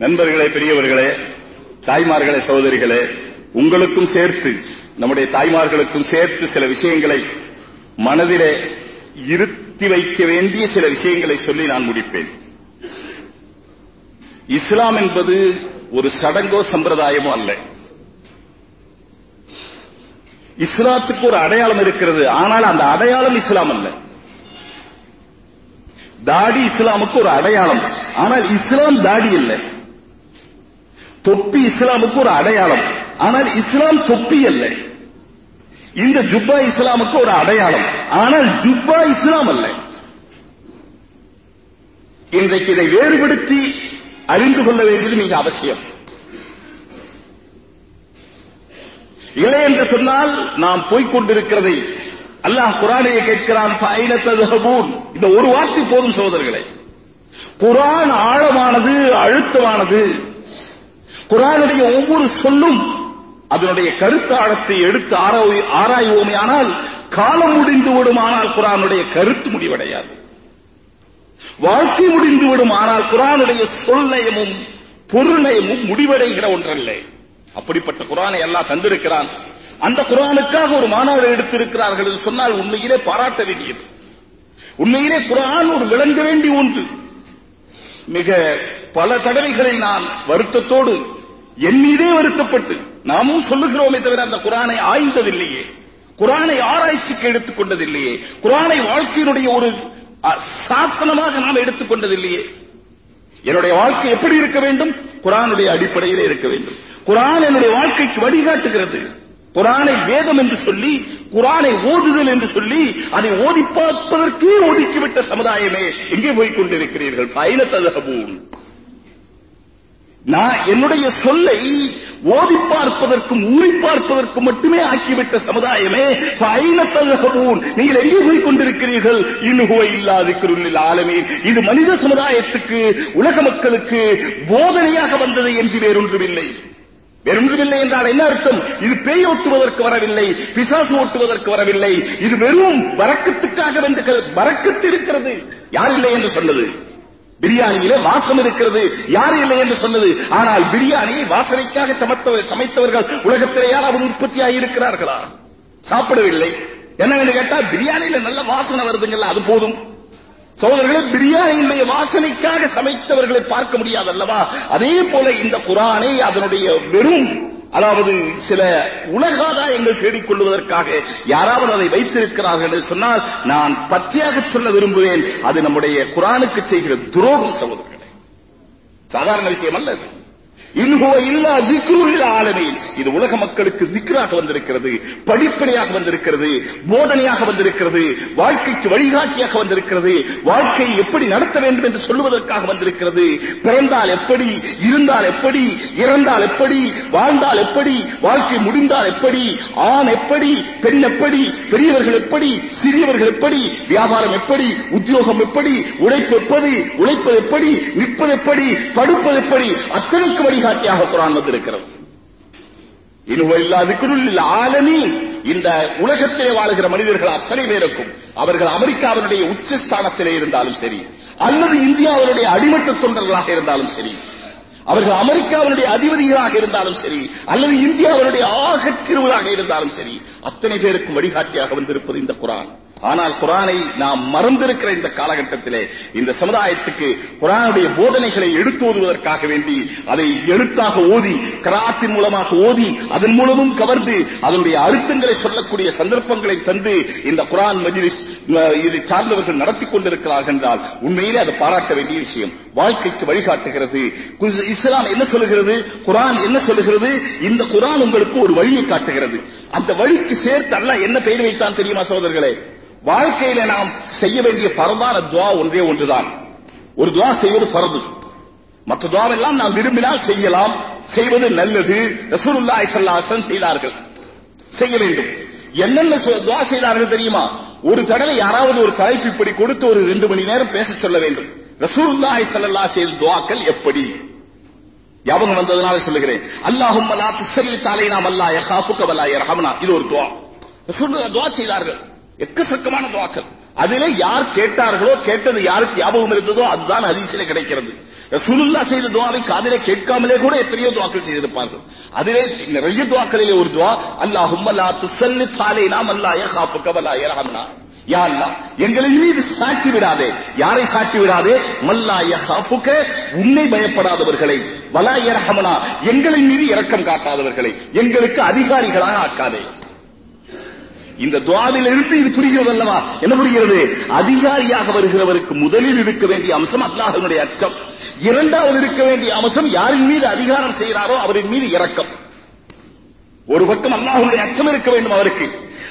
நண்பர்களே பெரியவர்களே தாய்மார்களே சகோதரிகளே உங்களுக்கும் சேர்த்து நம்முடைய தாய்மார்களுக்கும் சேர்த்து சில விஷயங்களை மனதிலே இருத்தி வைக்க வேண்டிய சில விஷயங்களை சொல்லி நான் முடிப்பேன். இஸ்லாம் என்பது ஒரு சடங்கோ சம்பிரதாயமோ அல்ல. இஸ்லாத்துக்கு ஒரு அடையாளம் இருக்கிறது. ஆனால் அந்த அடையாளம் இஸ்லாம் அல்ல. தாடி இஸ்லாமுக்கு ஒரு அடையாளம். ஆனால் இஸ்லாம் தாடி இல்லை. தொப்பி இஸ்லாமுக்கு ஒரு அடையாளம். ஆனால் இஸ்லாம் தொப்பி அல்ல. இந்த ஜுப்பா இஸ்லாமுக்கு ஒரு அடையாளம். ஆனால் ஜுப்பா இஸ்லாம் அல்ல. இன்றைக்கு இதை வேறுபடுத்தி அறிந்து கொள்ள வேண்டியது மிக அவசியம். இல்லை என்று சொன்னால் நாம் போய்கொண்டிருக்கிறதை அல்லாஹ் குரானையை கேட்கிறான் இந்த ஒரு வார்த்தை போதும் சோதர்களே குரான் ஆழமானது அழுத்தமானது. குரானுடைய ஒவ்வொரு சொல்லும் அதனுடைய கருத்தாழத்தை எடுத்து ஆராய்வோமே ஆனால் காலம் முடிந்து விடுமானால் குரானுடைய கருத்து முடிவடையாது. வாழ்க்கை முடிந்து விடும் ஆனால் குரானுடைய சொல்நயமும் பொருள்நயமும் முடிவடைகிற ஒன்றல்ல. அப்படிப்பட்ட குரானை எல்லாம் தந்திருக்கிறான். அந்த குரானுக்காக ஒரு மாநாடு எடுத்திருக்கிறார்கள் என்று சொன்னால் உண்மையிலே பாராட்ட வேண்டியது உண்மையிலே குரான் ஒரு விளங்க வேண்டிய ஒன்று. மிக பல தடவைகளில் நான் வருத்தத்தோடு என் மீதே வருத்தப்பட்டு நாமும் சொல்லுகிறோமே தவிர அந்த குரானை ஆய்ந்ததில்லையே. குரானை ஆராய்ச்சிக்கு எடுத்துக் கொண்டதில்லையே. குரானை வாழ்க்கையினுடைய ஒரு சாசனமாக நாம் எடுத்துக்கொண்டதில்லையே என்னுடைய வாழ்க்கை எப்படி இருக்க வேண்டும்? குரானுடைய அடிப்படையிலே இருக்க வேண்டும். குரான் என்னுடைய வாழ்க்கைக்கு வழிகாட்டுகிறது. குரானை வேதம் என்று சொல்லி குரானை ஓதுதல் என்று சொல்லி அதை ஓதி பார்ப்பதற்கே ஒதுக்கிவிட்ட சமுதாயமே எங்கே போய் கொண்டிருக்கிறீர்கள். பயணத்ததகபூன் நான் என்னுடைய சொல்லை ஓதி பார்ப்பதற்கும் ஊறி பார்ப்பதற்கும் மட்டுமே ஆக்கிவிட்ட சமுதாயமே நீங்கள் எங்கே போய் கொண்டிருக்கிறீர்கள்? இன்னுகுவை இல்லாதிருக்கிற ஆலமீன். இது மனித சமுதாயத்துக்கு உலக மக்களுக்கு போதனையாக வந்தது என்று வேறொன்றுமில்லை. வேறொன்றுமில்லை என்றால் என்ன அர்த்தம்? இது பேய் ஓட்டுவதற்கு வரவில்லை பிசாசு ஓட்டுவதற்கு வரவில்லை. இது வெறும் வரக்கத்துக்காக வென்று வரக்கத்து இருக்கிறது. யார் இல்லை என்று சொன்னது? பிரியாணியில வாசம் இருக்கிறது. யார் இல்லை என்று சொன்னது. ஆனால் பிரியாணியை வாசனைக்காக சமைத்தவர் சமைத்தவர்கள் உலகத்திலேயால் அவர் உற்பத்தியாகி இருக்கிறார்களா? சாப்பிடவில்லை. என்ன கேட்டா பிரியாணியில நல்ல வாசனை வருதுங்கல்ல அது போதும். சோதரர்களே பிரியாணியினுடைய வாசனைக்காக சமைத்தவர்களை பார்க்க முடியாது அல்லவா அதே போல இந்த குரானை அதனுடைய வெறும் அதாவது சில உலகாதாயங்கள் தேடிக்கொள்வதற்காக யாராவது அதை வைத்திருக்கிறார்கள் என்று சொன்னால் நான் பச்சையாக சொல்ல விரும்புவேன். அது நம்முடைய குரானுக்கு செய்கிற துரோகம் சகோதரர்களே. சாதாரண விஷயம் அல்ல இன்ஹுவ இல்லா திக்ருல் ஆலமீன். இது உலக மக்களுக்கு திக்ராக வந்திருக்கிறது படிப்படியாக வந்திருக்கிறது போதனையாக வந்திருக்கிறது வாழ்க்கைக்கு வழிகாட்டியாக வந்திருக்கிறது வாழ்க்கையை எப்படி நடத்த வேண்டும் என்று சொல்லுவதற்காக வந்திருக்கிறது. பிறந்தால் எப்படி இருந்தால் எப்படி இறந்தால் எப்படி வாழ்ந்தால் எப்படி வாழ்க்கை முடிந்தால் எப்படி ஆண் எப்படி பெண் எப்படி பெரியவர்கள் எப்படி சிறியவர்கள் எப்படி வியாபாரம் எப்படி உத்தியோகம் எப்படி உழைப்பு எப்படி உழைப்பது எப்படி நிற்பது எப்படி படுப்பது எப்படி அத்தனைக்கு வழி வழிகாட்டியாக குரான் வந்திருக்கிறது. ஆலமி. இந்த உலகத்திலே வாழ்கிற மனிதர்கள் அத்தனை பேருக்கும் அவர்கள் அமெரிக்காவினுடைய உச்சஸ்தானத்திலே இருந்தாலும் சரி அல்லது இந்தியாவினுடைய அடிமட்ட தொண்டர்களாக இருந்தாலும் சரி அவர்கள் அமெரிக்காவினுடைய அதிபதிகளாக இருந்தாலும் சரி அல்லது இந்தியாவினுடைய ஆகத் திருவிழாக இருந்தாலும் சரி அத்தனை பேருக்கும் வழிகாட்டியாக வந்திருப்பது இந்த குரான். ஆனால் குரானை நாம் மறந்திருக்கிற இந்த காலகட்டத்திலே இந்த சமுதாயத்துக்கு குரானுடைய போதனைகளை எடுத்து ஓதுவதற்காக வேண்டி அதை எழுத்தாக ஓதி கராத்தின் மூலமாக ஓதி அதன் மூலமும் கவர்ந்து அதனுடைய அர்த்தங்களை சொல்லக்கூடிய சந்தர்ப்பங்களை தந்து இந்த குரான் மஜிலிஸ் இதை சார்ந்தவர்கள் நடத்தி கொண்டிருக்கிறார்கள் என்றால் உண்மையிலே அது பாராட்ட வேண்டிய விஷயம். வாழ்க்கைக்கு வழிகாட்டுகிறது. இஸ்லாம் என்ன சொல்லுகிறது? குரான் என்ன சொல்லுகிறது? இந்த குரான் உங்களுக்கு ஒரு வழியை காட்டுகிறது. அந்த வழிக்கு சேர்த்து அல்ல என்ன பெயர் வைத்தான் தெரியுமா சோதர்களே வாழ்க்கையில நாம் செய்ய வேண்டிய பரதான துவா ஒன்றே ஒன்றுதான். ஒரு துவா செய்வது பரது மற்ற துவாவெல்லாம் நாம் விரும்பினால் செய்யலாம். செய்வது நல்லது. ரசூலுல்லாஹி ஸல்லல்லாஹு செய்தார்கள். செய்ய வேண்டும். என்னென்ன துவா செய்தார்கள் தெரியுமா? ஒரு தடவை யாராவது ஒரு தலைப்பு இப்படி கொடுத்து ஒரு ரெண்டு மணி நேரம் பேச சொல்ல வேண்டும். ரசூலுல்லாஹி ஸல்லல்லாஹு செய்த துவாக்கள் எப்படி? யாபகம் வந்ததுனால சொல்லுகிறேன். அல்லாஹும் லா துஸல்லி நாம் வல்லா யகாஃபுக வலா யர்ஹம்னா. இது ஒரு துவா. ரசூலுல்லாஹ் துவா செய்தார்கள். எக்கச்சக்கமான துவாக்கள். அதிலே யார் கேட்டார்களோ கேட்டது யாருக்கு ஞாபகம் இருந்ததோ அதுதான் ஹதீஸிலே கிடைக்கிறது. ரசூலுல்லா செய்த துவாவை காதிலே கேட்காமலே கூட எத்தனையோ துவாக்கள் செய்திருப்பார்கள். அதிலே நிறைய துவாக்களிலே ஒரு துவா அல்லாஹும்ம லா துசல்லி அலைனா நாம் லா யகாஃபுக வ லா யர்ஹம்னா. யா அல்லா எங்களின் மீது சாட்டி விடாதே. யாரை சாட்டி விடாதே? மல்லா ஹாஃபுக்க உன்னை பயப்படாதவர்களை. வலா யர்ஹம்னா எங்களின் மீது இரக்கம் காட்டாதவர்களை. எங்களுக்கு அதிகாரிகளாக ஆக்காதே. இந்த துவாவிலிருந்து இது புரிகிறது அல்லவா? என்ன புரிகிறது? அதிகாரியாக வருகிறவருக்கு முதலில் இருக்க வேண்டிய அம்சம் அல்லாஹனுடைய அச்சம். இரண்டாவது இருக்க வேண்டிய அம்சம் யாரின் மீது அதிகாரம் செய்கிறாரோ அவரின் மீது இரக்கம். ஒரு பக்கம் அல்லாஹனுடைய அச்சம் இருக்க வேண்டும் அவருக்கு.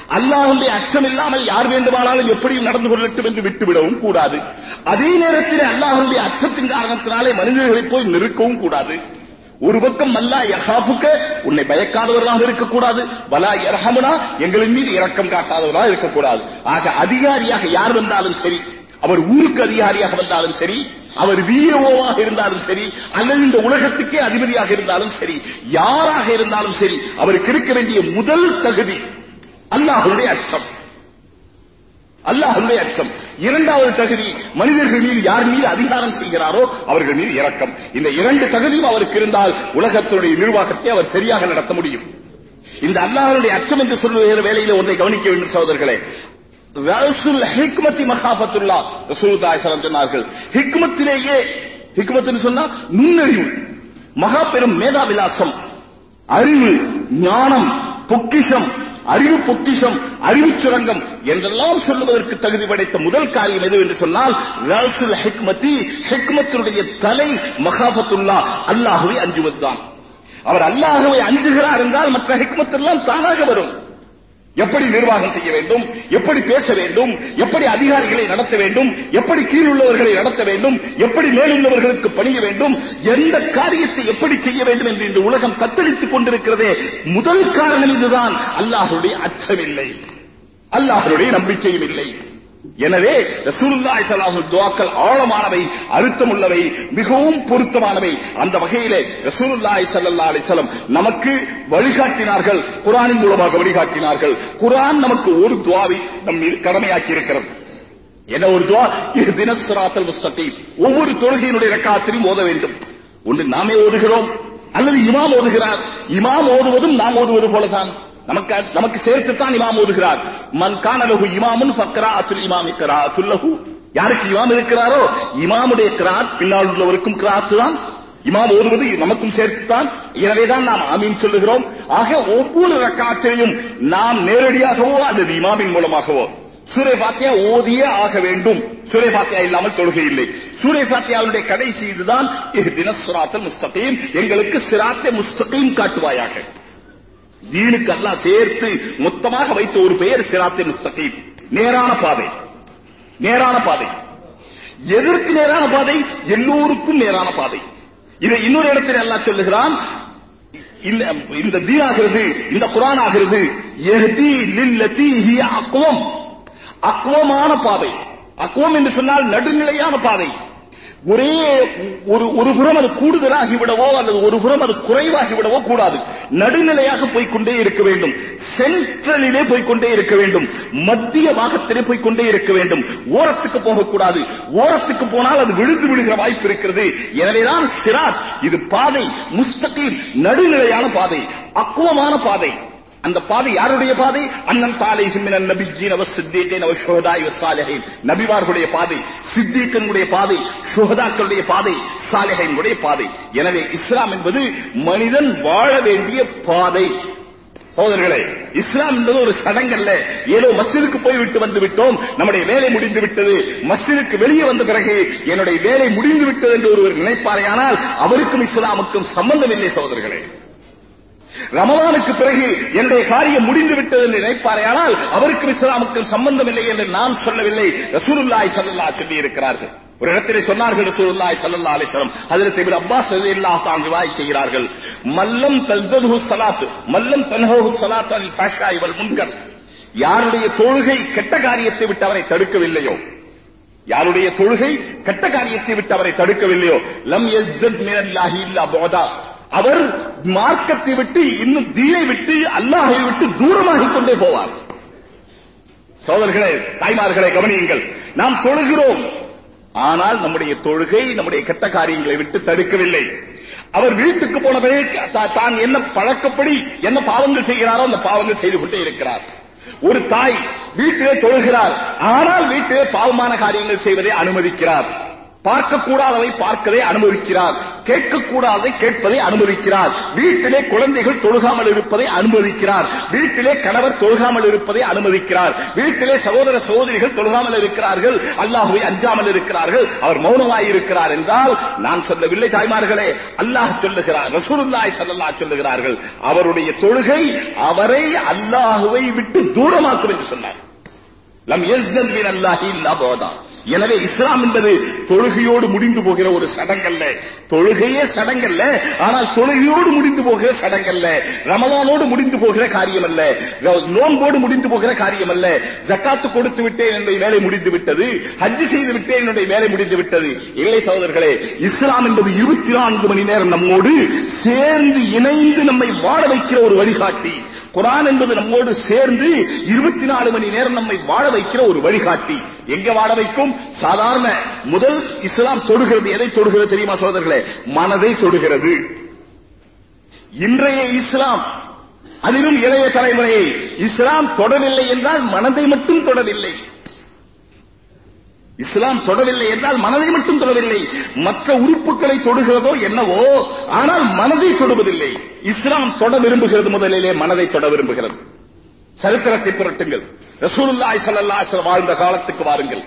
அல்லாஹுடைய அச்சம் இல்லாமல் யார் வேண்டுமானாலும் எப்படியும் நடந்து கொள்ளட்டும் என்று விட்டுவிடவும் கூடாது. அதே நேரத்தில் அல்லாஹனுடைய அச்சத்தின் காரணத்தினாலே மனிதர்களை போய் நெருக்கவும் கூடாது. ஒரு பக்கம் அல்லா யஹாஃபுக்க உன்னை பயக்காதவர்களாக இருக்கக்கூடாது. வலா இரஹமுனா எங்களின் மீது இரக்கம் காட்டாதவர்களாக இருக்கக்கூடாது. ஆக அதிகாரியாக யார் வந்தாலும் சரி அவர் ஊருக்கு அதிகாரியாக வந்தாலும் சரி அவர் விஓவாக இருந்தாலும் சரி அல்லது இந்த உலகத்துக்கே அதிபதியாக இருந்தாலும் சரி யாராக இருந்தாலும் சரி அவருக்கு இருக்க வேண்டிய முதல் தகுதி அல்லாஹுடைய அச்சம். அல்லாஹுடைய அச்சம். இரண்டாவது தகுதி மனிதர்கள் மீது யார் மீது அதிகாரம் செய்கிறாரோ அவர்கள் மீது இரக்கம். இந்த இரண்டு தகுதியும் அவருக்கு இருந்தால் உலகத்துடைய நிர்வாகத்தை அவர் சரியாக நடத்த முடியும். இந்த அல்லாஹனுடைய அச்சம் என்று சொல்லுகிற வேலையில ஒன்றை கவனிக்க வேண்டும் சகோதரர்களே. சொன்னார்கள். ஹிக்மத்திலேயே ஹிக்மத்துன்னு சொன்னா நுண்ணறிவு மகா பெரும் மேதாவிலாசம் அறிவு ஞானம் பொக்கிஷம் அறிவு பொக்கிஷம் அறிவு சுரங்கம் என்றெல்லாம் சொல்லுவதற்கு தகுதி படைத்த முதல் காரியம் எது என்று சொன்னால் ரசூல் ஹிக்மத்தி ஹிக்மத்தினுடைய தலை மகாபத்துல்லா அல்லாஹுவை அஞ்சுவதுதான். அவர் அல்லாஹுவை அஞ்சுகிறார் என்றால் மற்ற ஹிக்மத் தானாக வரும். எப்படி நிர்வாகம் செய்ய வேண்டும் எப்படி பேச வேண்டும் எப்படி அதிகாரிகளை நடத்த வேண்டும் எப்படி கீழுள்ளவர்களை நடத்த வேண்டும் எப்படி மேலுள்ளவர்களுக்கு பணிய வேண்டும் எந்த காரியத்தை எப்படி செய்ய வேண்டும் என்று இந்த உலகம் தத்தளித்துக் கொண்டிருக்கிறதே முதல் காரணம் இதுதான். அல்லாஹருடைய அச்சமில்லை. அல்லாஹருடைய நம்பிக்கையும் இல்லை. எனவே ரசூலுல்லாஹி ஸல்லல்லாஹு துஆக்கள் ஆழமானவை அர்த்தமுள்ளவை மிகவும் பொருத்தமானவை. அந்த வகையிலே ரசூலுல்லாஹி ஸல்லல்லாஹு அலைஹி வஸல்லம் நமக்கு வழிகாட்டினார்கள் குர்ஆனின் மூலமாக வழிகாட்டினார்கள். குர்ஆன் நமக்கு ஒரு துஆவை நம் கடமையாக்கி இருக்கிறது என்ன ஒரு துஆ இஹ்தின ஸிராத்தல் முஸ்தகீம். ஒவ்வொரு தொழுகையினுடைய ரக்காத்திலும் ஓத வேண்டும். ஒன்று நாமே ஓதுகிறோம். அல்லது இமாம் ஓதுகிறார். இமாம் ஓதுவதும் நாம் ஓதுவது போலதான். நமக்கு நமக்கு சேர்த்துத்தான் இமாம் ஓதுகிறார். மன் கானலகு இமாமுன் ஃபக்ராஅத்துல் இமாமி கிராஅத்துல் யாருக்கு இமாம் இருக்கிறாரோ? இமாமுடைய கிராத் பின்னால் உள்ளவருக்கும் கிராத்து தான். இமாம் ஓதுவது நமக்கும் சேர்த்துத்தான். எனவேதான் நாம் ஆமீன் சொல்லுகிறோம். ஆக ஒவ்வொரு ரக்காத்திலையும் நாம் நேரடியாகவோ அல்லது இமாமின் மூலமாகவோ சூரை பாத்தியா ஓதியே ஆக வேண்டும். சூரை பாத்தியா இல்லாமல் தொழுகை இல்லை சூரை பாத்தியாவுடைய கடைசி இதுதான். தினசுராத்தல் முஸ்தகீம். எங்களுக்கு சிராத்தை முஸ்தகீம் காட்டுவாயாக. தீனுக்கு அல்லாஹ் சேர்த்து மொத்தமாக வைத்த ஒரு பெயர் சிராத்தை முஸ்தகீம் நேரான பாதை. நேரான பாதை. எதற்கு நேரான பாதை? எல்லோருக்கும் நேரான பாதை. இதை இன்னொரு இடத்தில் அல்லாஹ் சொல்லுகிறான் இந்த தீன் ஆகிறது இந்த குரான் ஆகிறது எஹ்தி லில்லதி ஹிய அக்வம். அக்வமான பாதை. அக்வம் என்று சொன்னால் நடுநிலையான பாதை. ஒரே ஒரு ஒரு புறம் அது கூடுதலாகி விடவோ அல்லது ஒரு புறம் அது குறைவாகி விடவோ கூடாது. நடுநிலையாக போய்க்கொண்டே இருக்க வேண்டும். சென்ட்ரலிலே போய்க்கொண்டே இருக்க வேண்டும். மத்திய பாகத்திலே போய்க்கொண்டே இருக்க வேண்டும். ஓரத்துக்கு போகக்கூடாது. ஓரத்துக்கு போனால் அது விழுந்து விடுகிற வாய்ப்பு இருக்கிறது. எனவேதான் சிராத் இது பாதை முஸ்தகீம் நடுநிலையான பாதை அக்குவமான பாதை. அந்த பாதை யாருடைய பாதை? அண்ணன் தாலை சிம்மினன் நபிஜீன் அவர் சித்திகேன் அவர் ஷுஹதாய் சாலிஹின். நபிமார்களுடைய பாதை சித்திகனுடைய பாதை சுகதாக்களுடைய பாதை சாலிஹினுடைய பாதை. எனவே இஸ்லாம் என்பது மனிதன் வாழ வேண்டிய பாதை. சோதர்களே இஸ்லாம் என்பது ஒரு சடங்கல்ல ஏதோ மஸ்ஜிதுக்கு போய் விட்டு வந்து விட்டோம் நம்முடைய வேலை முடிந்து விட்டது. மஸ்ஜிதுக்கு வெளியே வந்த பிறகு என்னுடைய வேலை முடிந்து விட்டது என்று ஒருவர் நினைப்பாரையானால் அவருக்கும் இஸ்லாமுக்கும் சம்பந்தம் இல்லை சோதர்களே ரமலானுக்கு பிறகு என்னுடைய காரியம் முடிந்து விட்டது என்று நினைப்பாரையானால் அவருக்கும் இஸ்லாமுக்கும் சம்பந்தம் இல்லை என்று நான் சொல்லவில்லை. ரசூலுல்லாய் சல்லா சொல்லி இருக்கிறார்கள் ஒரு இடத்திலே சொன்னார்கள் ரசூலுல்லாஹி ஸல்லல்லாஹு அலைஹி வஸல்லம் ஹஜ்ரத் இப்னு அப்பாஸ் ரலியல்லாஹு தஆலா ரிவாயத் செய்கிறார்கள் மல்லம் தஸ்ததுஹு ஸலாத் மல்லம் தன்ஹுஹு ஸலாத் அல் ஃபஹ்ஷாய் வல் முன்கர். யாருடைய தொழுகை கெட்ட காரியத்தை விட்டு அவரை தடுக்கவில்லையோ? யாருடைய தொழுகை கெட்ட காரியத்தை விட்டு அவரை தடுக்கவில்லையோ? லம் யஸ்தத் மினல்லாஹி இல்லா புஅதா. அவர் மார்க்கத்தை விட்டு இன்னும் தீனை விட்டு அல்லாஹை விட்டு தூரமாகிக் கொண்டே போவார். சோதர்களே தாய்மார்களே கவனியுங்கள். நாம் தொழுகிறோம். ஆனால் நம்முடைய தொழுகை நம்முடைய கெட்ட காரியங்களை விட்டு தடுக்கவில்லை. அவர் வீட்டுக்கு போனவே தான் என்ன பழக்கப்படி என்ன பாவங்கள் செய்கிறாரோ அந்த பாவங்கள் செய்து கொண்டே இருக்கிறார். ஒரு தாய் வீட்டிலே தொழுகிறார். ஆனால் வீட்டிலே பாவமான காரியங்கள் செய்வதை அனுமதிக்கிறார். பார்க்கக்கூடாதவை பார்க்கதை அனுமதிக்கிறார். கேட்கக்கூடாததை கேட்பதை அனுமதிக்கிறார். வீட்டிலே குழந்தைகள் தொழுகாமல் இருப்பதை அனுமதிக்கிறார். வீட்டிலே கணவர் தொழுகாமல் இருப்பதை அனுமதிக்கிறார். வீட்டிலே சகோதர சகோதரிகள் தொழுகாமல் இருக்கிறார்கள். அல்லாஹுவை அஞ்சாமல் இருக்கிறார்கள். அவர் மௌனமாய் இருக்கிறார் என்றால் நான் சொல்லவில்லை தாய்மார்களே. அல்லாஹ் சொல்லுகிறார் ரசூலுல்லாஹி ஸல்லல்லாஹு சொல்லுகிறார்கள். அவருடைய தொழுகை அவரை அல்லாஹுவை விட்டு தூரமாக்கும் என்று சொன்னார். லம் எஸ் மின் அல்லாஹி இல்லா போதான் எனவே இஸ்லாம் என்பது தொழுகையோடு முடிந்து போகிற ஒரு சடங்கல்ல. தொழுகையே சடங்கல்ல ஆனால் தொழுகையோடு முடிந்து போகிற சடங்கல்ல. ரமலானோடு முடிந்து போகிற காரியம் அல்ல நோன்போடு முடிந்து போகிற காரியம் அல்ல ஜக்காத்து கொடுத்து விட்டேன் என்னுடைய வேலை முடிந்து விட்டது. ஹஜ் செய்து விட்டேன் என்னுடைய வேலை முடிந்து விட்டது. இல்லை சகோதரர்களே இஸ்லாம் என்பது இருபத்தி நான்கு மணி நேரம் நம்மோடு சேர்ந்து இணைந்து நம்மை வாழ வைக்கிற ஒரு வழிகாட்டி. குரான் என்பது நம்மோடு சேர்ந்து இருபத்தி நாலு மணி நேரம் நம்மை வாழ வைக்கிற ஒரு வழிகாட்டி. எங்க வாழ வைக்கும்? சாதாரண முதல் இஸ்லாம் தொடுகிறது எதை தொடுகிறது தெரியுமா சோதர்களே மனதை தொடுகிறது. இன்றைய இஸ்லாம் அதிலும் இளைய தலைமுறையை இஸ்லாம் தொடவில்லை என்றால் மனதை மட்டும் தொடவில்லை. இஸ்லாம் தொடவில்லை என்றால் மனதை மட்டும் தொடவில்லை. மற்ற உறுப்புகளை தொடுகிறதோ என்னவோ ஆனால் மனதை தொடுவதில்லை. இஸ்லாம் தொட விரும்புகிறது முதலிலே மனதை தொட விரும்புகிறது. சரித்திரத்தை புரட்டுங்கள். ரசூலுல்லாய் ஸல்லல்லாஹு வாழ்ந்த காலத்துக்கு வாருங்கள்.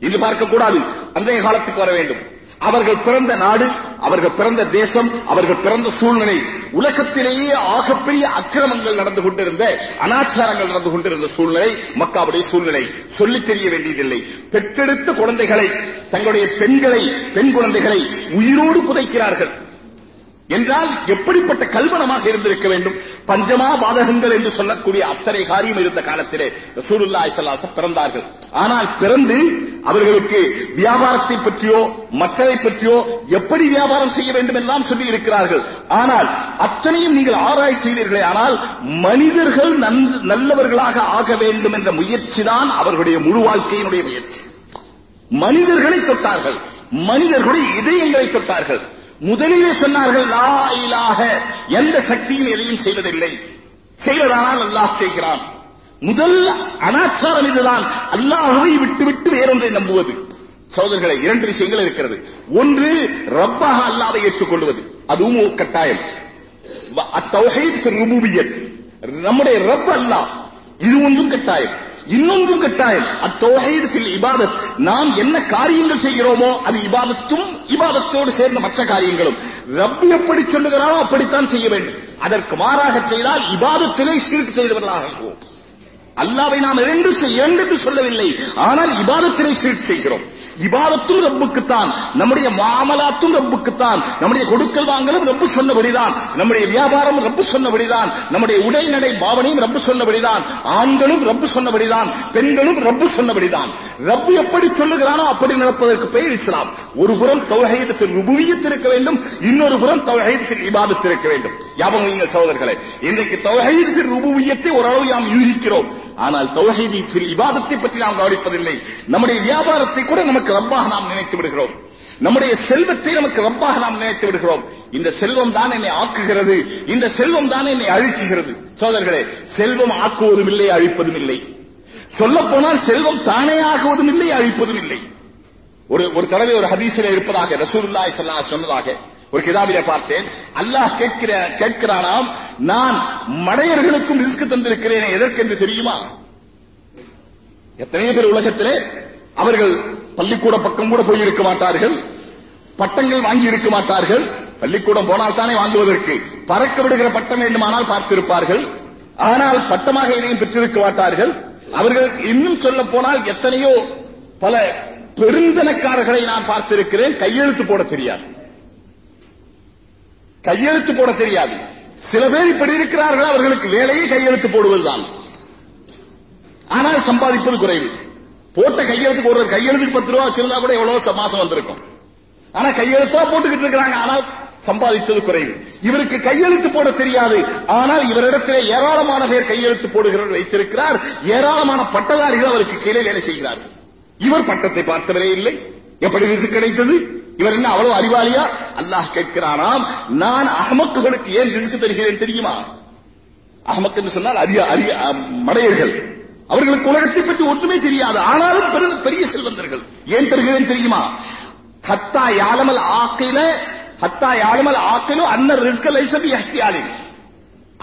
இங்கு பார்க்கக்கூடாது. அன்றைய காலத்துக்கு வர வேண்டும். அவர்கள் பிறந்த நாடு அவர்கள் பிறந்த தேசம் அவர்கள் பிறந்த சூழ்நிலை உலகத்திலேயே ஆகப்பெரிய அக்கிரமங்கள் நடந்து கொண்டிருந்த அனாச்சாரங்கள் நடந்து கொண்டிருந்த சூழ்நிலை மக்காவுடைய சூழ்நிலை. சொல்லி தெரிய வேண்டியதில்லை. பெற்றெடுத்த குழந்தைகளை தங்களுடைய பெண்களை பெண் குழந்தைகளை உயிரோடு புதைக்கிறார்கள். என்றால் எப்படிப்பட்ட கல்வனமாக இருந்திருக்க வேண்டும்? பஞ்சமா பாதகங்கள் என்று சொல்லக்கூடிய அத்தனை காரியம் இருந்த காலத்திலே ரசூலுல்லாஹி ஸல்லல்லாஹு பிறந்தார்கள். ஆனால் பிறந்து அவர்களுக்கு வியாபாரத்தை பற்றியோ மற்றதை பற்றியோ எப்படி வியாபாரம் செய்ய வேண்டும் என்றெல்லாம் சொல்லி இருக்கிறார்கள். ஆனால் அத்தனையும் நீங்கள் ஆராய் செய்தீர்களே ஆனால் மனிதர்கள் நன்- நல்லவர்களாக ஆக வேண்டும் என்ற முயற்சி தான் அவர்களுடைய முழு வாழ்க்கையினுடைய முயற்சி. மனிதர்களை தொட்டார்கள். மனிதர்களுடைய இதயங்களை தொட்டார்கள். முதலிலே சொன்னார்கள் லா இலாக எந்த சக்தியும் எதையும் செய்வதில்லை. செய்வதானால் அல்லாஹ் செய்கிறான். முதல் அனாச்சாரம் இதுதான். அல்லாஹுவை விட்டு விட்டு வேறொன்றை நம்புவது. சகோதரர்களை இரண்டு விஷயங்கள் இருக்கிறது. ஒன்று ரப்பாக அல்லாவை ஏற்றுக்கொள்வது. அதுவும் கட்டாயம். நம்முடைய ரப் அல்லாஹ். இது ஒன்றும் கட்டாயம். இன்னொன்றும் கட்டாயம். அத்தௌஹீத் சில இபாதத். நாம் என்ன காரியங்கள் செய்கிறோமோ அது இபாதத்தும் இபாதத்தோடு சேர்ந்த மற்ற காரியங்களும். ரப் எப்படி சொல்லுகிறாரோ அப்படித்தான் செய்ய வேண்டும். அதற்கு மாறாக செய்தால் இபாதத்திலே ஷிர்க் செய்தவர்களாக அல்லாவை நாம் இரண்டு இரண்டு என்று சொல்லவில்லை. ஆனால் இபாதத்திலே ஷிர்க் செய்கிறோம். இபாதத்தும் ரப்புக்குத்தான். நம்முடைய மாமலாத்தும் ரப்புக்குத்தான். நம்முடைய கொடுக்கல் வாங்கலும் ரப்பு சொன்னபடிதான். நம்முடைய வியாபாரம் ரப்பு சொன்னபடிதான். நம்முடைய உடை நடை பாவனையும் ரப்பு சொன்னபடிதான். ஆண்களும் ரப்பு சொன்னபடிதான். பெண்களும் ரப்பு சொன்னபடிதான். ரப்பு எப்படி சொல்லுகிறானோ அப்படி நடப்பதற்கு பெயர் இஸ்லாம். ஒரு புறம் தௌஹீதத்தில் ருபுவியத் இருக்க வேண்டும். இன்னொரு புறம் தௌஹீதத்தில் இபாதத் இருக்க வேண்டும். ஞாபகம் நீங்கள் சகோதரர்களே இன்றைக்கு தௌஹீதத்தில் ருபுவியத்தை ஓரளவு நாம் யூகிக்கிறோம். ஆனால் தௌஹீதி இபாதத்தை பற்றி நாம் கவனிப்பதில்லை. நம்முடைய வியாபாரத்தை கூட நமக்கு ரப்பாக நாம் நினைத்து விடுகிறோம். நம்முடைய செல்வத்தை நமக்கு ரப்பாக நாம் நினைத்து விடுகிறோம். இந்த செல்வம் தான் என்னை ஆக்குகிறது. இந்த செல்வம் தான் என்னை அழிக்குகிறது. சோதர்களே செல்வம் ஆக்குவதும் இல்லை அழிப்பதும் இல்லை. சொல்ல போனால் செல்வம் தானே ஆகுவதும் இல்லை அழிப்பதும் இல்லை. ஒரு ஒரு தடவை ஒரு ஹதீசில இருப்பதாக ரசூலுல்லாஹி ஸல்லல்லாஹு சொன்னதாக ஒரு கிதாபிலே பார்த்தேன். அல்லாஹ் கேட்கிற கேட்கிறானாம் நான் மடையர்களுக்கும் ரிஸ்க் தந்திருக்கிறேன் எதற்கென்று தெரியுமா? எத்தனையோ பேர் உலகத்திலே அவர்கள் பள்ளிக்கூட பக்கம் கூட போய் இருக்க மாட்டார்கள் பட்டங்கள் வாங்கி இருக்க மாட்டார்கள் பள்ளிக்கூடம் போனால் தானே வாங்குவதற்கு. பறக்க விடுகிற பட்டம் வேண்டுமானால் பார்த்திருப்பார்கள். ஆனால் பட்டமாக எதையும் பெற்றிருக்க மாட்டார்கள். அவர்கள் இன்னும் சொல்ல போனால் எத்தனையோ பல பெருந்தனக்காரர்களை நான் பார்த்திருக்கிறேன். கையெழுத்து போட தெரியாது. கையெழுத்து போட தெரியாது. சில பேர் இப்படி இருக்கிறார்கள் அவர்களுக்கு வேலையே கையெழுத்து போடுவதுதான் ஆனால் சம்பாதிப்பது குறைவு. போட்ட கையெழுத்துக்கு ஒரு கையெழுத்துக்கு பத்து ரூபா வச்சிருந்தா கூட எவ்வளவு மாசம் வந்திருக்கும். ஆனா கையெழுத்தா போட்டுக்கிட்டு இருக்கிறாங்க ஆனால் சம்பாதித்தது குறைவு. இவருக்கு கையெழுத்து போட தெரியாது. ஆனால் இவரிடத்தில் ஏராளமான பேர் கையெழுத்து போடுகிறவர் வைத்திருக்கிறார். ஏராளமான பட்டதாரிகள் அவருக்கு கீழே வேலை செய்கிறார்கள். இவர் பட்டத்தை பார்த்தவரே இல்லை. எப்படி ரிஸ்க் கிடைத்தது? இவர் என்ன அவ்வளவு அறிவாளியா? அல்லாஹ் கேட்கிறானாம் நான் அகமக்குகளுக்கு ஏன் ரிஸ்க் தருகிறேன் தெரியுமா? அகமக்கு என்று சொன்னால் அரிய அரிய மடையர்கள். அவர்களுக்கு உலகத்தை பற்றி ஒன்றுமே தெரியாது. ஆனாலும் பெரிய செல்வந்தர்கள். ஏன் தருகிறேன் தெரியுமா? ஹத்தா யாலமல் ஆக்கையில ஹத்தா யாலமல் ஆக்கிலோ அந்த ரிஸ்க லைசபி அஹ்தியாலின்.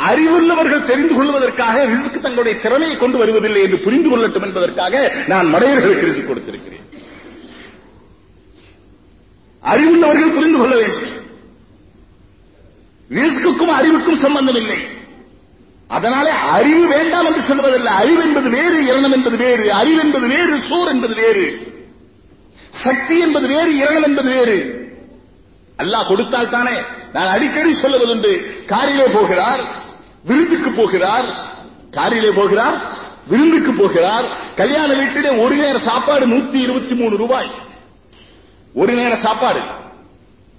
அறிவுள்ளவர்கள் தெரிந்து கொள்வதற்காக ரிஸ்க் தங்களுடைய திறமையை கொண்டு வருவதில்லை என்று புரிந்து கொள்ளட்டும் என்பதற்காக நான் மடையர்களுக்கு ரிஸ்க் கொடுத்திருக்கிறேன். அறிவுள்ளவர்கள் புரிந்து கொள்ள வேண்டும். ரிஸ்க்குக்கும் அறிவுக்கும் சம்பந்தம் இல்லை. அதனாலே அறிவு வேண்டாம் என்று சொல்வதில்லை. அறிவு என்பது வேறு இரணம் என்பது வேறு. அறிவு என்பது வேறு சோர் என்பது வேறு. சக்தி என்பது வேறு இரணம் என்பது வேறு. அல்லாஹ் கொடுத்தால் தானே நான் அடிக்கடி சொல்லுவதுண்டு. காரிலே போகிறார் விருந்துக்கு போகிறார். காரிலே போகிறார் விருந்துக்கு போகிறார். கல்யாண வீட்டிலே ஒரு நேர சாப்பாடு நூத்தி இருபத்தி மூணு ரூபாய். ஒரு நேர சாப்பாடு.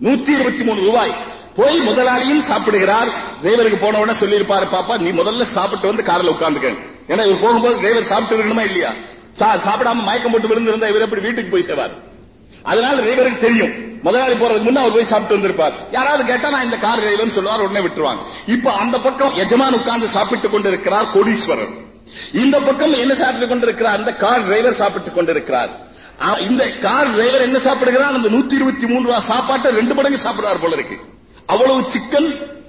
நூத்தி இருபத்தி மூணு ரூபாய். போய் முதலாளியும் சாப்பிடுகிறார். டிரைவருக்கு போன உடனே சொல்லியிருப்பாரு பாப்பா நீ முதல்ல சாப்பிட்டு வந்து கார்ல உட்காந்துக்க ஏன்னா இவர் போகும்போது டிரைவர் சாப்பிட்டு இருக்கணுமா இல்லையா? சா- சாப்பிடாம மயக்கம் போட்டு விழுந்து இருந்தா இவர் எப்படி வீட்டுக்கு போய் சேவார்? அதனால டிரைவருக்கு தெரியும். முதலாளி போறதுக்கு முன்ன அவர் போய் சாப்பிட்டு வந்திருப்பார். யாராவது கேட்டா நான் இந்த கார் டிரைவர்னு சொல்லுவார் உடனே விட்டுருவாங்க. இப்ப அந்த பக்கம் எஜமான் உட்கார்ந்து சாப்பிட்டுக் கொண்டிருக்கிறார் கோடீஸ்வரர். இந்த பக்கம் என்ன சாப்பிட்டுக் கொண்டிருக்கிறார்? அந்த கார் டிரைவர் சாப்பிட்டுக் கொண்டிருக்கிறார். இந்த கார் டிரைவர் என்ன சாப்பிடுகிறான் அந்த நூத்தி இருபத்தி மூணு ரூபாய் சாப்பாட்டை ரெண்டு மடங்கு சாப்பிடுறார் போல இருக்கு. அவ்வளவு சிக்கன்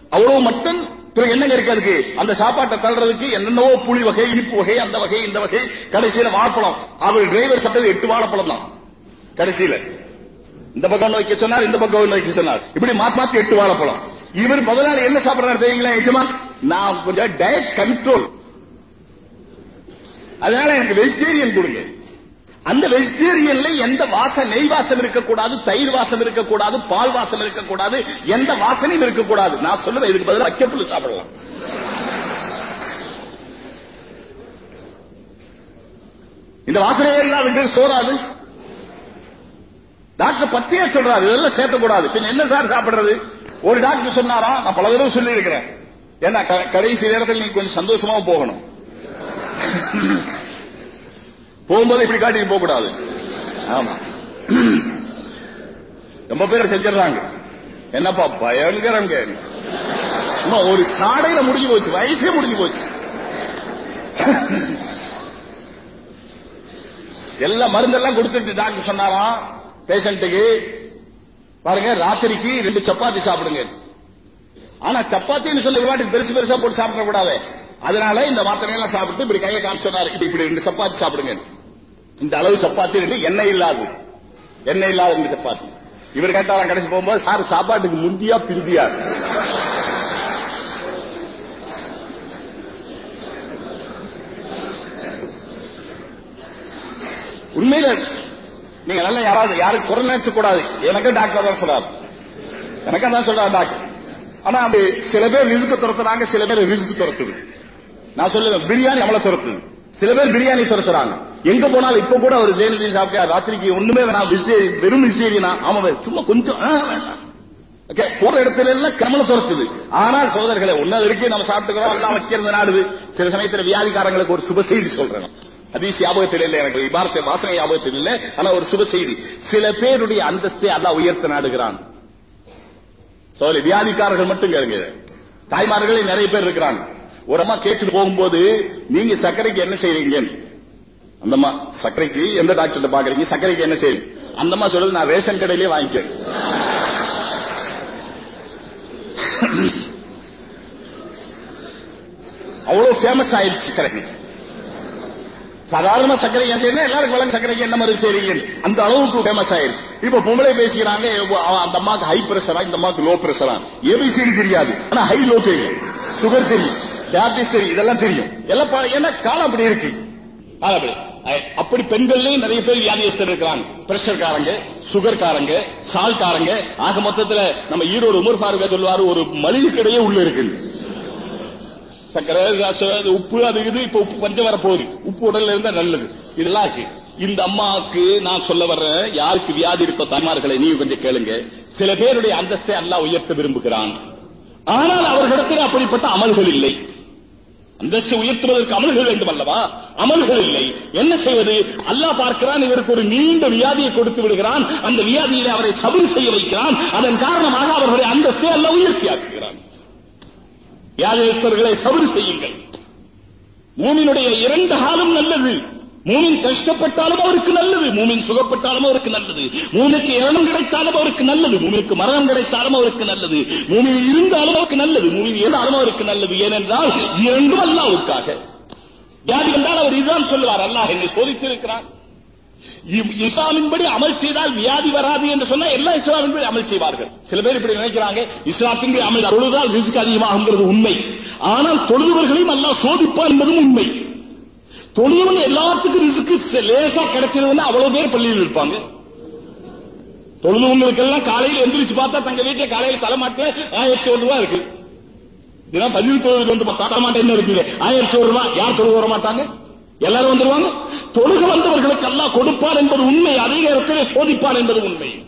அவ்வளவு மட்டன் பிறகு என்னங்க இருக்கு அதுக்கு? அந்த சாப்பாட்டை தள்ளுறதுக்கு என்னென்னவோ புளி வகை இனிப்பு வகை அந்த வகை இந்த வகை கடைசியில வாழைப்பழம். அவர் டிரைவர் சாப்பிட்டது எட்டு வாழைப்பழம் தான். கடைசியில. இந்த பக்கம் வைக்க சொன்னார் இந்த பக்கம் வைக்க சொன்னார். இப்படி மாத்தி மாத்தி எட்டு வாழைப்பழம். இவர் முதலாளி என்ன சாப்பிடுறாரு தெரியுங்களா எஜமான்? நான் கொஞ்சம் டயட் கண்ட்ரோல் அதனால எனக்கு வெஜிடேரியன் கொடுங்க. அந்த வெஜிடேரியன்ல எந்த வாசம் நெய் வாசம் இருக்கக்கூடாது தயிர் வாசம் இருக்கக்கூடாது பால் வாசம் இருக்கக்கூடாது எந்த வாசனையும் இருக்கக்கூடாது. நான் சொல்லுவேன் இதுக்கு பதிலா வைக்கப்புல்லு சாப்பிடலாம். இந்த வாசனையே இல்லாத சோறாது. டாக்டர் பச்சையா சொல்றாரு இதெல்லாம் சேர்த்தக்கூடாது. பின்ன என்ன சார் சாப்பிடுறது? ஒரு டாக்டர் சொன்னாரா? நான் பல தடவை சொல்லி இருக்கிறேன் ஏன்னா க- கடைசி நேரத்தில் நீ கொஞ்சம் சந்தோஷமா போகணும். போகும்போது இப்படி காட்டிட்டு போக கூடாது ஆமா. ரொம்ப பேர் செஞ்சிடறாங்க. என்னப்பா பயங்கரம் ஒரு சாடையில முடிஞ்சு போச்சு வயசே முடிஞ்சு போச்சு. எல்லா மருந்தெல்லாம் கொடுத்துட்டு டாக்டர் சொன்னாராம் பேஷண்ட்டுக்கு பாருங்க ராத்திரிக்கு ரெண்டு சப்பாத்தி சாப்பிடுங்க. ஆனா சப்பாத்தின்னு சொல்லி விளையாட்டு பெருசு பெருசா போட்டு சாப்பிட கூடாது அதனால இந்த மாத்திரை எல்லாம் சாப்பிட்டு இப்படி கையை காமிச்சு சொன்னாரு இப்படி இப்படி ரெண்டு சப்பாத்தி சாப்பிடுங்க இந்த அளவு சப்பாத்தி ரெண்டு எண்ணெய் இல்லாது. எண்ணெய் இல்லாத ரெண்டு சப்பாத்தி. இவர் கேட்டாராம் கடைசி போகும்போது சார் சாப்பாட்டுக்கு முந்தியா பிந்தியா உண்மையில நீங்க நல்லா யாராவது யாரும் குறை நினைச்ச கூடாது. எனக்கு டாக்டர் தான் சொல்றாரு. எனக்கு தான் சொல்றாரு டாக்டர். ஆனா அது சில பேர் ரிஸ்க் துரத்துறாங்க சில பேர் ரிஸ்க் துரத்துது. நான் சொல்லுவேன் பிரியாணி அவளை துரத்துது. சில பேர் பிரியாணி துரத்துறாங்க. எங்க போனாலும் இப்ப கூட ஒரு ஜெயலலிதா சாப்பிட்டா ராத்திரிக்கு ஒண்ணுமே வேணாம். வெஜிடேரியன் வெறும் வெஜிடேரியனா ஆமா சும்மா கொஞ்சம் ஓகே போற இடத்துல எல்லாம் கமல துரத்துது. ஆனால் சோதர்களை ஒன்னது இருக்கு நம்ம சாப்பிட்டுக்கிறோம். எல்லாம் வைக்கிறது நாடுது. சில சமயத்துல வியாதிக்காரங்களுக்கு ஒரு சுப செய்தி சொல்றேன். அதீஸ் ஞாபகத்தில் இல்லை எனக்கு. இபாரத்தை வாசனை ஞாபகத்தில் இல்லை. ஆனா ஒரு சுப செய்தி. சில பேருடைய அந்தஸ்தை அல்லாஹ் உயர்த்த நாடுகிறான். சோழ வியாதிக்காரர்கள் மட்டும் கேளுங்க. தாய்மார்களே நிறைய பேர் இருக்கிறாங்க. ஒரு அம்மா கேட்டு போகும்போது நீங்க சர்க்கரைக்கு என்ன செய்றீங்கன்னு அந்தம்மா சர்க்கரைக்கு எந்த டாக்டர் பாக்குறீங்க சர்க்கரைக்கு என்ன செய்யும் அந்தம்மா சொல்றது நான் ரேஷன் கடையிலே வாங்கிக்கிறேன். அவ்வளவு ஃபேமஸ் ஆயிடுச்சு சர்க்கரை சாதாரண சர்க்கரை ஏன் செய்யணும் எல்லாருக்கும் வழங்க சர்க்கரைக்கு என்ன மாதிரி செய்றீங்க அந்த அளவுக்கு ஃபேமஸ் ஆயிருச்சு இப்ப பொம்பளை பேசிக்கிறாங்க அந்த அம்மாக்கு ஹை பிரஷரா இந்த அம்மாக்கு லோ பிரஷரா ஏபிசிடி தெரியாது. ஆனா ஹை லோ தெரியும். சுகர் தெரியும். டயாபிட்டிஸ் தெரியும். இதெல்லாம் தெரியும். எல்லாம் ஏன்னா காலம் அப்படி இருக்கு. காலம் அப்படி. அப்படி பெண்கள்லயும் நிறைய பேர் வியாதியஸ்தர் இருக்கிறாங்க பிரஷர் காரங்க சுகர் காரங்க சால் காரங்க. ஆக மொத்தத்துல நம்ம ஈரோடு உமர் ஃபாருக சொல்லுவாரு ஒரு மளிகை கடையே உள்ள இருக்கு. சக்கரை உப்பு அது இது இப்ப உப்பு பஞ்சம் வரப்போகுது. உப்பு உடல்ல இருந்தா நல்லது. இதெல்லாம் இருக்கு. இந்த அம்மாவுக்கு நான் சொல்ல வர்றேன் யாருக்கு வியாதி இருக்கோ தாய்மார்களை நீ கொஞ்சம் கேளுங்க. சில பேருடைய அந்தஸ்தை அல்லா உயர்த்த விரும்புகிறான். ஆனால் அவர்களிடத்தில் அப்படிப்பட்ட அமல்கள் இல்லை. அந்தஸ்து உயர்த்துவதற்கு அமல்கள் வேண்டும் அல்லவா அமல்கள் இல்லை. என்ன செய்வது? அல்லாஹ் பார்க்கிறான் இவருக்கு ஒரு நீண்ட வியாதியை கொடுத்து விடுகிறான். அந்த வியாதியில அவரை சபரி செய்ய வைக்கிறான். அதன் காரணமாக அவர்களுடைய அந்தஸ்தை உயர்த்தி ஆக்குகிறான் வியாதியஸ்தர்களை சபரி செய்யுங்கள். மூமினுடைய இரண்டு காலம் நல்லது. மூமின் கஷ்டப்பட்டாலும் அவருக்கு நல்லது மூமின் சுகப்பட்டாலும் அவருக்கு நல்லது மூமிக்கு இரணம் கிடைத்தாலும் அவருக்கு நல்லது மூமிக்கு மரணம் கிடைத்தாலும் அவருக்கு நல்லது மூமின் இருந்தாலும் அவருக்கு நல்லது மூமின் ஏதாலும் அவருக்கு நல்லது. ஏனென்றால் இரண்டும் அல்லாவுக்காக. வியாதி வந்தால் அவர் இதுதான் சொல்லுவார் அல்லாஹ் என்னை சோதித்திருக்கிறான். இஸ்லாமின்படி அமல் செய்தால் வியாதி வராது என்று சொன்னா எல்லா இஸ்லாமின்படி அமல் செய்வார்கள். சில பேர் இப்படி நினைக்கிறாங்க இஸ்லாத்தின்படி அமல் தொழுதால் ரிஸ்க் அதிகமாகுங்கிறது உண்மை. ஆனால் தொழுதுவர்களையும் அல்லாஹ் சோதிப்பார் என்பதும் உண்மை. தொழுதவங்க எல்லாத்துக்கும் ரிஸ்க் லேசா கிடைச்சதுன்னா அவ்வளவு பேர் பள்ளியில் இருப்பாங்க. தொழுதவங்களுக்கெல்லாம் காலையில் எந்திரிச்சு பார்த்தா தங்க வீட்டுல காலையில் தலைமாட்டில ஆயிரத்தி ஒரு ரூபாய் இருக்கு. இதெல்லாம் பதிவு தொழுது வந்து தலைமாட்டை என்ன இருக்குது? ஆயிரத்தி ஒரு ரூபாய். யார் தொழுது வர மாட்டாங்க? எல்லாரும் வந்துருவாங்க. தொழுக வந்தவர்களுக்கு எல்லாம் கொடுப்பார் என்பது உண்மை அதே நேரத்தில் சோதிப்பார் என்பது உண்மை.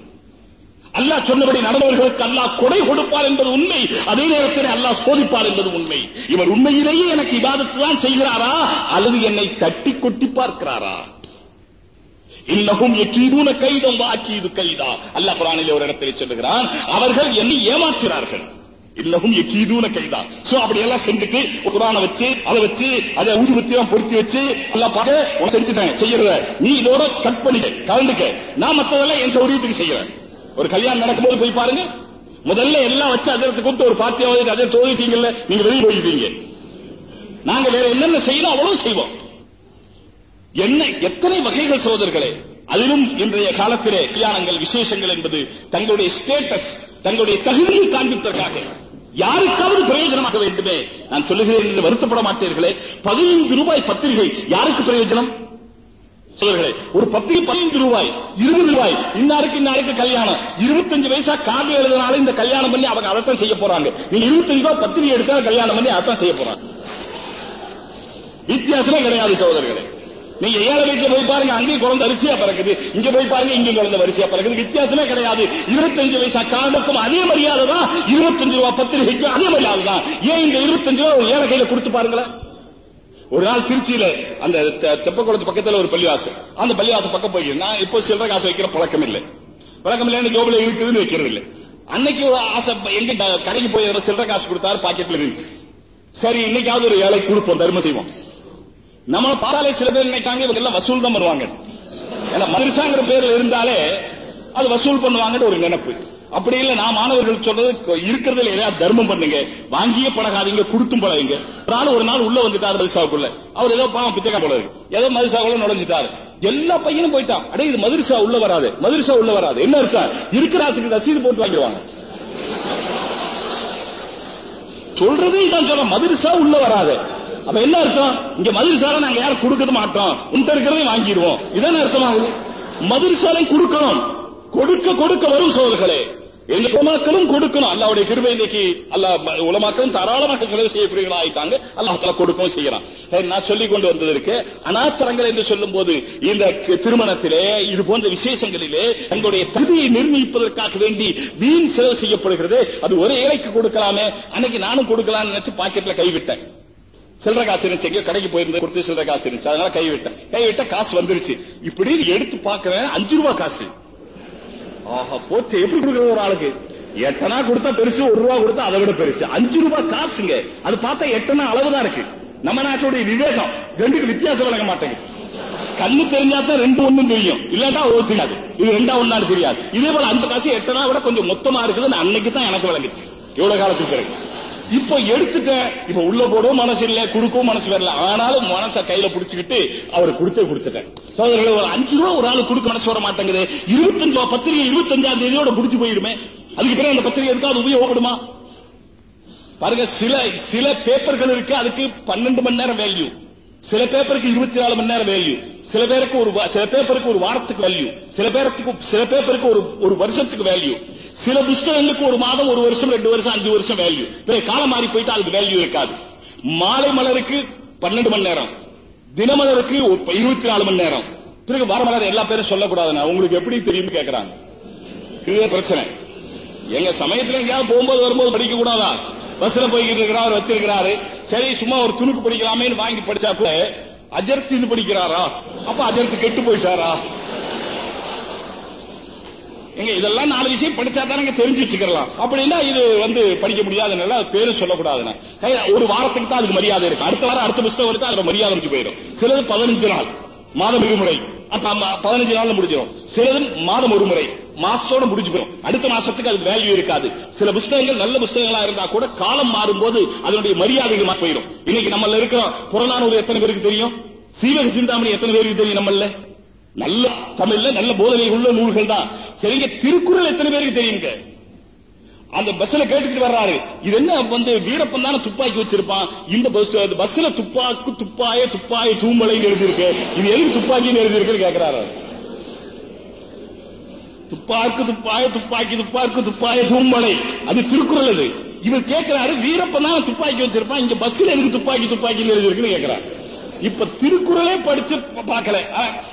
அல்லாஹ் சொன்னபடி நடந்தவர்களுக்கு அல்லாஹ் கொடை கொடுப்பார் என்பது உண்மை. அதே நேரத்தில் அல்லாஹ் சோதிப்பார் என்பது உண்மை. இவர் உண்மையிலேயே எனக்கு இபாதத்து தான் செய்கிறாரா? அல்லது என்னை தட்டி கொட்டி பார்க்கிறாரா? இன்னகும் எக்கீதூன கைதம் வாக்கீது கைதா. அல்லாஹ் குரானிலே ஒரு இடத்தில் சொல்லுகிறான் அவர்கள் என்னை ஏமாற்றுகிறார்கள். இல்லவும் எக்கீதூன கைதா. சோ அப்படி எல்லாம் செஞ்சுட்டு குரான வச்சு அதை வச்சு அதை ஊதி எல்லாம் பொருத்தி வச்சு எல்லாம் பார்க்க செஞ்சுட்டேன் செய்யறத. நீ இதோட கட் பண்ணிக்க கலந்துக்க. நான் மற்றதெல்லாம் என் சௌரியத்துக்கு செய்யறேன் ஒரு கல்யாணம் நடக்கும்போது போய் பாருங்க. முதல்ல எல்லாம் வச்சு அதிரத்தை கூப்பிட்டு ஒரு பாத்தியாவது அதை தோதிட்டீங்கல்ல நீங்க வெளியே போயிட்டீங்க நாங்க வேற என்னென்ன செய்யணும் அவ்வளவு செய்வோம். என்ன எத்தனை வகைகள் சோதர்களே அதிலும் இன்றைய காலத்திலே கல்யாணங்கள் விசேஷங்கள் என்பது தங்களுடைய ஸ்டேட்டஸ் தங்களுடைய தகுதியை காண்பிப்பதற்காக. யாருக்காவது பிரயோஜனமாக வேண்டுமே? நான் சொல்லுகிறேன் என்று வருத்தப்பட மாட்டீர்களே. பதினைந்து ரூபாய் பத்திரிகை யாருக்கு பிரயோஜனம்? சோதர்களே ஒரு பத்து பதினைந்து ரூபாய் இருபது ரூபாய் இன்னாருக்கு இன்னாருக்கு கல்யாணம். இருபத்தஞ்சு வயசா கார்டு எழுதுனால இந்த கல்யாணம் பண்ணி அவங்க அதைத்தான் செய்ய போறாங்க. நீங்க இருபத்தஞ்சு ரூபாய் பத்திரிகை எடுத்தா கல்யாணம் பண்ணி அதைத்தான் செய்ய போறாங்க. வித்தியாசமே கிடையாது சகோதரர்களே நீங்க ஏழை வீட்டுல போய் பாருங்க அங்கேயும் குழந்தை அரிசியா பிறக்குது. இங்க போய் பாருங்க இங்கேயும் குழந்தை வரிசையா பிறக்குது. வித்தியாசமே கிடையாது. இருபத்தஞ்சு வயசா காலத்துக்கும் அதே மரியாதை தான் இருபத்தஞ்சு ரூபாய் பத்திரிகைக்கும் அதே மரியாதை தான் ஏன் இந்த இருபத்தஞ்சு ரூபாய் ஏழை கையில கொடுத்து பாருங்களேன்? ஒரு நாள் திருச்சியில அந்த தெ- தெப்பக்குளத்து பக்கத்துல ஒரு பள்ளிவாசல். அந்த பள்ளிவாசல் பக்கம் போய் நான் இப்போ சில்லறை காசு வைக்கிற பழக்கம் இல்லை. பழக்கம் இல்லைன்னு ஜோபில இருக்குதுன்னு வைக்கிறது இல்லை. அன்னைக்கு ஒரு ஆசை எங்க ட- கடைக்கு போய் சில்லற சில்லறை காசு கொடுத்தாரு பாக்கெட்ல இருந்துச்சு. சரி இன்னைக்காவது ஒரு ஏழை கொடுப்போம் தர்மம் செய்வோம். நம்ம பாராலே சில பேர் நினைக்காங்க இவங்க எல்லாம் வசூல் தான் வருவாங்க ஏன்னா மதரசாங்கிற பேர்ல இருந்தாலே அது வசூல் பண்ணுவாங்கன்னு ஒரு நினைப்பு. அப்படி இல்ல நான் மாணவர்கள் சொல்றது இருக்கிறதுல ஏதாவது தர்மம் பண்ணுங்க. வாங்கியே பழகாதீங்க கொடுத்தும் பழகுங்க. ஒரு நாள் ஒரு நாள் உள்ள வந்துட்டாரு மதுசாவுக்குள்ள. அவர் ஏதோ பாவம் பிச்சைக்கா போல இருக்கு. ஏதோ மதுசாவுக்குள்ள நுழைஞ்சிட்டாரு. எல்லா பையனும் போயிட்டான். அடே இது மதுரசா உள்ள வராது. மதுரசா உள்ள வராது. என்ன இருக்கா இருக்கிறாசுக்கு ரசீது போட்டு வாங்கிடுவாங்க. சொல்றதே இதான் சொல்ல மதுரசா உள்ள வராது. அப்ப என்ன அர்த்தம்? இங்க மதுரசால நாங்க யாரும் கொடுக்க மாட்டோம். உன்ட்ட இருக்கிறதையும் வாங்கிடுவோம். இதான அர்த்தமாகுது மதுரசாலையும் கொடுக்கணும். கொடுக்க கொடுக்க வரும் சோதர்களே எங்க உலமாக்களும் கொடுக்கணும். அல்லாவுடைய கிருபை இன்னைக்கு அல்லாஹ் உலமாக்களும் தாராளமாக செலவு செய்யப்படுகிறா ஆயிட்டாங்க. அல்லாஹ் தலா கொடுக்கவும் செய்யறான். நான் சொல்லிக் கொண்டு வந்ததற்கு அனாச்சாரங்கள் என்று சொல்லும் போது இந்த திருமணத்திலே இது போன்ற விசேஷங்களிலே தங்களுடைய தகுதியை நிர்ணயிப்பதற்காக வேண்டி வீண் செலவு செய்யப்படுகிறது. அது ஒரே ஏழைக்கு கொடுக்கலாமே. அன்னைக்கு நானும் கொடுக்கலாம்னு நினைச்சு பாக்கெட்ல கைவிட்டேன். சில்லற காசு இருந்துச்சு எங்கேயோ கடைக்கு போயிருந்து கொடுத்து சில்லற காசு இருந்துச்சு. அதனால கைவிட்டேன். கைவிட்ட காசு வந்துருச்சு. இப்படி எடுத்து பாக்குறேன் அஞ்சு ரூபாய் காசு. ஆஹா போச்சு. எப்படி கொடுக்குற ஒரு ஆளுக்கு? எட்டனா கொடுத்தா பெருசு ஒரு ரூபா கொடுத்தா அதை விட பெருசு. அஞ்சு ரூபாய் காசுங்க. அது பார்த்தா எட்டனா அளவுதான் இருக்கு. நம்ம நாட்டுடைய விவேகம். ரெண்டுக்கு வித்தியாசம் விளங்க மாட்டேங்குது. கண்ணு தெரிஞ்சாதான் ரெண்டு ஒண்ணும் தெரியும். இல்லாட்டா ஒரு தெரியாது. இது ரெண்டா ஒண்ணான்னு தெரியாது. இதே போல அஞ்சு காசு எட்டனா விட கொஞ்சம் மொத்தமா இருக்குதுன்னு அன்னைக்கு தான் எனக்கு விளங்குச்சு. இவ்வளவு காலத்துக்கு பிறகு? இப்ப எடுத்துட்டேன் இப்ப உள்ள போடவும் மனசு இல்ல குடுக்கவும் மனசு வரல. ஆனாலும் மனச கையில புடிச்சுக்கிட்டு அவர் கொடுத்தே கொடுத்துட்டேன் சோதரர்களை ஒரு அஞ்சு ரூபா ஒரு ஆளு கொடுக்க மனசு வர மாட்டேங்குது. இருபத்தஞ்சு ரூபா பத்திரிகை இருபத்தஞ்சாம் தேதியோட புடிச்சு போயிருமே அதுக்கு பிறகு அந்த பத்திரிகை எதுக்காக அது உபயோகப்படுமா? பாருங்க சில சில பேப்பர்கள் இருக்கு அதுக்கு பன்னெண்டு மணி நேரம் வேல்யூ சில பேப்பருக்கு இருபத்தி நாலு மணி நேரம் வேல்யூ சில பேருக்கு ஒரு சில பேப்பருக்கு ஒரு வாரத்துக்கு வேல்யூ சில பேருக்கு சில பேப்பருக்கு ஒரு ஒரு வருஷத்துக்கு வேல்யூ சில புஸ்தகங்களுக்கு ஒரு மாதம் ஒரு வருஷம் ரெண்டு வருஷம் அஞ்சு வருஷம் வேல்யூ காலம் மாறி போயிட்டு அதுக்கு வேல்யூ இருக்காது. மாலை மலருக்கு பன்னெண்டு மணி நேரம். தினமலருக்கு இருபத்தி நாலு மணி நேரம். பிறகு வாரமலர் எல்லா பேரும் சொல்லக்கூடாதுன்னா உங்களுக்கு எப்படி தெரியும் கேட்கறாங்க இதுவே பிரச்சனை. எங்க சமயத்துல எங்கேயாவது போகும்போது வரும்போது படிக்க கூடாதா பஸ்ல போய்கிட்டு இருக்கிறார் வச்சிருக்கிறாரு. சரி சும்மா ஒரு துணுக்கு படிக்கலாமேன்னு வாங்கி படிச்சா கூட அஜர்த்து இது படிக்கிறாரா? அப்ப அஜர்த்து கெட்டு போயிட்டாரா? எங்க இதெல்லாம் நாலு விஷயம் படிச்சா தானே தெரிஞ்சு வச்சுக்கலாம் அப்படின்னா இது வந்து படிக்க முடியாதுனால பேரு சொல்லக்கூடாதுன்னு. ஒரு வாரத்துக்கு தான் அதுக்கு மரியாதை இருக்கு. அடுத்த வாரம் அடுத்த புஸ்தகம் இருக்கு அதுல மரியாதை முடிஞ்சு போயிடும். சிலது பதினஞ்சு நாள் மாதம் விடுமுறை பதினஞ்சு நாள்ல முடிஞ்சிடும். சிலது மாதம் ஒரு முறை. மாசத்தோட முடிஞ்சு போயிடும். அடுத்த மாசத்துக்கு அது வேல்யூ இருக்காது. சில புஸ்தகங்கள் நல்ல புஸ்தகங்களா இருந்தா கூட காலம் மாறும்போது அதனுடைய மரியாதைகள் போயிடும். இன்னைக்கு நம்மள இருக்கிற புறநானூறு எத்தனை பேருக்கு தெரியும்? சீவக சிந்தாமணி எத்தனை பேருக்கு தெரியும் நம்மள? நல்ல தமிழ்ல நல்ல போதனை உள்ள நூல்கள் தான். சரிங்க திருக்குறள் எத்தனை பேருக்கு தெரியுங்க? அந்த பஸ்ல கேட்டுக்கிட்டு வர்றாரு. இது என்ன வந்து வீரப்பன் தானே துப்பாக்கி வச்சிருப்பான்? இந்த பஸ் பஸ்ல துப்பாக்கு துப்பாய துப்பாய தூம்பலைன்னு எழுதியிருக்கு. இது எதுக்கு துப்பாக்கின்னு எழுதியிருக்குன்னு கேக்குறாரு. துப்பாக்கு துப்பாய துப்பாக்கி துப்பாக்கு துப்பாய தூம்பலை. அது திருக்குறள் அது. இவர் கேட்கிறாரு வீரப்பன் தானே துப்பாக்கி வச்சிருப்பான். இங்க பஸ்ல எதுக்கு துப்பாக்கி துப்பாக்கின்னு எழுதியிருக்குன்னு கேக்குறாரு. இப்ப திருக்குறளே படிச்சு பார்க்கல.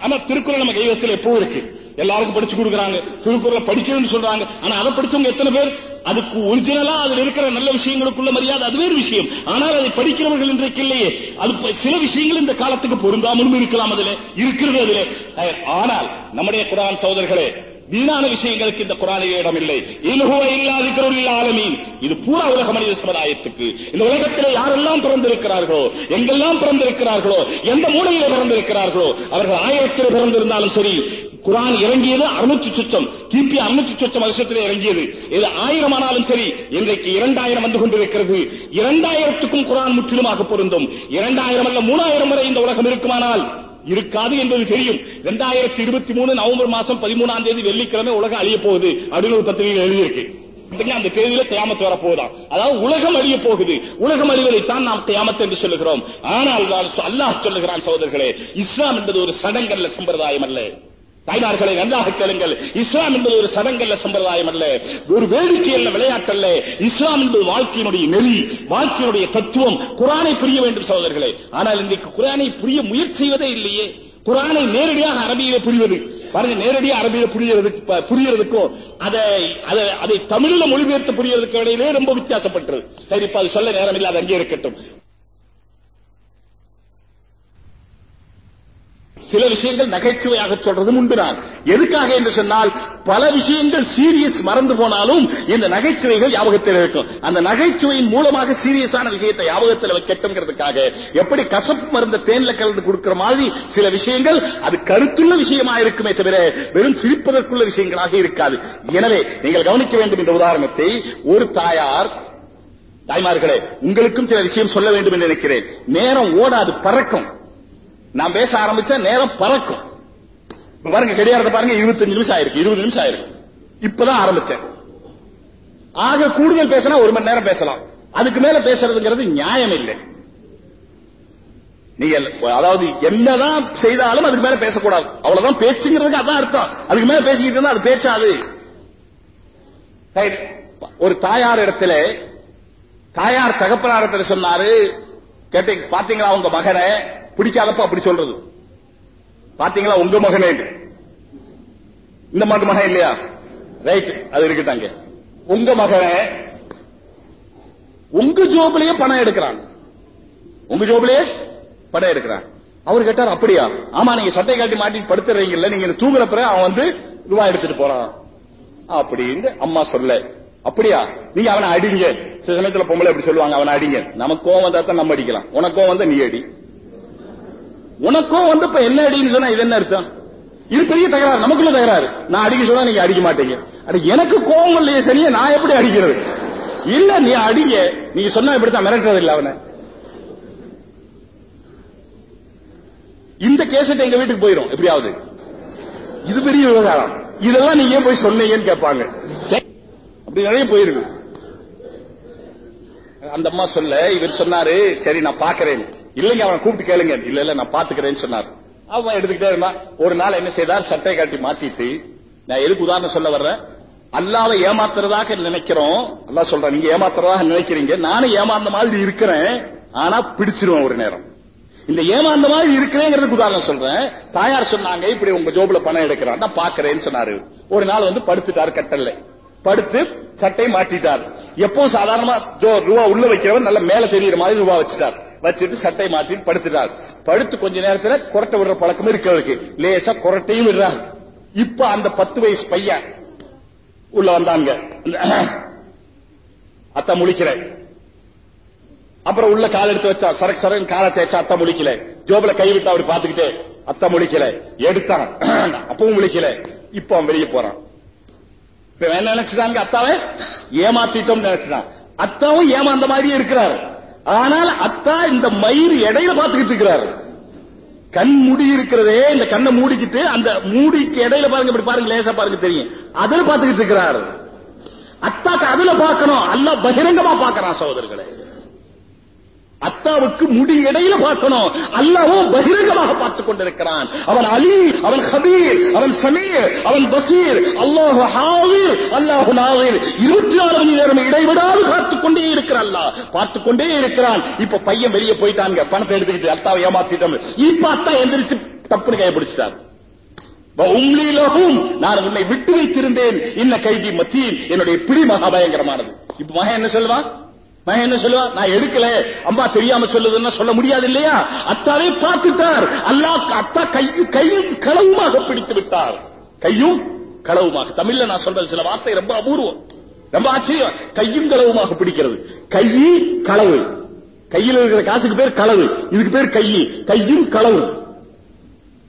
ஆனா திருக்குறள் நம்ம கைவசத்துல எப்பவும் இருக்கு. எல்லாருக்கும் படிச்சு கொடுக்கறாங்க. திருக்குறளை படிக்கணும்னு சொல்றாங்க. ஆனா அதை படிச்சவங்க எத்தனை பேர்? அதுக்கு ஒரிஜினலா அதுல இருக்கிற நல்ல விஷயங்களுக்குள்ள மரியாதை அது வேறு விஷயம். ஆனால் அதை படிக்கிறவர்கள் இன்றைக்கு இல்லையே. அது சில விஷயங்கள் இந்த காலத்துக்கு பொருந்தாமலும் இருக்கலாம் அதுல இருக்கிறது அதுல. ஆனால் நம்முடைய குரான் சோதர்களே வீணான விஷயங்களுக்கு இந்த குரானிலே இடம் இல்லை இல்ஹுவ இல்லா ஆலமீன் இது பூரா உலக மனித சமுதாயத்துக்கு. இந்த உலகத்திலே யாரெல்லாம் பிறந்திருக்கிறார்களோ எங்கெல்லாம் பிறந்திருக்கிறார்களோ எந்த மூலையில பிறந்திருக்கிறார்களோ அவர்கள் ஆயிரத்தில் பிறந்திருந்தாலும் சரி குரான் இறங்கியது அறுநூற்றி சுச்சம் கிபி அறுநூற்றி சுச்சம் வருஷத்தில் இறங்கியது. இது ஆயிரம் ஆனாலும் சரி இன்றைக்கு இரண்டாயிரம் வந்து கொண்டிருக்கிறது. இரண்டாயிரத்துக்கும் குரான் முற்றிலுமாக பொருந்தும். இரண்டாயிரம் அல்ல மூணாயிரம் வரை இந்த உலகம் இருக்குமானால் இருக்காது என்பது தெரியும். 2023 இருபத்தி மூணு நவம்பர் மாசம் பதிமூணாம் தேதி வெள்ளிக்கிழமை உலகம் அழிய போகுது அப்படின்னு ஒரு பத்திரிகை எழுதியிருக்கு. அந்த தேதியில கியாமத்து வரப்போகுதாம். அதாவது உலகம் அழிய போகுது. உலகம் அழிவதைத்தான் நாம் கியாமத்து என்று சொல்லுகிறோம். ஆனால் அல்லாஹ் சொல்லுகிறான் சகோதரர்களே இஸ்லாம் என்பது ஒரு சடங்கல்ல சம்பிரதாயம் அல்ல தாய்மார்களை நன்றாக கேளுங்கள். இஸ்லாம் என்பது ஒரு சடங்கல்ல சம்பிரதாயம் அல்ல ஒரு வேடிக்கை அல்ல விளையாட்டு அல்ல இஸ்லாம் என்பது வாழ்க்கையினுடைய நெறி வாழ்க்கையினுடைய தத்துவம். குரானை புரிய வேண்டும் சகோதரர்களே. ஆனால் இன்றைக்கு குரானை புரிய முயற்சி செய்வதே இல்லையே. குரானை நேரடியாக அரபியிலே புரிவது. பாருங்க நேரடியாக அரபியில புரியறதுக்கு புரியறதுக்கும் அதை அதை அதை தமிழ்ல மொழிபெயர்த்து புரியறதுக்கு இடையிலே ரொம்ப வித்தியாசப்பட்டது. சரி இப்ப அது சொல்ல நேரம் இல்லாத அங்கே இருக்கட்டும். சில விஷயங்கள் நகைச்சுவையாக சொல்றதும் உண்டு நான் எதுக்காக என்று சொன்னால் பல விஷயங்கள் சீரியஸ் மறந்து போனாலும் இந்த நகைச்சுவைகள் ஞாபகத்தில் இருக்கும். அந்த நகைச்சுவையின் மூலமாக சீரியஸான விஷயத்தை ஞாபகத்தில் வைக்கட்டும்ங்கிறதுக்காக எப்படி கசப்பு மருந்த தேன்ல கலந்து கொடுக்கிற மாதிரி சில விஷயங்கள் அது கருத்துள்ள விஷயமா இருக்குமே தவிர வெறும் சிரிப்பதற்குள்ள விஷயங்களாக இருக்காது. எனவே நீங்கள் கவனிக்க வேண்டும் இந்த உதாரணத்தை. ஒரு தாயார் தாய்மார்களே உங்களுக்கும் சில விஷயம் சொல்ல வேண்டும் என்று நினைக்கிறேன். நேரம் ஓடாது பறக்கும். நான் பேச ஆரம்பிச்சா நேரம் பறக்கும். பாருங்க கடிகாரத்தை பாருங்க 25 நிமிஷம் ஆயிருக்கு இருபது நிமிஷம் ஆயிருக்கு. இப்பதான் ஆரம்பிச்சேன். ஆக கூடுதல் பேசினா ஒரு மணி நேரம் பேசலாம். அதுக்கு மேல பேசுறதுங்கிறது நியாயம் இல்லை. நீங்க அதாவது என்னதான் செய்தாலும் அதுக்கு மேல பேசக்கூடாது. அவ்வளவுதான் பேச்சுங்கிறதுக்கு அதான் அர்த்தம். அதுக்கு மேல பேசிக்கிட்டு இருந்தா அது பேச்சாது. ஒரு தாயார் இடத்துல தாயார் தகப்பனார் இடத்துல சொன்னாரு கேட்டீங்க பாத்தீங்களா உங்க மகனை? பிடிக்காதப்ப அப்படி சொல்றது. பாத்தீங்களா உங்க மகனே இந்த மாட்டு மகன் இல்லையா? ரைட் அது இருக்கட்டாங்க உங்க மகனை உங்க ஜோபிலேயே பணம் எடுக்கிறான். உங்க ஜோபிலேயே பணம் எடுக்கிறான். அவர் கேட்டார் அப்படியா? ஆமா நீங்க சட்டை காட்டி மாட்டி படுத்துறீங்கல்ல நீங்க தூங்குற பிறகு அவன் வந்து ரூபாய் எடுத்துட்டு போறான். அப்படின்னு அம்மா சொல்ல. அப்படியா? நீங்க அவனை அடிங்க. சில சமயத்துல பொம்பளை அப்படி சொல்லுவாங்க அவனை அடிங்க. நமக்கு கோவம் வந்தா தான் நம்ம அடிக்கலாம். உனக்கும் வந்தா நீ அடி. உனக்கும் வந்து இப்ப என்ன அடின்னு சொன்னா இது என்ன அர்த்தம்? இது பெரிய தகராறு நமக்குள்ள தகராறு. நான் அடிக்க சொன்னா நீங்க அடிக்க மாட்டீங்க. அட எனக்கு கோபம் இல்லையே சரியா நான் எப்படி அடிக்கிறது? இல்ல நீ அடிங்க. நீங்க சொன்னா இப்படித்தான் மிரட்டுறது இல்ல அவனை. இந்த கேசட் எங்க வீட்டுக்கு போயிரும் எப்படியாவது? இது பெரிய விவகாரம். இதெல்லாம் நீங்க ஏன் போய் சொன்னீங்கன்னு கேட்பாங்க. அப்படி நிறைய போயிருக்கு. அந்த அம்மா சொல்ல இவர் சொன்னாரு சரி நான் பாக்குறேன் இல்லைங்க அவனை கூப்பிட்டு கேளுங்க. இல்ல இல்ல நான் பாத்துக்கிறேன்னு சொன்னார். அவன் எடுத்துக்கிட்டே இருந்தான். ஒரு நாள் என்ன செய்தார்? சட்டை காட்டி மாத்திட்டு நான் எதுக்கு உதாரணம் சொல்ல வர்றேன்? அல்லாவை ஏமாத்துறதாக நினைக்கிறோம். அல்லா சொல்றேன் நீங்க ஏமாத்துறதாக நினைக்கிறீங்க. நானும் ஏமாந்த மாதிரி இருக்கிறேன். ஆனா பிடிச்சிருவேன் ஒரு நேரம். இந்த ஏமாந்த மாதிரி இருக்கிறேங்கிறதுக்கு உதாரணம் சொல்றேன். தாயார் சொன்னாங்க இப்படி உங்க ஜோபுல பணம் எடுக்கிறான். நான் பாக்குறேன்னு சொன்னாரு. ஒரு நாள் வந்து படுத்துட்டாரு கட்டல்ல. படுத்து சட்டை மாட்டிட்டார். எப்போ சாதாரணமா ஜோ ரூபா உள்ள வைக்கிறவன் நல்ல மேல தெரியுற மாதிரி ரூபா வச்சுட்டார். வச்சுட்டு சட்டை மாட்டிட்டு படுத்துட்டார் படுத்து கொஞ்ச நேரத்துல குரட்டை விடுற பழக்கம் இருக்கு அவருக்கு லேசா குரட்டையும் விடுறார் இப்ப அந்த பத்து வயசு பையன் உள்ள வந்தாங்க. அத்த முழிக்கிற அப்புறம் உள்ள கால் எடுத்து வச்சா சரக்கு சரக்கு காலை தேய்ச்சா அத்த முழிக்கல. ஜோபில கை விட்டு அவர் பாத்துக்கிட்டே அத்த முழிக்கல. எடுத்தான். அப்பவும் முழிக்கல. இப்ப அவன் வெளியே போறான். இப்ப என்ன நினைச்சுதாங்க அத்தாவை ஏமாத்திட்டோம் நினைச்சுதான் அத்தாவும் ஏமாந்த மாதிரியே இருக்கிறாரு. ஆனால் அத்தா இந்த மயிர் இடையில பாத்துக்கிட்டு இருக்கிறாரு. கண் முடி இருக்கிறதே இந்த கண்ணை மூடிக்கிட்டு அந்த மூடிக்கு இடையில பாருங்க இப்படி பாருங்க லேசா பாருங்க தெரியும். அதுல பாத்துக்கிட்டு இருக்கிறாரு. அத்தாக்கு அதுல பார்க்கணும். அல்ல பகிரங்கமா பார்க்கறான் சகோதரர்களே. அத்தாவுக்கு முடி இடையில பார்க்கணும். அல்லாவும் பகிரங்கமாக பார்த்துக் கொண்டிருக்கிறான். அவன் அலி அவன் ஹபீர் அவன் சமீர் அவன் பசீர். அல்லாஹு ஹாவீர் அல்லாஹு நாவீர் இருபத்தி நாலு மணி நேரம் இடைவிடாது பார்த்துக் கொண்டே இருக்கிற அல்லா பார்த்துக் கொண்டே இருக்கிறான். இப்ப பையன் வெளியே போயிட்டாங்க பணத்தை எடுத்துக்கிட்டு அத்தாவை ஏமாத்திட்டோம். இப்ப அத்தா எந்திரிச்சு தப்புன்னு கைப்பிடிச்சிட்டார் உம்லீலகும் நான் உன்னை விட்டு வைத்திருந்தேன். இன்ன கைதி மத்தியில் என்னுடைய பிடி மகா பயங்கரமானது. இப்ப மகன் என்ன சொல்லுவான்? நான் என்ன சொல்லுவா? நான் எடுக்கல. அம்மா தெரியாம சொல்லுதுன்னா சொல்ல முடியாது இல்லையா? அத்தாவே பார்த்துட்டார். அல்லாஹ் அத்தா கையும் கையும் களவுமாக பிடித்து விட்டார். கையும் களவுமாக. தமிழ்ல நான் சொல்றது சில வார்த்தை ரொம்ப அபூர்வம். ரொம்ப ஆச்சரியம். கையும் களவுமாக பிடிக்கிறது. கையி களவு. கையில் இருக்கிற காசுக்கு பேர் களவு. இதுக்கு பேர் கையி கையும் களவு.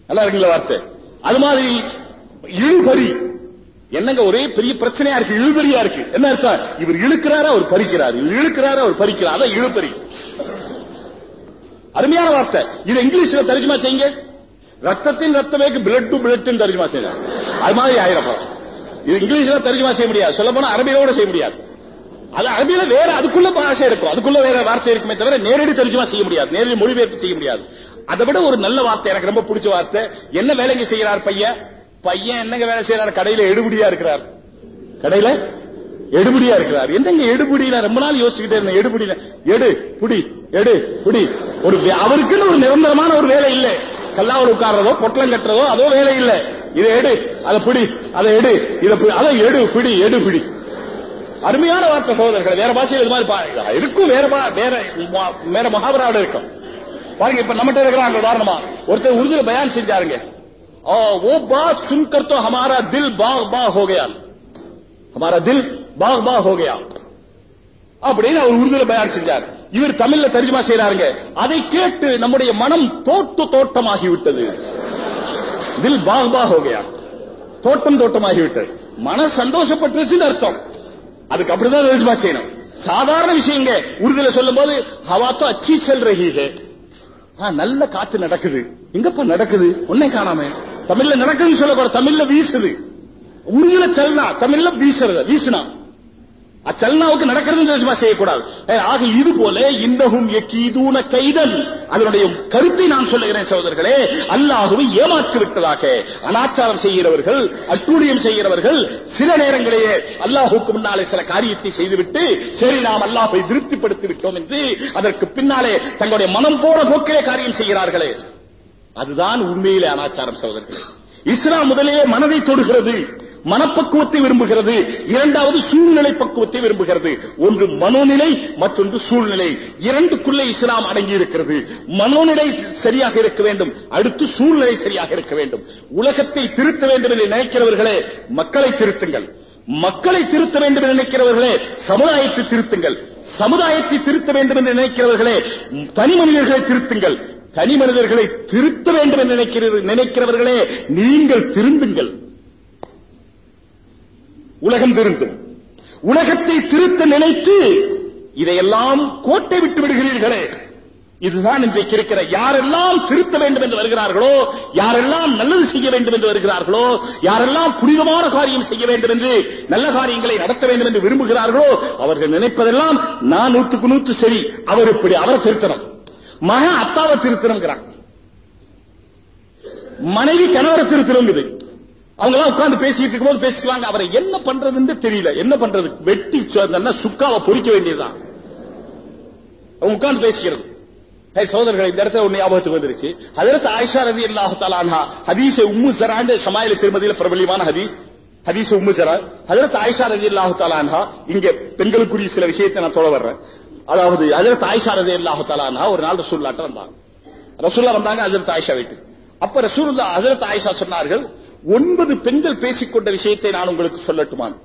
நல்லா இருக்குல்ல வார்த்தை? அது மாதிரி இழுபறி. என்னங்க ஒரே பெரிய பிரச்சனையா இருக்கு இழுபறியா இருக்கு? என்ன அர்த்தம்? இவர் இழுக்கிறாரா அவர் பறிக்கிறார். இவர் இழுக்கிறாரா அவர் பறிக்கிறார்? அதான் இழுபறி. அருமையான வார்த்தை. இது இங்கிலீஷ்ல தர்ஜுமா செய்யுங்க. ரத்தத்தின் ரத்தமேக்கு பிளட் டு பிளட் தர்ஜுமா செய்யுங்க அது மாதிரி ஆயிரம் இது இங்கிலீஷ்ல தர்ஜுமா செய்ய முடியாது. சொல்ல போனா அரபியோட செய்ய முடியாது. அது அரபியில வேற அதுக்குள்ள பாஷை இருக்கும். அதுக்குள்ள வேற வார்த்தை இருக்குமே தவிர நேரடி தர்ஜுமா செய்ய முடியாது. நேரடி மொழிபெயர்ப்பு செய்ய முடியாது. அதை விட ஒரு நல்ல வார்த்தை எனக்கு ரொம்ப பிடிச்ச வார்த்தை. என்ன வேலைங்க செய்யறார் பையன்? பையன் என்னங்க வேலை செய்யறாரு கடையில எடுபடியா இருக்கிறார். கடையில எடுபடியா இருக்கிறார். என்னங்க எடுபடியில ரொம்ப நாள் யோசிச்சுக்கிட்டே இருந்தேன். எடுபடியில எடு புடி எடு புடி. ஒரு அவருக்குன்னு ஒரு நிரந்தரமான ஒரு வேலை இல்ல. கல்லாவில் உட்கார்றதோ பொட்டலம் கட்டுறதோ அதோ வேலை இல்ல. இதை எடு அதை பிடி அதை எடு இதை அதை எடு பிடி எடு பிடி. அருமையான வார்த்தை சகோதரர்கள் வேற பாஷையில் இது மாதிரி இருக்கும் வேற வேற வேற மகாபராவோட இருக்கும். பாருங்க இப்ப நம்மகிட்ட இருக்கிறாங்க உதாரணமா ஒருத்தர் உருதுல பயான் செஞ்சாருங்க. आ, वो बात सुनकर तो हमारा दिल बाग बाग हो गया हमारा दिल बाग बाग हो गया அப்படின்னு அவர் உருதுல பயான் செஞ்சார் இவர் தமிழ்ல தர்ஜுமா செய்றாருங்க அதை கேட்டு நம்முடைய மனம் தோட்டு தோட்டமாகி விட்டது தில் பாக் பாக் हो गया தோட்டம் தோட்டமாகி விட்டது மன சந்தோஷப்பட்டுச்சுன்னு அர்த்தம் அதுக்கு அப்படிதான் தர்ஜுமா செய்யணும் சாதாரண விஷயங்க உருதுல சொல்லும்போது ஹவா तो अच्छी चल रही है ஆ, நல்ல காத்து நடக்குது எங்கப்பா நடக்குது ஒன்னே காணாம தமிழ்ல நடக்குதுன்னு சொல்லக்கூடாது தமிழ்ல வீசுது. உருதுல சல்னா தமிழ்ல வீசுறது வீசுனா. அச்சல்னாவுக்கு நடக்கிறதுன்னு தெரியுமா செய்யக்கூடாது. ஆக இது போல இன்னகும் எக்கீதூன கைதன். அதனுடைய கருத்தை நான் சொல்லுகிறேன் சகோதரர்களே அல்லாஹுவை ஏமாற்றி விட்டதாக அனாச்சாரம் செய்கிறவர்கள் அட்டூழியம் செய்கிறவர்கள் சில நேரங்களிலே அல்லாஹுக்கு முன்னாலே சில காரியத்தை செய்துவிட்டு சரி நாம் அல்லாஹை திருப்திப்படுத்தி விட்டோம் என்று அதற்கு பின்னாலே தங்களுடைய மனம் போன போக்கிலே காரியம் செய்கிறார்களே. அதுதான் உண்மையிலே அனாச்சாரம் சகோதரர்களே. இஸ்லாம் முதலிலே மனதை தொடுகிறது மனப்பக்குவத்தை விரும்புகிறது இரண்டாவது சூழ்நிலை பக்குவத்தை விரும்புகிறது. ஒன்று மனோநிலை மற்றொன்று சூழ்நிலை. இரண்டுக்குள்ளே இஸ்லாம் அடங்கி இருக்கிறது மனோநிலை சரியாக இருக்க வேண்டும் அடுத்து சூழ்நிலை சரியாக இருக்க வேண்டும். உலகத்தை திருத்த வேண்டும் என்று நினைக்கிறவர்களே மக்களை திருத்துங்கள். மக்களை திருத்த வேண்டும் என்று நினைக்கிறவர்களே சமுதாயத்தை திருத்துங்கள். சமுதாயத்தை திருத்த வேண்டும் என்று நினைக்கிறவர்களே தனி மனிதர்களை திருத்துங்கள். தனி மனிதர்களை திருத்த வேண்டும் என்று நினைக்கிறவர்களே நீங்கள் திருந்துங்கள். உலகம் திருந்தும். உலகத்தை திருத்த நினைத்து இதையெல்லாம் கோட்டை விட்டு விடுகிறீர்களே. இதுதான் இன்றைக்கு இருக்கிற யாரெல்லாம் திருத்த வேண்டும் என்று வருகிறார்களோ யாரெல்லாம் நல்லது செய்ய வேண்டும் என்று வருகிறார்களோ யாரெல்லாம் புனிதமான காரியம் செய்ய வேண்டும் என்று நல்ல காரியங்களை நடத்த வேண்டும் என்று விரும்புகிறார்களோ அவர்கள் நினைப்பதெல்லாம் நான் நூற்றுக்கு நூற்று சரி அவர் இப்படி அவர் திருத்தணும். மகன் அத்தாவை திருத்தணுங்கிறான் மனைவி கணவரை திருத்தணுங்குது. அவங்க எல்லாம் உட்கார்ந்து பேசிட்டு இருக்கும்போது பேசிக்குவாங்க. அவரை என்ன பண்றதுன்னு தெரியல. என்ன பண்றது? வெட்டி சுக்காவை பொறிக்க வேண்டியதுதான். அவங்க உட்கார்ந்து பேசிக்கிறது. ஹே சோதரர்கள் இந்த இடத்துல ஒண்ணு ஞாபகத்துக்கு வந்துருச்சு. அதற்கு ஆயிஷா ரதி அல்லாஹு தாலானா ஹதீஸ் உம்மு சராண்டு சமாயில திருமதியில பிரபலியமான ஹதீஸ். ஹதீஸ் உம்மு சரா அதற்கு ஆயிஷா ரதி அல்லாஹு தாலானா இங்க பெண்களுக்குரிய சில விஷயத்தை நான் தொட வர்றேன். அதாவது ஹஜரத் ஆயிஷா ரலியல்லாஹு ஒரு நாள் ரசூல்லாட்ட வந்தாங்க. ரசூல்லா வந்தாங்க ஹஜரத் தாய்ஷா வீட்டுக்கு. அப்ப ரசூல்லா ஹஜரத் தாய்ஷா சொன்னார்கள் ஒன்பது பெண்கள் பேசிக்கொண்ட விஷயத்தை நான் உங்களுக்கு சொல்லட்டுமான்.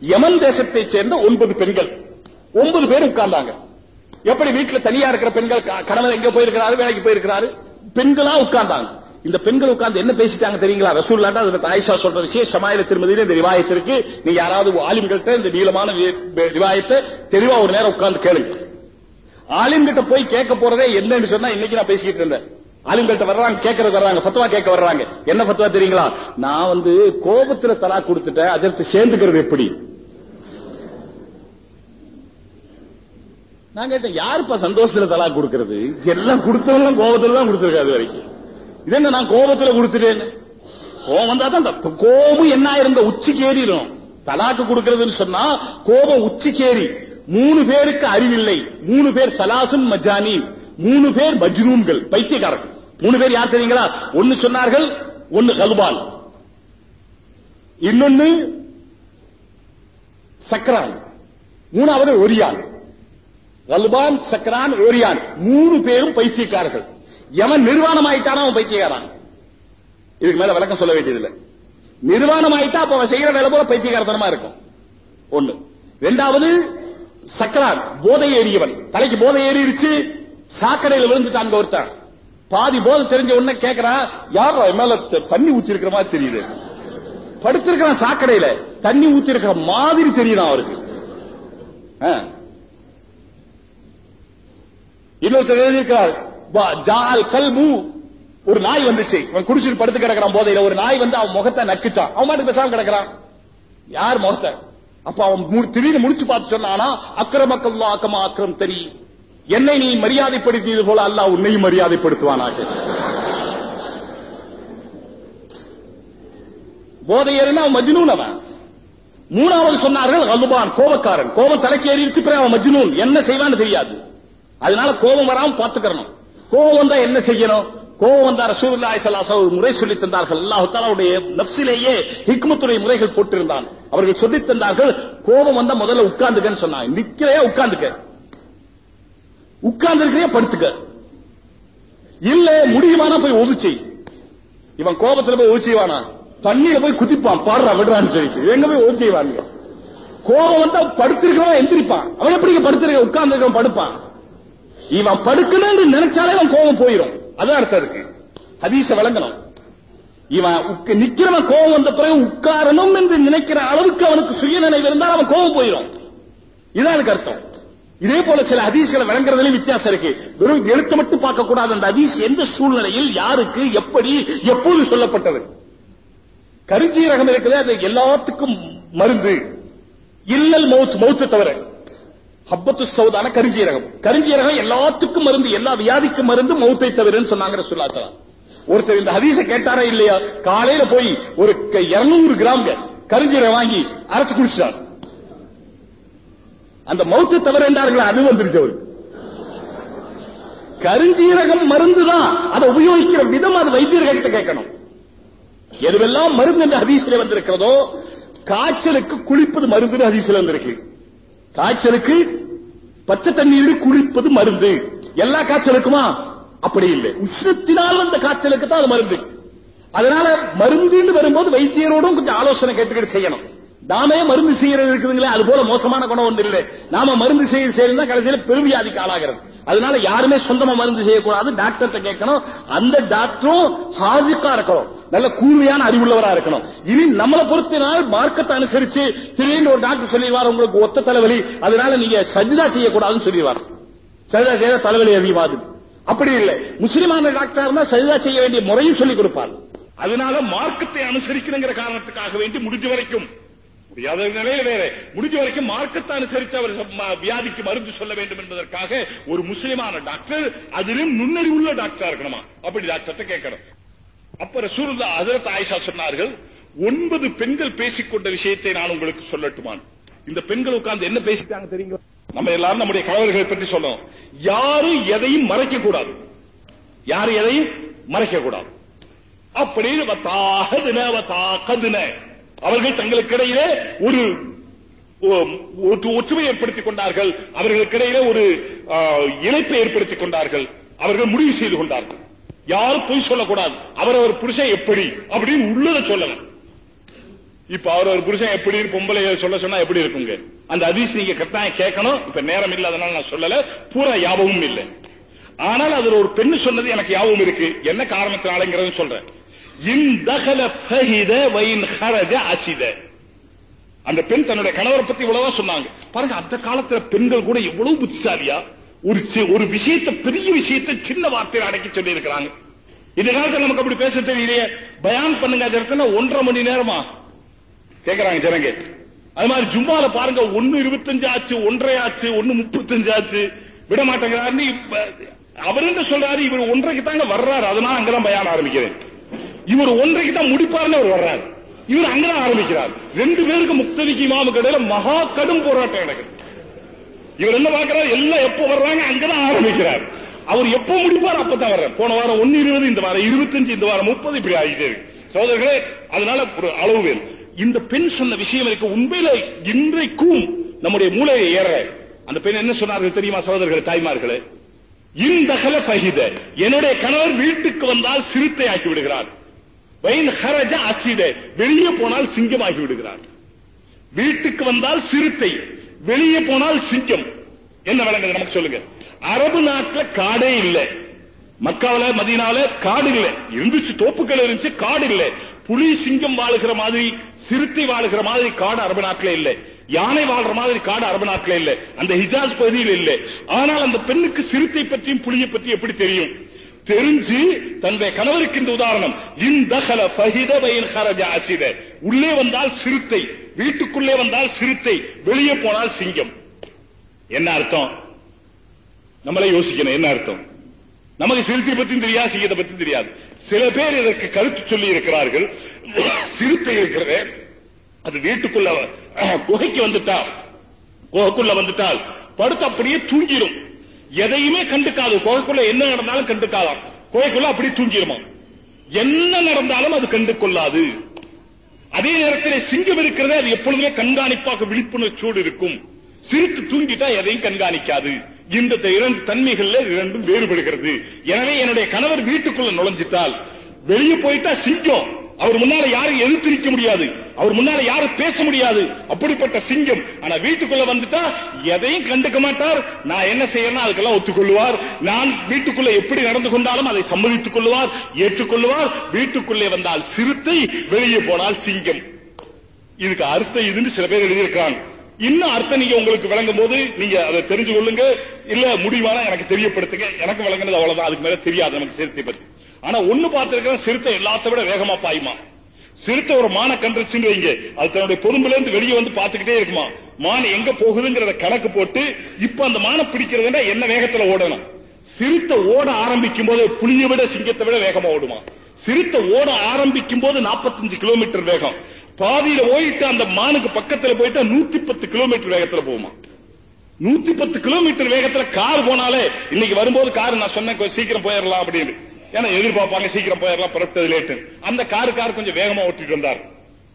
யமன் தேசத்தைச் சேர்ந்த ஒன்பது பெண்கள். ஒன்பது பேர் உட்கார்ந்தாங்க. எப்படி வீட்டுல தனியா இருக்கிற பெண்கள் க- கணவன் எங்க போயிருக்கிறாரு வேலைக்கு போயிருக்கிறாரு? பெண்களா உட்கார்ந்தாங்க. இந்த பெண்கள் உட்கார்ந்து என்ன பேசிட்டாங்க தெரியுங்களா? ரசூல்லாட்ட அதுல தாயிஷா சொல்ற விஷயம் ஷமாயில திருமதியில இந்த ரிவாயத்திற்கு இருக்கு. நீங்க யாராவது ஆலிம்கள்ட்ட இந்த நீளமான ரிவாயத்தை தெளிவா ஒரு நேரம் உட்கார்ந்து கேளுங்க. ஆலிம்கிட்ட போய் கேட்க போறதே என்னன்னு சொன்னா இன்னைக்கு நான் பேசிட்டு இருந்தேன். ஆலிம்கிட்ட வர்றாங்க கேட்கறது வர்றாங்க ஃபத்வா கேட்க வர்றாங்க. என்ன ஃபத்வா தெரியுங்களா? நான் வந்து கோபத்துல தலா கொடுத்துட்டேன் அதற்கு சேர்ந்துக்கிறது எப்படி? நான் கேட்டேன் யாருப்பா சந்தோஷத்துல தலா கொடுக்கறது? எல்லாம் கொடுத்தவங்க கோபத்துல தான் கொடுத்துருக்காது வரைக்கும். இது என்ன நான் கோபத்துல கொடுத்துட்டேன்னு? கோபம் வந்தா தான் கோபம் என்ன இருந்த உச்சிக்கு ஏறிடும் தலாக்கு கொடுக்கிறதுன்னு சொன்னா கோபம் உச்சி ஏறி மூணு பேருக்கு அறிவில்லை. மூணு பேர் சலாசும் மஜானி. மூணு பேர் மஜ்னூன்கள் பைத்தியக்காரர்கள் மூணு பேர் யார் தெரியுங்களா? ஒன்னு சொன்னார்கள் ஒன்னு கல்பால் இன்னொன்னு சக்கரான். மூணாவது ஒரியான். Khalfan சக்கரான் Orion. மூணு பேரும் பைத்தியக்காரர்கள். எவன் நிர்வாணம் ஆயிட்டானோ அவன் பைத்தியக்காரன்? இதுக்கு மேல விளக்கம் சொல்ல வேண்டியதில்லை. நிர்வாணம் ஆயிட்டா அப்ப அவன் செய்யற வேலை போல பைத்தியகாரத்தனமா இருக்கும். ஒண்ணு. ரெண்டாவது சக்கரான் போதை ஏறியவன் தலைக்கு போதை ஏறிடுச்சு சாக்கடையில விழுந்துட்டான் ஒருத்தன். பாதி போதை தெரிஞ்ச உடனே கேட்கிறான் யார் மேல தண்ணி ஊத்தி இருக்கிற மாதிரி தெரியுது. படுத்திருக்கிறான் சாக்கடையில. தண்ணி ஊத்தி இருக்கிற மாதிரி தெரியுதான் அவருக்கு. இன்னொருத்தர் எழுதியிருக்கிறார் ஜால் கல்பு. ஒரு நாய் வந்துச்சு. அவன் குடிச்சிட்டு படுத்து கிடக்கிறான் போதையில. ஒரு நாய் வந்து அவன் முகத்தை நக்குச்சான். அவன் மாட்டுக்கு பேசாம கிடக்கிறான். யார் முகத்தை? அப்ப அவன் திடீர்னு முடிச்சு பார்த்து சொன்னானா அக்கிரமக்கல்லா அக்கமா அக்கிரம் தெரி. என்னை நீ மரியாதைப்படுத்தியது போல அல்லாஹ் உன்னையும் மரியாதைப்படுத்துவானாக. போதை அவன் மஜ்னூன் அவன். மூணாவது சொன்னார்கள் அல்லுபான் கோபக்காரன். கோபம் தலைக்கு ஏறிடுச்சு பிறகு அவன் மஜ்னூன். என்ன செய்வான்னு தெரியாது. அதனால கோபம் வராம பாத்துக்கிறணும் கோபம் வந்தா என்ன செய்யணும்? கோபம் வந்தா ரசூலுல்லாஹி ஸல்லல்லாஹு ஒரு முறை சொல்லி தந்தார்கள். அல்லாஹ் தஆலாவுடைய நஃப்ஸிலேயே ஹிக்மத்துடைய முறைகள் போட்டிருந்தான். அவர்கள் சொல்லி தந்தார்கள் கோபம் வந்தா முதல்ல உட்கார்ந்துக்கன்னு சொன்னாங்க. நிக்கிறையா? உட்கார்ந்துக்க. உட்கார்ந்து இருக்கிறே படுத்துக்க. இல்ல முடியுமானா போய் ஒதுச்சி இவன் கோபத்துல போய் ஒதுச்சிவானா தண்ணியில போய் குதிப்பான். பாடுறா விடுறான்னு சொல்லிட்டு. எங்க போய் ஒதுச்சிவானுங்க கோபம் வந்தா படுத்திருக்கிறவன் எந்திரிப்பான். அவன் எப்படி படுத்திருக்க? உட்கார்ந்து படுப்பான். இவன் படுக்கணும்னு நினைச்சாலே அவன் கோபம் போயிடும் அதான் அர்த்தம் இருக்கு ஹதீச விளங்கணும் இவன் உக்க- நிக்கிறவன் கோபம் வந்த பிறகு உட்காரணும் என்று நினைக்கிற அளவுக்கு அவனுக்கு சுயநினைவு இருந்தால் அவன் கோபம் போயிடும் இதான் எனக்கு அர்த்தம். இதே போல சில ஹதீஸ்களை விளங்குறதுலயும் வித்தியாசம் இருக்கு. வெறும் எழுத்து மட்டும் பார்க்க கூடாது அந்த ஹதீஸ் எந்த சூழ்நிலையில் யாருக்கு எப்படி எப்போது சொல்லப்பட்டது? கருஞ்சீரகம் இருக்குது அது எல்லாத்துக்கும் மருந்து. இல்லல் மௌத் மௌத்து தவிர. ஹப்பத்து சவுதான கருஞ்சீரகம். கருஞ்சீரகம் எல்லாத்துக்கும் மருந்து எல்லா வியாதிக்கும் மருந்து மௌத்தை தவிரன்னு சொன்னாங்க ரசூலுல்லாஹி ஒருத்தர் இந்த ஹதீச கேட்டாரா இல்லையா? காலையில போய் ஒரு 200 கிராம் கருஞ்சீரகம் வாங்கி அரைச்சு குடிச்சார் அந்த மௌத்து தவிர என்றார்களா அது வந்துருச்சு அவருக்கு. கருஞ்சீரகம் மருந்து தான் அதை உபயோகிக்கிற விதம் அது வைத்தியர்கள்ட்ட கேட்கணும். எதுவெல்லாம் மருந்து என்று ஹதீஸிலே வந்திருக்கிறதோ காய்ச்சலுக்கு குளிப்பது மருந்துன்னு ஹதீஸில் வந்திருக்கு. காய்ச்சலுக்கு பச்சை தண்ணீரில் குளிப்பது மருந்து. எல்லா காய்ச்சலுக்குமா? அப்படி இல்லை. உஷ்ணத்தினால் வந்த காய்ச்சலுக்கு தான் அது மருந்து. அதனால மருந்துன்னு வரும்போது வைத்தியரோடும் கொஞ்சம் ஆலோசனை கேட்டுக்கிட்டு செய்யணும். நாமே மருந்து செய்யறது இருக்குதுங்களே அது போல மோசமான குணம் ஒன்று இல்லை. நாம மருந்து செய்ய செய்யறதா கடைசியில பெருவியாதிக்கு ஆளாகிறது. அதனால யாருமே சொந்தமா மருந்து செய்யக்கூடாது டாக்டர்கிட்ட கேட்கணும். அந்த டாக்டரும் ஹாஜிக்கா இருக்கணும். நல்ல கூர்மையான அறிவுள்ளவரா இருக்கணும். இனி நம்மளை பொறுத்தினால் மார்க்கத்தை அனுசரிச்சு திடீர்னு ஒரு டாக்டர் சொல்லிடுவார் உங்களுக்கு ஒத்த தலைவலி அதனால நீங்க சஜிதா செய்யக்கூடாதுன்னு சொல்லிடுவார். சஜிதா செய்ய தலைவலி அதிகமாகுது. அப்படி இல்லை. முஸ்லிமான டாக்டரா இருந்தா சஜிதா செய்ய வேண்டிய முறையும் சொல்லிக் கொடுப்பார். அதனால மார்க்கத்தை அனுசரிக்கணுங்கிற காரணத்துக்காக வேண்டி முடிஞ்ச வரைக்கும் முடியாத நிலையில வேற. முடிஞ்ச வரைக்கும் மார்க்கத்தை அனுசரித்து அவர் வியாதிக்கு மருந்து சொல்ல வேண்டும் என்பதற்காக ஒரு முஸ்லிமான டாக்டர் அதிலும் நுண்ணறிவுள்ள டாக்டரா இருக்கணுமா? அப்படி டாக்டர்கிட்ட கேட்கணும். அப்ப ரசூலுல்லாஹ் ஹஜரத் ஆயிஷா சொன்னார்கள் ஒன்பது பெண்கள் பேசிக்கொண்ட விஷயத்தை நான் உங்களுக்கு சொல்லட்டுமான். இந்த பெண்கள் உட்கார்ந்து என்ன பேசிட்டாங்க தெரியுங்களா? நம்ம எல்லாரும் நம்முடைய கணவர்களை பற்றி சொல்லணும். யாரும் எதையும் மறைக்க கூடாது யாரும் எதையும் மறைக்க கூடாது அப்படின்னு அவர்கள் தங்களுக்கு இடையிலே ஒரு ஒ- ஒற்றுமை ஏற்படுத்திக் கொண்டார்கள். அவர்களுக்கு இடையிலே ஒரு இணைப்பை ஏற்படுத்திக் கொண்டார்கள். அவர்கள் முடிவு செய்து கொண்டார்கள். யாரும் பொய் சொல்லக்கூடாது. அவரவர் புருஷன் எப்படி அப்படின்னு உள்ளத சொல்லலாம். இப்ப அவரவர் புருஷன் எப்படி பொம்பளை சொல்ல சொன்னா எப்படி இருக்குங்க? அந்த அதிசி நீங்க கட்டாயம் கேட்கணும். இப்ப நேரம் இல்லாதனால நான் சொல்லல. பூரா யாபமும் இல்லை. ஆனால் அதுல ஒரு பெண்ணு சொன்னது எனக்கு யாபம் இருக்கு. என்ன காரணத்தினாலங்கிறது சொல்றேன். இன் தகல ஃபஹித வைன் ஹரஜ அசித. அந்த பெண் தன்னுடைய கணவரை பத்தி இவ்வளவா சொன்னாங்க. பாருங்க அந்த காலத்துல பெண்கள் கூட எவ்வளவு புத்திசாலியா ஒரு ஒரு விஷயத்தை பெரிய விஷயத்தை சின்ன வார்த்தையில் அடக்கி சொல்லி இருக்கிறாங்க இந்த காலத்துல நமக்கு அப்படி பேச தெரியலையே. பயான் பண்ணுங்க அது இடத்துல ஒன்றரை மணி நேரமா? கேக்குறாங்க ஜனங்க. அது மாதிரி ஜும்மால பாருங்க ஒன்னு இருபத்தஞ்சு ஆச்சு ஒன்றரை ஆச்சு ஒன்னு முப்பத்தஞ்சு ஆச்சு. விட மாட்டேங்கிறாரு இப்ப அவர் என்ன சொல்றாரு? இவர் ஒன்றைக்கு தாங்க வர்றாரு. அதனால அங்கதான் பயான் ஆரம்பிக்கிறேன் இவர் ஒன்றைக்கு தான் முடிப்பாருன்னு அவர் வர்றாரு. இவர் அங்கதான் ஆரம்பிக்கிறார். ரெண்டு பேருக்கு முக்தலிக்கு இமாமுக்கு இடையில மகா கடும் போராட்டம் நடக்குது. இவர் என்ன பார்க்கிறார்? எல்லாம் எப்ப வர்றாங்க? அங்கதான் ஆரம்பிக்கிறார். அவர் எப்ப முடிப்பார்? அப்பதான் வர்றார். போன வாரம் ஒன்னு இருபது இந்த வாரம் இருபத்தஞ்சு இந்த வாரம் முப்பது இப்படி ஆகிட்டே இருக்கு. அதனால ஒரு அளவு வேறு இந்த பெண் சொன்ன விஷயம் இருக்கு. உண்மையில இன்றைக்கும் நம்முடைய மூளையை ஏற. அந்த பெண் என்ன சொன்னார்கள் தெரியுமா சோதர்கள் தாய்மார்களே? இந்த பகித என்னுடைய கணவர் வீட்டுக்கு வந்தால் சிறுத்தை ஆக்கி விடுகிறார். வைன் ஹரஜ அசித. வெளியே போனால் சிங்கமாகி விடுகிறார். வீட்டுக்கு வந்தால் சிறுத்தை. வெளியே போனால் சிங்கம். என்ன விளங்குது நமக்கு சொல்லுங்க. அரபு நாட்டுல காடே இல்லை. மக்காவில மதியனால காடு இல்லை. இருந்துச்சு தோப்புகள் இருந்துச்சு காடு இல்லை. புலி சிங்கம் வாழுகிற மாதிரி சிறுத்தை வாழுகிற மாதிரி காடு அரபு நாட்டுல இல்ல. யானை வாழ்ற மாதிரி காடு அரபு நாட்டுல இல்ல. அந்த ஹிஜாஸ் பகுதியில் இல்ல. ஆனால் அந்த பெண்ணுக்கு சிறுத்தை பற்றியும் புலியை பற்றி எப்படி தெரியும்? தெரிஞ்சு தன்னுடைய கணவருக்கு இந்த உதாரணம். இந்தகல பகித பயின் ஹரஜ அசித. உள்ளே வந்தால் சிறுத்தை வீட்டுக்குள்ளே வந்தால் சிறுத்தை வெளியே போனால் சிங்கம். என்ன அர்த்தம்? நம்மளே யோசிக்கணும் என்ன அர்த்தம்? நமக்கு சிறுத்தை பத்தி தெரியாது சிங்கத்தை பத்தி தெரியாது. சில பேர் இதற்கு கருத்து சொல்லி இருக்கிறார்கள். சிறுத்தை இருக்கிறது அது வீட்டுக்குள்ள குகைக்கு வந்துட்டால் குகைக்குள்ள வந்துட்டால் படுத்து அப்படியே தூங்கிடும் எதையுமே கண்டுக்காது. குகைக்குள்ள என்ன நடந்தாலும் கண்டுக்காதாம் குகைக்குள்ள அப்படி தூங்கிடுமா என்ன நடந்தாலும் அது கண்டு கொள்ளாது அதே நேரத்தில் சிங்கம் இருக்கிறதே அது எப்பொழுதுமே கண்காணிப்பாக விழிப்புணர்ச்சியோடு இருக்கும். சிரித்து தூங்கிட்டா எதையும் கண்காணிக்காது. இந்த இரண்டு தன்மைகள்ல இரண்டும் வேறுபடுகிறது. எனவே என்னுடைய கணவர் வீட்டுக்குள்ள நுழைஞ்சிட்டால் வெளியே போயிட்டா சிங்கம். அவர் முன்னால யாரும் எதிர்த்து நிற்க முடியாது. அவர் முன்னால யாரும் பேச முடியாது. அப்படிப்பட்ட சிங்கம். ஆனா வீட்டுக்குள்ள வந்துட்டா எதையும் கண்டுக்க மாட்டார். நான் என்ன செய்யணும் அதுக்கெல்லாம் ஒத்துக்கொள்வார் நான் வீட்டுக்குள்ள எப்படி நடந்து கொண்டாலும் அதை சம்மதித்துக் கொள்வார் ஏற்றுக்கொள்வார் வீட்டுக்குள்ளே வந்தால் சிறுத்தை வெளியே போனால் சிங்கம். இதுக்கு அர்த்தம் இதுன்னு சில பேர் எழுதியிருக்காங்க இன்னும் அர்த்தம் நீங்க உங்களுக்கு விளங்கும் போது நீங்க அதை தெரிஞ்சு கொள்ளுங்க இல்ல முடிவான எனக்கு தெரியப்படுத்துங்க. எனக்கு விளங்குனது அவ்வளவுதான். அதுக்கு மேல தெரியாது நமக்கு சிறுத்தை பத்தி. ஆனா ஒண்ணு பார்த்திருக்கிற சிறுத்தை எல்லாத்த விட வேகமா பாயுமா? சிறுத்தை ஒரு மான கன்றுச்சுன்னு வைங்க. அது தன்னுடைய பொதும்புல இருந்து வெளியே வந்து பாத்துக்கிட்டே இருக்குமா? மான் எங்க போகுதுங்கிறத கணக்கு போட்டு இப்ப அந்த மானை பிடிக்கிறதுனா என்ன வேகத்துல ஓடணும்? சிறுத்தை ஓட ஆரம்பிக்கும் போது புலியை விட சிங்கத்தை விட வேகமா ஓடுமா? சிறுத்தை ஓட ஆரம்பிக்கும் போது 45 கிலோமீட்டர் வேகம். பாதியில போயிட்டு அந்த மானுக்கு பக்கத்துல போயிட்டா 110 பத்து கிலோமீட்டர் வேகத்துல போகுமா? நூத்தி பத்து கிலோமீட்டர் வேகத்துல கார் போனாலே இன்னைக்கு வரும்போது கார் நான் சொன்னேன் கொஞ்சம் சீக்கிரம் போயிடலாம் அப்படின்னு. ஏன்னா எதிர்பார்ப்பாங்க சீக்கிரம் போயிடலாம் புறப்பட்டது லேட்டு. அந்த காரு கார் கொஞ்சம் வேகமா ஓட்டிட்டு வந்தார்.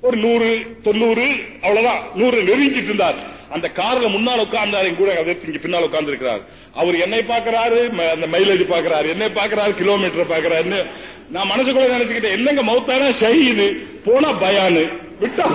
ஒரு நூறு தொண்ணூறு அவ்வளவுதான். நூறு நெருங்கிட்டு இருந்தார். அந்த கார்ல முன்னால உட்கார்ந்தாரு என் கூட இங்க பின்னால் உட்கார்ந்து இருக்கிறார் அவர் என்னை பாக்குறாரு அந்த மைலேஜ் பாக்குறாரு என்னை பாக்குறாரு கிலோமீட்டர் பாக்குறாரு நான் மனசுக்குள்ள நினைச்சுக்கிட்டேன் என்னங்க மௌத்தானா ஷஹீது? போனா பயானு. விட்டா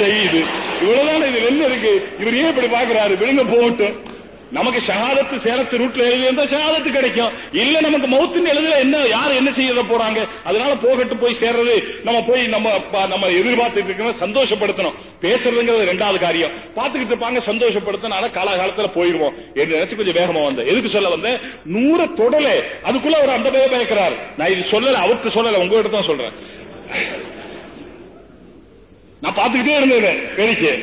ஷஹீது. இவ்வளவுதான் இது என்ன இருக்கு? இவர் ஏன் இப்படி பாக்குறாரு விழுங்க போகட்டும். நமக்கு ஷஹாதத்து சேலத்து ரூட்ல எழுதியிருந்தா ஷஹாதத்து கிடைக்கும். இல்ல நமக்கு மௌத்தின் எழுதுல என்ன யார் என்ன செய்ய போறாங்க? அதனால போகட்டு போய் சேர்றது நம்ம போய் நம்ம நம்ம எதிர்பார்த்துட்டு இருக்கிற சந்தோஷப்படுத்தணும். பேசுறதுங்கிறது ரெண்டாவது காரியம். பாத்துக்கிட்டு இருப்பாங்க சந்தோஷப்படுத்தினால காலகாலத்துல போயிருவோம். என்று நினைச்சு கொஞ்சம் வேகமா வந்தேன். எதுக்கு சொல்ல வந்தேன்? நூற தொடல. அதுக்குள்ள அவர் அந்த பய பயக்கிறார். நான் இது சொல்லல அவருக்கு சொல்லல உங்ககிட்ட தான் சொல்றேன். நான் பாத்துக்கிட்டே இருந்தேன் வேடிக்கை.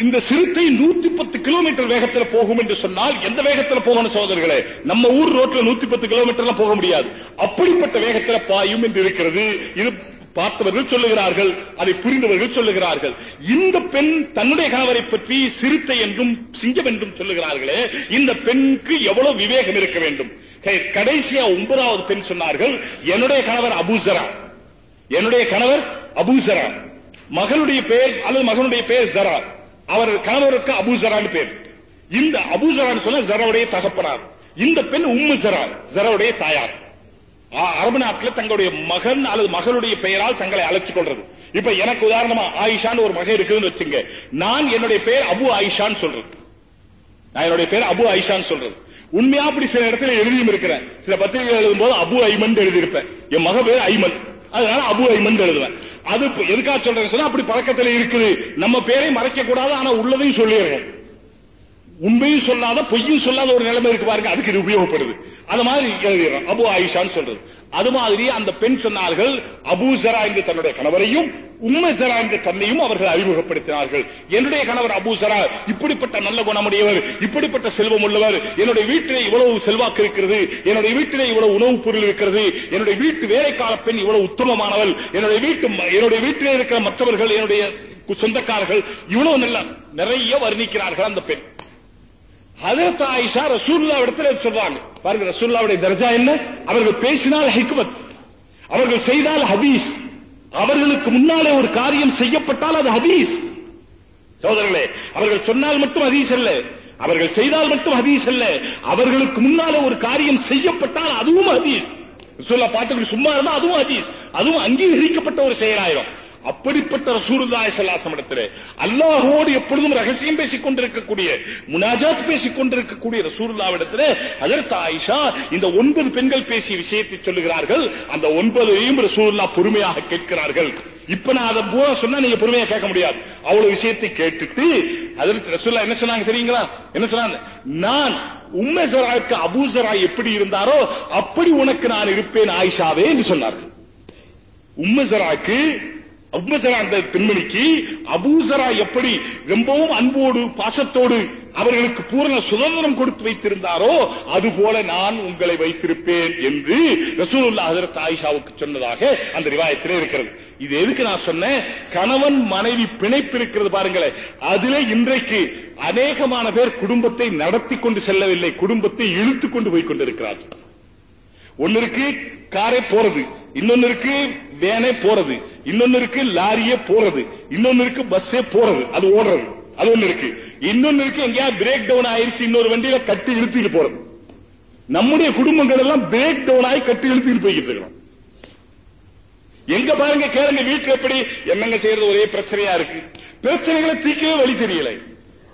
இந்த சிறுத்தை நூத்தி பத்து கிலோமீட்டர் வேகத்துல போகும் என்று சொன்னால் எந்த வேகத்துல போகணும் சகோதரர்களே? நம்ம ஊர் ரோட்ல நூத்தி பத்து கிலோமீட்டர்லாம் போக முடியாது. அப்படிப்பட்ட வேகத்துல பாயும் என்று இருக்கிறது. இது பார்த்தவர்கள் சொல்லுகிறார்கள் அதை புரிந்தவர்கள் சொல்லுகிறார்கள். இந்த பெண் தன்னுடைய கணவரை பற்றி சிறுத்தை என்றும் சிங்கம் என்றும் சொல்லுகிறார்களே. இந்த பெண்ணுக்கு எவ்வளவு விவேகம் இருக்க வேண்டும்? கடைசியா ஒன்பதாவது பெண் சொன்னார்கள் என்னுடைய கணவர் அபூசரா என்னுடைய கணவர் அபூசரா மகளுடைய பெயர் அல்லது மகனுடைய பெயர் ஜரா. அவர் கணவருக்கு அபூசரான் பேர். இந்த அபூசரான் சொன்ன சொன்னா ஜராவுடைய தகப்பனார். இந்த பெண் உம்மு ஜரா ஜராவுடைய தாயார். அரபு நாட்டில் தங்களுடைய மகன் அல்லது மகளுடைய பெயரால் தங்களை அழைச்சு கொள்றது. இப்ப எனக்கு உதாரணமா ஆயிஷான்னு ஒரு மகன் இருக்குதுன்னு வச்சுங்க. நான் என்னுடைய பெயர் அபு ஆயிஷான்னு சொல்றது. நான் என்னுடைய பேர் அபு ஆயிஷான்னு சொல்றது. உண்மையா அப்படி சில இடத்துல எழுதியும் இருக்கிறேன். சில பத்திரிகை எழுதும் போது அபு ஐமன் எழுதியிருப்பேன். என் மக பேர் ஐமன். அதனால அபு ஐமன் எழுதுவேன் அது எதுக்காக சொல்றேன் சொன்னா அப்படி பழக்கத்துல இருக்குது. நம்ம பேரை மறைக்க கூடாது ஆனா உள்ளதையும் சொல்லிடுறோம் உண்மையும் சொல்லாத பொய்யும் சொல்லாத ஒரு நிலைமை இருக்கு பாருங்க அதுக்கு இது உபயோகப்படுது. அது மாதிரி எழுதிடுறோம். அபு ஆயிஷான்னு சொல்றது. அது மாதிரி அந்த பெண் சொன்னார்கள் அபூசரா என்று தன்னுடைய கணவரையும் உண்மை சரா என்ற தன்மையும் அவர்கள் அறிமுகப்படுத்தினார்கள். என்னுடைய கணவர் அபூ சரா இப்படிப்பட்ட நல்ல குணமுடையவர் இப்படிப்பட்ட செல்வம் உள்ளவர் என்னுடைய வீட்டிலே இவ்வளவு செல்வாக்கு இருக்கிறது என்னுடைய வீட்டிலே இவ்வளவு உணவுப் பொருள் இருக்கிறது என்னுடைய வீட்டு வேலைக்கால பெண் இவ்வளவு உத்தமமானவள் என்னுடைய வீட்டு என்னுடைய வீட்டிலே இருக்கிற மற்றவர்கள் என்னுடைய சொந்தக்காரர்கள் இவ்வளவு நல்ல நிறைய வர்ணிக்கிறார்கள் அந்த பெண். ஹதரத் ஆயிஷா ரசூல்லா இடத்துல சொல்றாங்க. பாருங்க ரசூல்லாவுடைய தர்ஜா என்ன? அவர்கள் பேசினால் ஹிக்மத் அவர்கள் செய்தால் ஹதீஸ். அவர்களுக்கு முன்னாலே ஒரு காரியம் செய்யப்பட்டால் அது ஹதீஸ். சோதரர்களே அவர்கள் சொன்னால் மட்டும் ஹதீஸ் அல்ல. அவர்கள் செய்தால் மட்டும் ஹதீஸ் அல்ல. அவர்களுக்கு முன்னாலே ஒரு காரியம் செய்யப்பட்டால் அதுவும் ஹதீஸ். சொல்ல பாட்டுக்கு சும்மா இருந்தா அதுவும் ஹதீஸ். அதுவும் அங்கீகரிக்கப்பட்ட ஒரு செயலாயிரம். அப்படிப்பட்ட ரசூலுல்லாஹி ஸல்லல்லாஹு இடத்திலே அல்லாஹ்வோடு எப்பொழுதும் ரகசியம் பேசிக் கொண்டிருக்கக்கூடிய முனாஜாத் பேசிக் கொண்டிருக்கக்கூடிய ரசூலுல்லாஹ்விடத்திலே ஹஜரத் ஆயிஷா இந்த ஒன்பது பெண்கள் பேசிய விஷயத்தை சொல்லுகிறார்கள். அந்த ஒன்பதையும் ரசூலுல்லாஹ் பொறுமையாக கேட்கிறார்கள். இப்ப நான் அதை பூரா சொன்னா நீங்க பொறுமையா கேட்க முடியாது. அவ்வளவு விஷயத்தை கேட்டுட்டு அதற்கு ரசூல்லா என்ன சொன்னாங்க தெரியுங்களா? என்ன சொன்னாங்க? நான் உம்மே அபூசராய் அபூசரா எப்படி இருந்தாரோ அப்படி உனக்கு நான் இருப்பேன் ஆயிஷாவே என்று சொன்னார்கள். உம்மசராக்கு உம்மசரா அந்த பெண்மணிக்கு அபூசரா எப்படி ரொம்பவும் அன்போடு பாசத்தோடு அவர்களுக்கு பூரண சுதந்திரம் கொடுத்து வைத்திருந்தாரோ அதுபோல நான் உங்களை வைத்திருப்பேன் என்று ரசூலுல்லா ஹசரத் ஆயிஷாவுக்கு சொன்னதாக அந்த ரிவாயத்திலே இருக்கிறது. இது எதுக்கு நான் சொன்னேன்? கணவன் மனைவி பிணைப்பு இருக்கிறது பாருங்களேன் அதிலே இன்றைக்கு அநேகமான பேர் குடும்பத்தை நடத்தி கொண்டு செல்லவில்லை குடும்பத்தை இழுத்துக் கொண்டு போய் கொண்டிருக்கிறார்கள். ஒன்னு இருக்கு காரே போறது இன்னொன்னு இருக்கு வேனே போறது இன்னொன்னு இருக்கு லாரியே போறது இன்னொன்னு இருக்கு பஸ்ஸே போறது அது ஓடுறது அது ஒண்ணு இருக்கு இன்னொன்னு இருக்கு எங்கேயா பிரேக் டவுன் ஆயிருச்சு இன்னொரு வண்டியில கட்டி இழுத்துட்டு போறது. நம்முடைய குடும்பங்கள் எல்லாம் பிரேக் டவுன் ஆகி கட்டி இழுத்துட்டு போய்கிட்டு இருக்கிறோம். எங்க பாருங்க கேளுங்க வீட்டுல எப்படி என்னங்க செய்யறது ஒரே பிரச்சனையா இருக்கு. பிரச்சனைகளை தீக்கவே வழி தெரியல.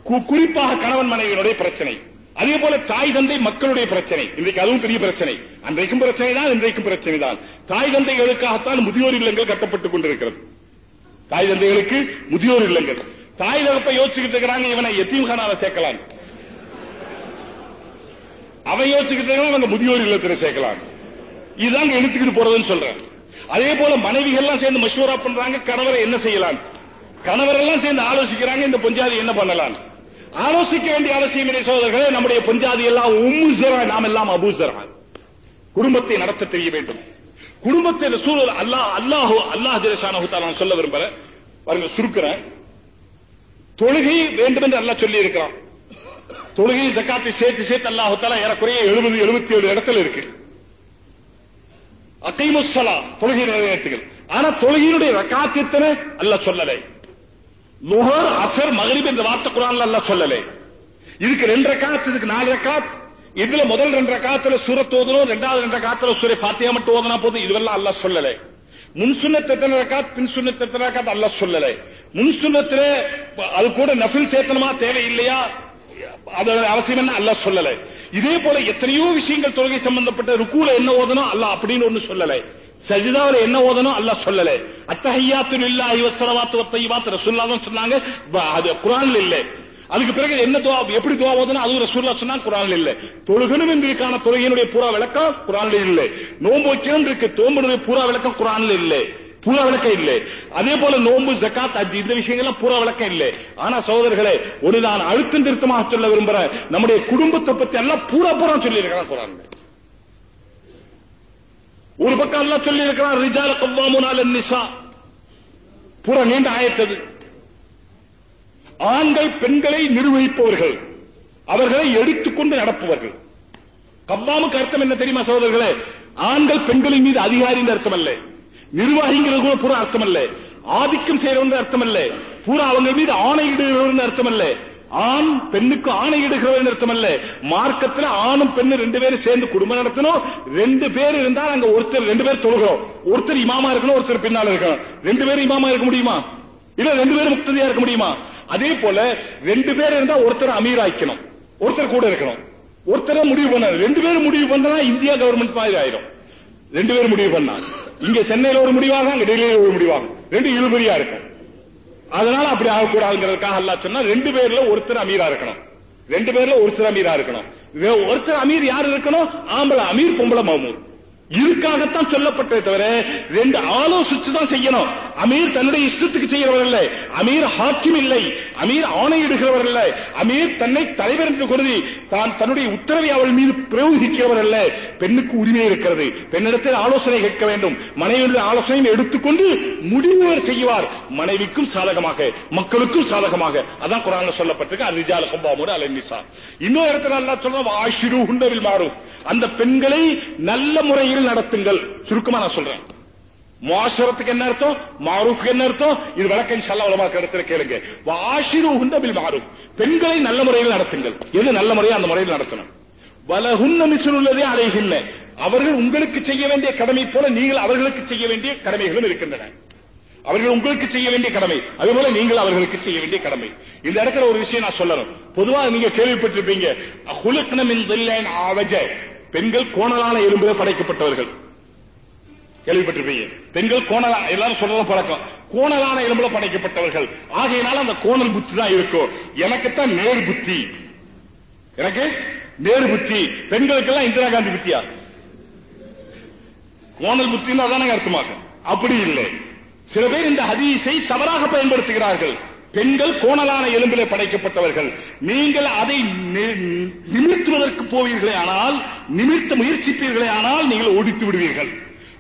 கு- குறிப்பாக கணவன் மனைவியினுடைய பிரச்சனை. அதே போல தாய் தந்தை மக்களுடைய பிரச்சனை. இன்றைக்கு அதுவும் பெரிய பிரச்சனை. அன்றைக்கும் பிரச்சனை தான் இன்றைக்கும் பிரச்சனை தான் தாய் தந்தைகளுக்காகத்தான் முதியோர் இல்லங்கள் கட்டப்பட்டுக் கொண்டிருக்கிறது. தாய் தந்தைகளுக்கு முதியோர் இல்லங்கள். தாய் தகப்பை யோசிச்சுக்கிட்டு இருக்கிறாங்க இவனை எத்தீம்கானால சேர்க்கலாம். அவன் யோசிச்சுக்கிட்டு அவங்க முதியோர் இல்லத்தில் சேர்க்கலாம். இதுதாங்க எடுத்துக்கிட்டு போறதுன்னு சொல்றேன். அதே போல மனைவிகள் எல்லாம் சேர்ந்து மஷூரா பண்றாங்க கணவரை என்ன செய்யலாம்? கணவர் எல்லாம் சேர்ந்து ஆலோசிக்கிறாங்க இந்த பொஞ்சாதி என்ன பண்ணலாம்? ஆலோசிக்க வேண்டிய அவசியம் இல்லை சோதர்களே நம்முடைய பொஞ்சாதி எல்லாம் உம்முசரா நாம் எல்லாம் அபூசரா குடும்பத்தை நடத்த தெரிய வேண்டும். குடும்பத்தை சூழல் அல்லாஹ் அல்லாஹ் அல்லாஹ் ஜெலசானஹு நான் சொல்ல விரும்புறேன் பாருங்க சுருக்கிறேன். தொழுகை வேண்டும் என்று அல்லாஹ் சொல்லி இருக்கிறான் தொழுகை ஜக்காத்தை சேர்த்து சேர்த்து அல்லாஹ் தஆலா ஏறக்குறைய 70 77 இடத்துல இருக்கு. அகைமுஸ்ஸலா தொழுகை நிறைவேற்றுகள். ஆனா தொழுகையினுடைய ரக்காத்தித்தனை அல்ல சொல்லலை. லுஹர் அசர் மகரிப் என்ற வார்த்தை குரான்ல அல்ல சொல்லலை. இதுக்கு ரெண்டு ரக்காத் இதுக்கு நாலு ரக்காத். இதுல முதல் ரெண்டு ரக்காத்துல சூரத் ஓதணும் ரெண்டாவது ரெண்டு ரக்காத்துல சூரை பாத்தியா மட்டும் ஓதனா போதும். இதுவெல்லாம் அல்லா சொல்லலை. முன் சுன்னத் எத்தனை ரக்காத் பின் சுன்னத் எத்தனை ரக்காத் அல்லாஹ் சொல்லலை. முன் சுண்ணத்துல அது கூட நஃபில் சேத்தனமா தேவையில்லையா? அது அவசியம் என்ன? அல்லாஹ் சொல்லலை. இதே போல எத்தனையோ விஷயங்கள் தொழுகை சம்பந்தப்பட்ட ருக்கூல என்ன ஓதணும் அல்ல அப்படின்னு ஒண்ணு சொல்லலை. சஜிதாவுல என்ன ஓதணும்? அல்லாஹ் சொல்லல. அத்தஹியாத்து லில்லாஹி வஸ்ஸலவாத்து ஒத்தையாத்து ரசூல்லா தான் சொன்னாங்க. அது குர்ஆன்ல இல்ல. அதுக்கு பிறகு என்ன துவா எப்படி துவா ஓதணும்? அது ரசூல்லா சொன்னா குரான் இல்ல. தொழுகணும் என்றுக்கான தொழுகையினுடைய பூரா விளக்கம் குரான்ல இல்ல. நோன்பு வைக்கணும் இருக்கு தோம்புடைய பூரா விளக்கம் குரான்ல இல்ல. பூரா விளக்கம் இல்ல. அதே போல நோன்பு ஜகாத் அஜி இந்த விஷயங்கள்லாம் பூரா விளக்கம் இல்ல. ஆனா சகோதரர்களே ஒரு நான் அழுத்தம் திருத்தமாக சொல்ல விரும்புறேன். நம்முடைய குடும்பத்தை பத்தி எல்லாம் பூரா பூரா சொல்லியிருக்கிறான் குரான் ஒரு பக்கம் எல்லாம் சொல்லி இருக்கிறான் ரிஜால கவ்வாமுனால நிசா. புற நீண்ட ஆயத்தது ஆண்கள் பெண்களை நிர்வகிப்பவர்கள் அவர்களை எடுத்துக்கொண்டு நடப்பவர்கள். கவ்வாமுக்கு அர்த்தம் என்ன தெரியுமா சகோதரர்களே? ஆண்கள் பெண்களின் மீது அதிகாரியின் அர்த்தம் அல்ல. நிர்வாகிங்கிறது கூட புற அர்த்தம் அல்ல. ஆதிக்கம் செய்யறவங்க அர்த்தம் அல்ல. பூரா அவங்க மீது ஆணையிடுகிறவர்கள் அர்த்தம் அல்ல. ஆண் பெண்ணுக்கு ஆணையிடுகிறவன் அர்த்தம் அல்ல மார்க்கத்துல ஆணும் பெண்ணு ரெண்டு பேரும் சேர்ந்து குடும்பம் நடத்தணும். ரெண்டு பேர் இருந்தால் அங்க ஒருத்தர் ரெண்டு பேர் தொழுகிறோம். ஒருத்தர் இமாமா இருக்கணும் ஒருத்தர் பின்னால் இருக்கணும். ரெண்டு பேரும் இமாமா இருக்க முடியுமா? இல்ல ரெண்டு பேரும் முக்ததியா இருக்க முடியுமா? அதே போல ரெண்டு பேர் இருந்தா ஒருத்தர் அமீர் ஆக்கணும். ஒருத்தர் கூட இருக்கணும். ஒருத்தர் முடிவு பண்ண ரெண்டு பேரும் முடிவு பண்ணா இந்தியா கவர்மெண்ட் மாதிரி ஆயிரும் ரெண்டு பேரும் முடிவு பண்ணா. இங்க சென்னையில ஒரு முடிவாக அங்க டெல்லியில ஒரு முடிவாகும். ரெண்டு இழுபறியா இருக்கும். அதனால அப்படி ஆகக்கூடாதுங்கிறதுக்காக அல்லா சொன்னா ரெண்டு பேர்ல ஒருத்தர் அமீரா இருக்கணும். ரெண்டு பேர்ல ஒருத்தர் அமீரா இருக்கணும். ஒருத்தர் அமீர் யார் இருக்கணும்? ஆம்பளை அமீர் பொம்பளை மாமூர். இருக்காகத்தான் சொல்லப்பட்டே தவிர ரெண்டு ஆலோசிச்சு தான் செய்யணும். அமீர் தன்னுடைய இஷ்டத்துக்கு செய்கிறவர் இல்லை அமீர் ஹாக்கிம் இல்லை. அமீர் ஆணையிடுகிறவர் இல்லை அமீர் தன்னை தலைவர் என்று கருதி தான் தன்னுடைய உத்தரவை அவள் மீது பிரயோகிக்கிறவர் அல்ல. பெண்ணுக்கு உரிமை இருக்கிறது. பெண்ணிடத்தில் ஆலோசனை கேட்க வேண்டும். மனைவியுடைய ஆலோசனையும் எடுத்துக்கொண்டு முடிவுவர் செய்வார். மனைவிக்கும் சாதகமாக மக்களுக்கும் சாதகமாக. அதான் குரான்ல சொல்லப்பட்டிருக்கு. அரிஜால சம்பாமுட அலன்னிசா இன்னொரு இடத்துல நல்லா சொல்றோம் ஆஷிரு ஹுண்டவில் மாறும் அந்த பெண்களை நல்ல முறையில் நடத்துங்கள். சுருக்கமா நான் சொல்றேன். முஆஷரத்துக்கு என்ன அர்த்தம்? மாரூஃப்க்கு என்ன அர்த்தம்? இது விளக்கம் சல்லவளமா கருத்துல கேளுங்க. வாஷிரு ஹுண்டபில் மாரூஃப் பெண்களை நல்ல முறையில் நடத்துங்கள். எது நல்ல முறையா அந்த முறையில் நடத்தணும். வலஹுன்ன மிஸ்லுள்ளதே அலைகின்ன அவர்கள் உங்களுக்கு செய்ய வேண்டிய கடமை போல நீங்கள் அவர்களுக்கு செய்ய வேண்டிய கடமைகளும் இருக்கின்றன. அவர்கள் உங்களுக்கு செய்ய வேண்டிய கடமை. அதுபோல நீங்கள் அவர்களுக்கு செய்ய வேண்டிய கடமை. இந்த இடத்துல ஒரு விஷயம் நான் சொல்லணும். பொதுவா நீங்க கேள்விப்பட்டிருப்பீங்க ஹுலுக்ன மின் ஆவஜ. பெண்கள் கோணலான எலும்புல படைக்கப்பட்டவர்கள். கேள்விப்பட்டிருப்பீங்க. பெண்கள் கோணலா எல்லாரும் சொல்றத பழக்கம். கோணலான எலும்புல படைக்கப்பட்டவர்கள். ஆகையினால அந்த கோணல் புத்தி தான் இருக்கும். எனக்குத்தான் நேர் புத்தி. எனக்கு நேர் புத்தி. பெண்களுக்கெல்லாம் இந்திரா காந்தி புத்தியா? கோணல் புத்தின்னு அதானே அர்த்தமாக்கும் அப்படி இல்லை. சில பேர் இந்த ஹதீஸை தவறாக பயன்படுத்துகிறார்கள். பெண்கள் கோணலான எலும்பிலே படைக்கப்பட்டவர்கள். நீங்கள் அதை நிமிர்த்துவதற்கு போவீர்களே ஆனால் நிமிர்த்த முயற்சிப்பீர்களே ஆனால் நீங்கள் ஒடித்து விடுவீர்கள்.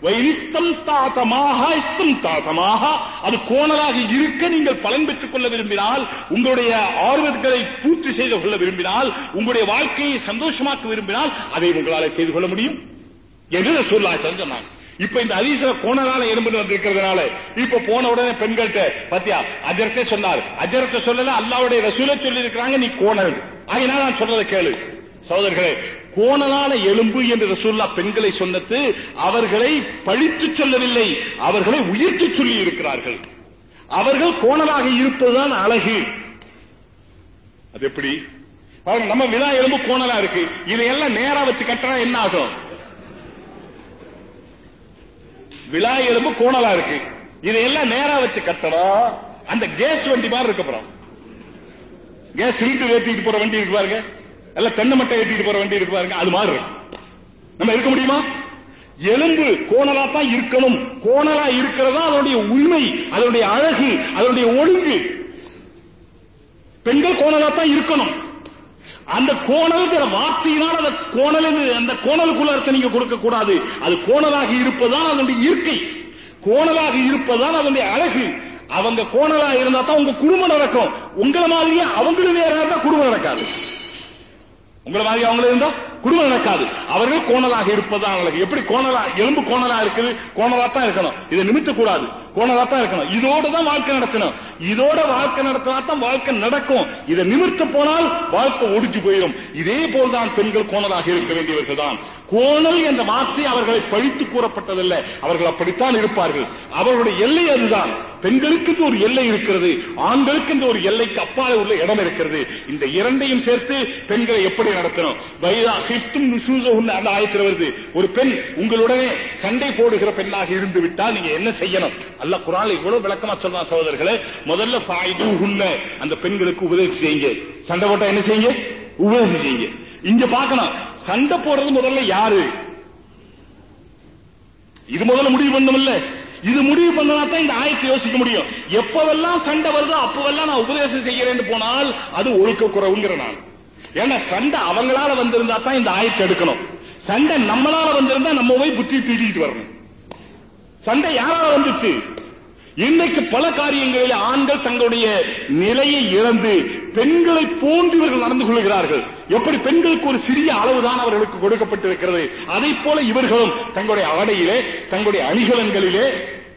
வைரிஸ்தம் தாத்தமாக இஸ்தம் தாத்தமாக அது கோணலாக இருக்க நீங்கள் பலன் பெற்றுக் கொள்ள விரும்பினால் உங்களுடைய ஆர்வங்களை பூர்த்தி செய்து கொள்ள விரும்பினால் உங்களுடைய வாழ்க்கையை சந்தோஷமாக்க விரும்பினால் அதை உங்களால் செய்து கொள்ள முடியும். என்று ரசூலுல்லாஹி சொன்னாங்க. இப்ப இந்த ஹதீஸ்ல கோணலான எலும்புன்னு வந்திருக்கிறதுனால இப்ப போன உடனே பெண்கள்கிட்ட பத்தியா அஜரத்தை சொன்னார். அஜரத்தை சொல்லல அல்லாவுடைய ரசூல சொல்லி இருக்கிறாங்க நீ கோணல். அதனால நான் சொல்றதை கேளு. சகோதரர்களே கோணலான எலும்பு என்று ரசூல்லா பெண்களை சொன்னது அவர்களை பழித்து சொல்லவில்லை அவர்களை உயிர்த்து சொல்லி இருக்கிறார்கள் அவர்கள் கோணலாக இருப்பதுதான் அழகு. அது எப்படி? பாருங்க நம்ம விழா எலும்பு கோணலா இருக்கு. இதையெல்லாம் நேரா வச்சு கட்டினா என்ன ஆகும்? விழா எலும்பு கோணலா இருக்கு. இதையெல்லாம் நேரா வச்சு கட்டணும் அந்த கேஸ் வண்டி மாதிரி இருக்க போறோம் கேஸ் சிலிண்டர் ஏத்திட்டு போற வண்டி இருக்கு பாருங்க. எல்லாம் தென்னை மட்டை ஏத்திட்டு போற வண்டி இருக்கு பாருங்க. அது மாதிரி இருக்கும் நம்ம இருக்க முடியுமா? எலும்பு கோணலா தான் இருக்கணும். கோணலா இருக்கிறதா அதனுடைய உண்மை அதனுடைய அழகு அதனுடைய ஒழுங்கு. பெண்கள் கோணலா தான் இருக்கணும். அந்த கோணல்ங்கிற வார்த்தையினால் அந்த கோணல் அந்த கோணலுக்குள்ள அர்த்தம் நீங்க கொடுக்க கூடாது அது கோணலாக இருப்பதுதான் அதனுடைய இயற்கை. கோணலாக இருப்பதுதான் அதனுடைய அழகு. அவங்க கோணலா இருந்தா தான் உங்க குடும்பம் நடக்கும். உங்களை மாதிரியே அவங்களும் வேற இருந்தா குடும்பம் நடக்காது. உங்களை மாதிரி அவங்களும் இருந்தா குடும்பம் நடக்காது. அவர்கள் கோணலாக இருப்பதுதான் அவங்களுக்கு எப்படி கோணலா எலும்பு கோணலா இருக்குது? கோணலா தான் இருக்கணும். இதை நிமித்த கூடாது கோணலா தான் இருக்கணும். இதோட தான் வாழ்க்கை நடத்தணும் இதோட வாழ்க்கை நடத்தினா தான் வாழ்க்கை நடக்கும். இதை நிமிர்த்த போனால் வாழ்க்கை ஒடிஞ்சு போயிடும். இதே போல்தான் பெண்கள் கோணலாக இருக்க வேண்டியவர்கள் தான். கோணல் என்ற வார்த்தை அவர்களை பழித்து கூறப்பட்டதில்லை. அவர்கள் அப்படித்தான் இருப்பார்கள். அவர்களுடைய எல்லை அதுதான். பெண்களுக்கு இந்த ஒரு எல்லை இருக்கிறது. ஆண்களுக்கு இந்த ஒரு எல்லைக்கு அப்பால உள்ள இடம் இருக்கிறது. இந்த இரண்டையும் சேர்த்து பெண்களை எப்படி நடத்தணும்? வைதா ஹிப்தும் நுசூசஹுன்ன அந்த ஆயத்தில் வருது. ஒரு பெண் உங்களுடனே சண்டை போடுகிற பெண்ணாக இருந்து விட்டால் நீங்க என்ன செய்யணும்? அல்ல குரான் இவ்வளவு விளக்கமா சொல்றான் சகோதரர்களே முதல்ல ஃபாயிதுஹுன்ன அந்த பெண்களுக்கு உபதேசம் செய்யுங்க. சண்டை போட்டா என்ன செய்யுங்க? உபதேசம் செய்யுங்க. இங்க பார்க்கணும் சண்டை போடுறது முதல்ல யாரு? இது முதல்ல முடிவு பண்ணுமில்ல இது முடிவு பண்ணா தான் இந்த ஆயத்தை யோசிக்க முடியும். எப்பவெல்லாம் சண்டை வருதோ அப்பவெல்லாம் நான் உபதேசம் செய்யறேன்னு போனால் அது ஒழுக்க குறவுங்கிற நான் ஏன்னா சண்டை அவங்களால வந்திருந்தா தான் இந்த ஆயத்தை எடுக்கணும். சண்டை நம்மளால வந்திருந்தா நம்ம போய் புத்தி தீட்டிட்டு வரணும். சண்டை யாரால வந்துச்சு? இன்னைக்கு பல காரியங்களில் ஆண்கள் தங்களுடைய நிலையை இழந்து பெண்களை போன்று இவர்கள் நடந்து கொள்கிறார்கள். எப்படி பெண்களுக்கு ஒரு சிறிய அளவுதான் அவர்களுக்கு கொடுக்கப்பட்டிருக்கிறது. அதை போல இவர்களும் தங்களுடைய ஆடையிலே தங்களுடைய அணிகலன்களிலே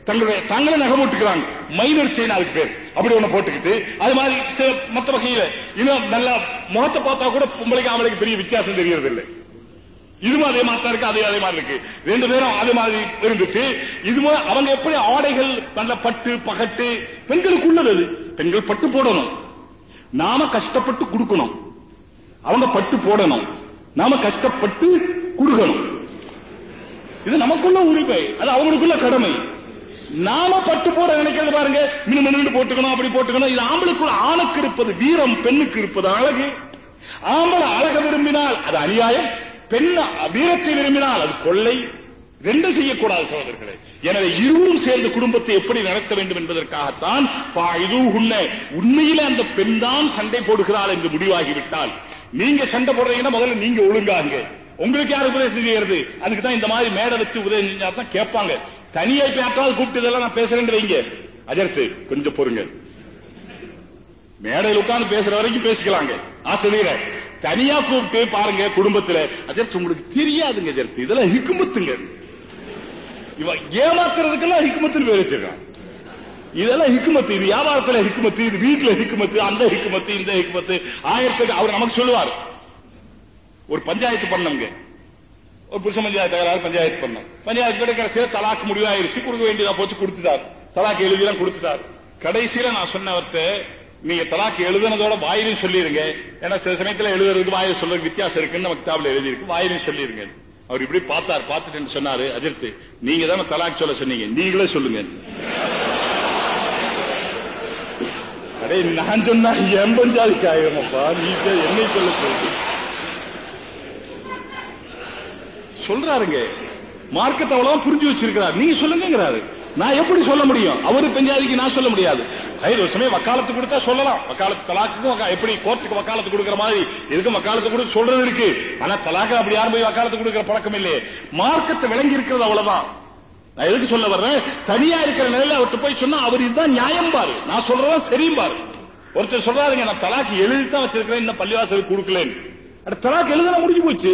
தங்களுடைய தங்களை நகை போட்டுக்கிறாங்க மைனர் செயின் அதுக்கு பேர். அப்படி ஒண்ணு போட்டுக்கிட்டு அது மாதிரி சில மத்த வகையில இன்னும் நல்லா முகத்தை பார்த்தா கூட பொம்பளைக்கு ஆம்பளைக்கு பெரிய வித்தியாசம் தெரியறது இல்லை இதுவும் அதே மாதிரி இருக்கு அதே அதே மாதிரி இருக்கு. ரெண்டு பேரும் அதே மாதிரி இருந்துட்டு இதுவும் அவங்க எப்படி ஆடைகள் நல்ல பட்டு பகட்டு பெண்களுக்கு உள்ளது அது. பெண்கள் பட்டு போடணும். நாம கஷ்டப்பட்டு கொடுக்கணும். அவங்க பட்டு போடணும். நாம கஷ்டப்பட்டு கொடுக்கணும். இது நமக்குள்ள உரிமை. அது அவங்களுக்குள்ள கடமை. நாம பட்டு போட நினைக்கிறது பாருங்க. மினு மின்னு போட்டுக்கணும் அப்படி போட்டுக்கணும். இது ஆம்பளுக்குள்ள ஆணுக்கு இருப்பது வீரம் பெண்ணுக்கு இருப்பது அழகு. ஆம்பளை அழக விரும்பினால் அது அநியாயம். பெண் வீரத்தை விரும்பினால் அது கொள்ளை. ரெண்டு செய்யக்கூடாது சகோதரர்களே. எனவே இருவரும் சேர்ந்து குடும்பத்தை எப்படி நடத்த வேண்டும் என்பதற்காகத்தான் உண்மையில அந்த பெண் தான் சண்டை போடுகிறாள் என்று முடிவாகிவிட்டால் நீங்க சண்டை போடுறீங்கன்னா முதல்ல நீங்க ஒழுங்காங்க. உங்களுக்கு யார் உபதேசம் செய்யறது? அதுக்கு தான் இந்த மாதிரி மேடை வச்சு உதவி செஞ்சா தான் கேட்பாங்க. தனியா இப்ப யாருக்காவது கூப்பிட்டு இதெல்லாம் நான் பேசுறேன் வைங்க அஜர்த்து கொஞ்சம் பொறுங்க. மேடையில் உட்கார்ந்து பேசுற வரைக்கும் பேசிக்கலாங்க. ஆசிரியரை தனியா கூப்பிட்டு பாருங்க குடும்பத்துல. அஜர்த்து உங்களுக்கு தெரியாதுங்க அஜர்த்து. இதெல்லாம் ஹிக்குமத்துங்க இவ ஏமாத்துறதுக்கெல்லாம் ஹிக்குமத்துன்னு பேர் வச்சிருக்கான். இதெல்லாம் ஹிக்குமத்து இது வியாபாரத்துல ஹிக்குமத்து இது வீட்டுல ஹிக்குமத்து அந்த ஹிக்குமத்து இந்த ஹிக்குமத்து ஆயிரத்துக்கு அவர் நமக்கு சொல்லுவார். ஒரு பஞ்சாயத்து பண்ணங்க ஒரு புருஷ பஞ்சாயத்து தகராறு பஞ்சாயத்து பண்ணோம். பஞ்சாயத்து கூட கடைசியில தலாக்கு முடிவாயிருச்சு. கொடுக்க வேண்டியதா போச்சு கொடுத்துட்டார். தலாக்கு எழுதிலாம் கொடுத்துட்டார். கடைசியில நான் சொன்னவர்கிட்ட நீங்க தலாக்கு எழுதுனதோட வாயிலையும் சொல்லிருங்க. ஏன்னா சில சமயத்துல எழுதுறது வாயில சொல்றது வித்தியாசம் இருக்குன்னு நம்ம கிதாபில் எழுதி இருக்கு வாயிலையும் சொல்லிருங்க. அவர் இப்படி பார்த்தார் பார்த்துட்டு சொன்னாரு அஜித் நீங்க தானே தலாக் சொல்ல சொன்னீங்க. நீங்களே சொல்லுங்க. அடே நான் சொன்னா என் பஞ்சாதிக்கு ஆயிரமாப்பா? நீ என்னை சொல்ல சொல்லுங்க. சொல்றாருங்க. மார்க்கத்தை அவ்வளவு புரிஞ்சு வச்சிருக்கிறார். நீங்க சொல்லுங்கிறாரு நான் எப்படி சொல்ல முடியும்? அவரு பெஞ்சாதிக்கு நான் சொல்ல முடியாது. ஐந்து வருஷமே வக்காலத்து கொடுத்தா சொல்லலாம். வக்காலத்து தலாக்குக்கும் எப்படி கோர்ட்டுக்கு வக்காலத்து கொடுக்கற மாதிரி எதுக்கும் வக்காலத்து கொடுத்து சொல்றது இருக்கு. ஆனா தலாக்கு அப்படி யாரும் போய் வக்காலத்து கொடுக்கற பழக்கம் இல்லையே. மார்க்கத்தை விளங்கி இருக்கிறது அவ்வளவுதான். நான் எதுக்கு சொல்ல வர்றேன்? தனியா இருக்கிற நிலையில அவர்கிட்ட போய் சொன்னா அவர் இதுதான் நியாயம் பாரு. நான் சொல்றதான் சரியும் பாரு. ஒருத்தர் சொல்றாருங்க நான் தலாக்கு எழுதி தான் வச்சிருக்கிறேன். இன்னும் பள்ளிவாசல் கொடுக்கலன்னு. தலாக்கு எழுதுனா முடிஞ்சு போச்சு.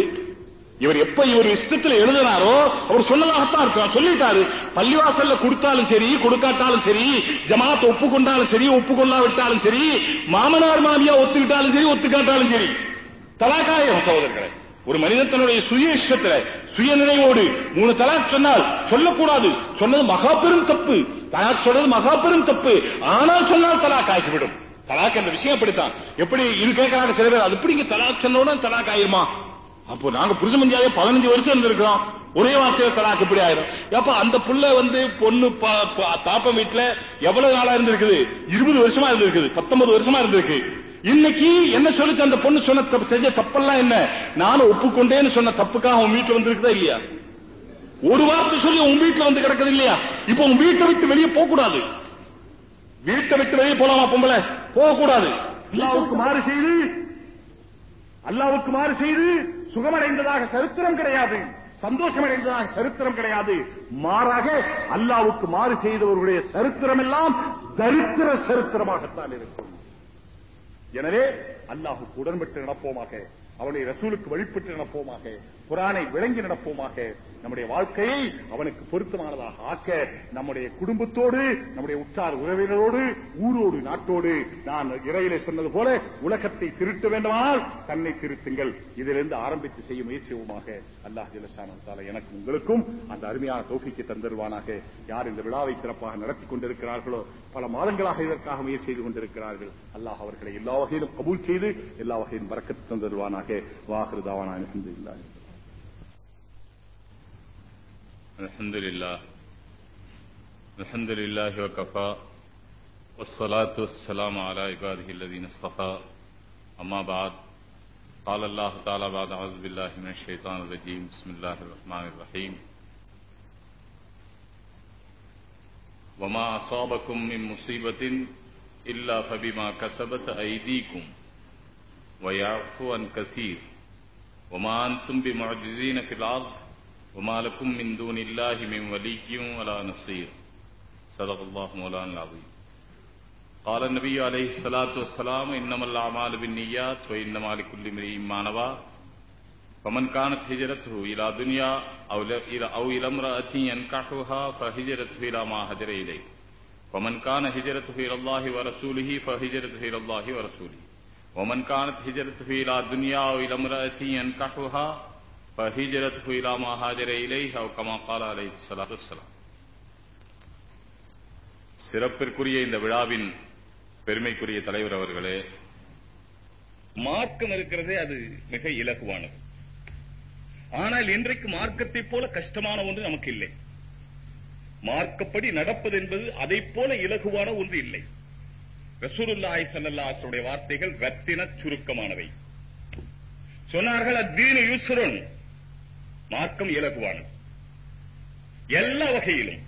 இவர் எப்ப இவர் இஷ்டத்துல எழுதினாரோ அவர் சொன்னதாகத்தான் இருக்கும். சொல்லிட்டாரு. பள்ளிவாசல்ல கொடுத்தாலும் சரி கொடுக்காட்டாலும் சரி ஜமாத் ஒப்புக்கொண்டாலும் சரி ஒப்புக்கொள்ளாவிட்டாலும் சரி மாமனார் மாமியா ஒத்துக்கிட்டாலும் சரி ஒத்துக்காட்டாலும் சரி. தலாக்காயம் சகோதரர்களை ஒரு மனிதன் தன்னுடைய சுய இஷ்டத்துல சுய நினைவோடு மூணு தலாக் சொன்னால் சொல்லக்கூடாது. சொன்னது மகா பெரும் தப்பு. தலாக் சொன்னது மகா பெரும் தப்பு. ஆனால் சொன்னால் தலாக் ஆகிவிடும். தலாக் என்ற விஷயம் அப்படித்தான். எப்படி இது கேட்கறாங்க சில பேர் அது எப்படிங்க தலாக் சொன்னோட தலாக் ஆயிருமா? அப்போ நாங்க புருஷ மந்தியாவே பதினஞ்சு வருஷம் இருந்திருக்கிறோம். ஒரே வார்த்தையில தலாக்கு இப்படி ஆயிரும். அப்ப அந்த புள்ள வந்து பொண்ணு தாப்பம் வீட்டுல எவ்வளவு நாளா இருந்திருக்குது? இருபது வருஷமா இருந்திருக்குது பத்தொன்பது வருஷமா இருந்திருக்கு. இன்னைக்கு என்ன சொல்லுச்சு அந்த பொண்ணு சொன்ன செஞ்ச தப்பெல்லாம் என்ன? நானும் ஒப்புக்கொண்டேன்னு சொன்ன தப்புக்காக உன் வீட்டுல வந்திருக்குதா இல்லையா? ஒரு வார்த்தை சொல்லி உன் வீட்டுல வந்து கிடக்குது இல்லையா? இப்ப உன் வீட்டை விட்டு வெளியே போக கூடாது வீட்டை விட்டு வெளியே போலாமா பொம்பளை? போக கூடாது அல்லாவுக்கு மாறு செய்து அல்லாவுக்கு மாறு செய்து சுகமடைந்ததாக சரித்திரம் கிடையாது. சந்தோஷம் அடைந்ததாக சரித்திரம் கிடையாது. மாறாக அல்லாவுக்கு மாறு செய்தவர்களுடைய சரித்திரம் எல்லாம் தரித்திர சரித்திரமாகத்தான் இருக்கும். எனவே அல்லாஹுக்கு உடன்பட்டு நடப்போமாக அவனை ரசூலுக்கு வழிபட்டு நடப்போமாக குரானை விளங்கி நடப்போமாக நம்முடைய வாழ்க்கையை அவனுக்கு பொருத்தமானதாக ஆக்க நம்முடைய குடும்பத்தோடு நம்முடைய உற்றார் உறவினரோடு ஊரோடு நாட்டோடு நான் இறையிலே சொன்னது போல உலகத்தை திருட்ட வேண்டுமானால் தன்னை திருத்துங்கள். இதிலிருந்து ஆரம்பித்து செய்ய முயற்சியுமாக அல்லாஹ் ஜலசான எனக்கு உங்களுக்கும் அந்த அருமையான தோஃபிக்கு தந்தருவானாக. யார் இந்த விழாவை சிறப்பாக நடத்தி கொண்டிருக்கிறார்களோ பல மாதங்களாக இதற்காக முயற்சி செய்து கொண்டிருக்கிறார்கள். அல்லாஹ் அவர்களை எல்லா வகையிலும் கபூல் செய்து எல்லா வகையிலும் வரக்கத்து தந்தருவானாக. வாகிருதாவான அலமதுல்லாஹ் الحمد لله الحمد لله وكفى والصلاة والسلام على عباده الذين اصطفى أما بعد، قال الله تعالى بعد أعوذ بالله من الشيطان الرجيم بسم الله الرحمن الرحيم وما أصابكم من مصيبة إلا فبما كسبت أيديكم ويعفو عن كثير وما أنتم بمعجزين في الأرض وما لكم من دون الله من ولي ولا نصير. صدق الله مولانا العظيم قال النبي عليه الصلاة والسلام إنما الأعمال بالنيات وإنما لكل امرئ ما نوى فمن كانت هجرته إلى دنيا أو إلى أو إلى امرأة ينكحها فهجرته إلى ما هجر إليه ومن كان هجرته إلى الله ورسوله فهجرته إلى الله ورسوله ومن كانت هجرته إلى دنيا أو إلى امرأة ينكحها فهجرته إلى ما هاجر إليه أو كما قال عليه الصلاة والسلام சிறப்பிற்குரிய இந்த விழாவின் பெருமைக்குரிய தலைவர் அவர்களே மார்க்கம் இருக்கிறதே அது மிக இலகுவானது ஆனால் இன்றைக்கு மார்க்கத்தை போல கஷ்டமான ஒன்று நமக்கு இல்லை மார்க்கப்படி நடப்பது என்பது அதை போல இலகுவான ஒன்று இல்லை ரசூலுல்லாஹி ஸல்லல்லாஹு அலைஹி வஸல்லம் வார்த்தைகள் ரத்தின சுருக்கமானவை சொன்னார்கள் அத்தீனு யூஸ்ருன் மார்க்கம் இலகுவானது. எல்லா வகையிலும்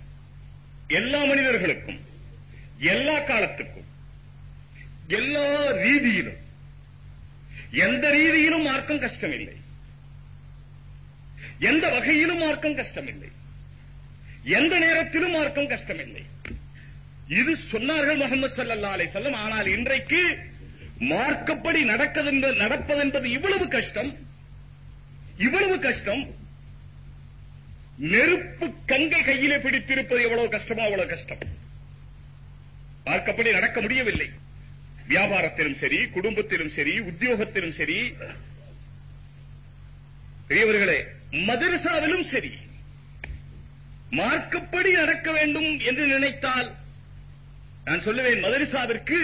எல்லா மனிதர்களுக்கும் எல்லா காலத்துக்கும் எல்லா ரீதியிலும் எந்த ரீதியிலும் மார்க்கம் கஷ்டமில்லை. எந்த வகையிலும் மார்க்கம் கஷ்டமில்லை. எந்த நேரத்திலும் மார்க்கம் கஷ்டமில்லை. இது சொன்னார்கள் முகமது சல்லா அலை செல்லம் ஆனால் இன்றைக்கு மார்க்கப்படி நடக்கதென்பது நடப்பதென்பது இவ்வளவு கஷ்டம் இவ்வளவு கஷ்டம் நெருப்பு கங்கை கையிலே பிடித்திருப்பது எவ்வளவு கஷ்டமோ அவ்வளவு கஷ்டம். பார்க்கப்படி நடக்க முடியவில்லை. வியாபாரத்திலும் சரி குடும்பத்திலும் சரி உத்தியோகத்திலும் சரி. பெரியவர்களே மதரசாவிலும் சரி. மார்க்கப்படி நடக்க வேண்டும் என்று நினைத்தால் நான் சொல்லுவேன் மதரசாவிற்கு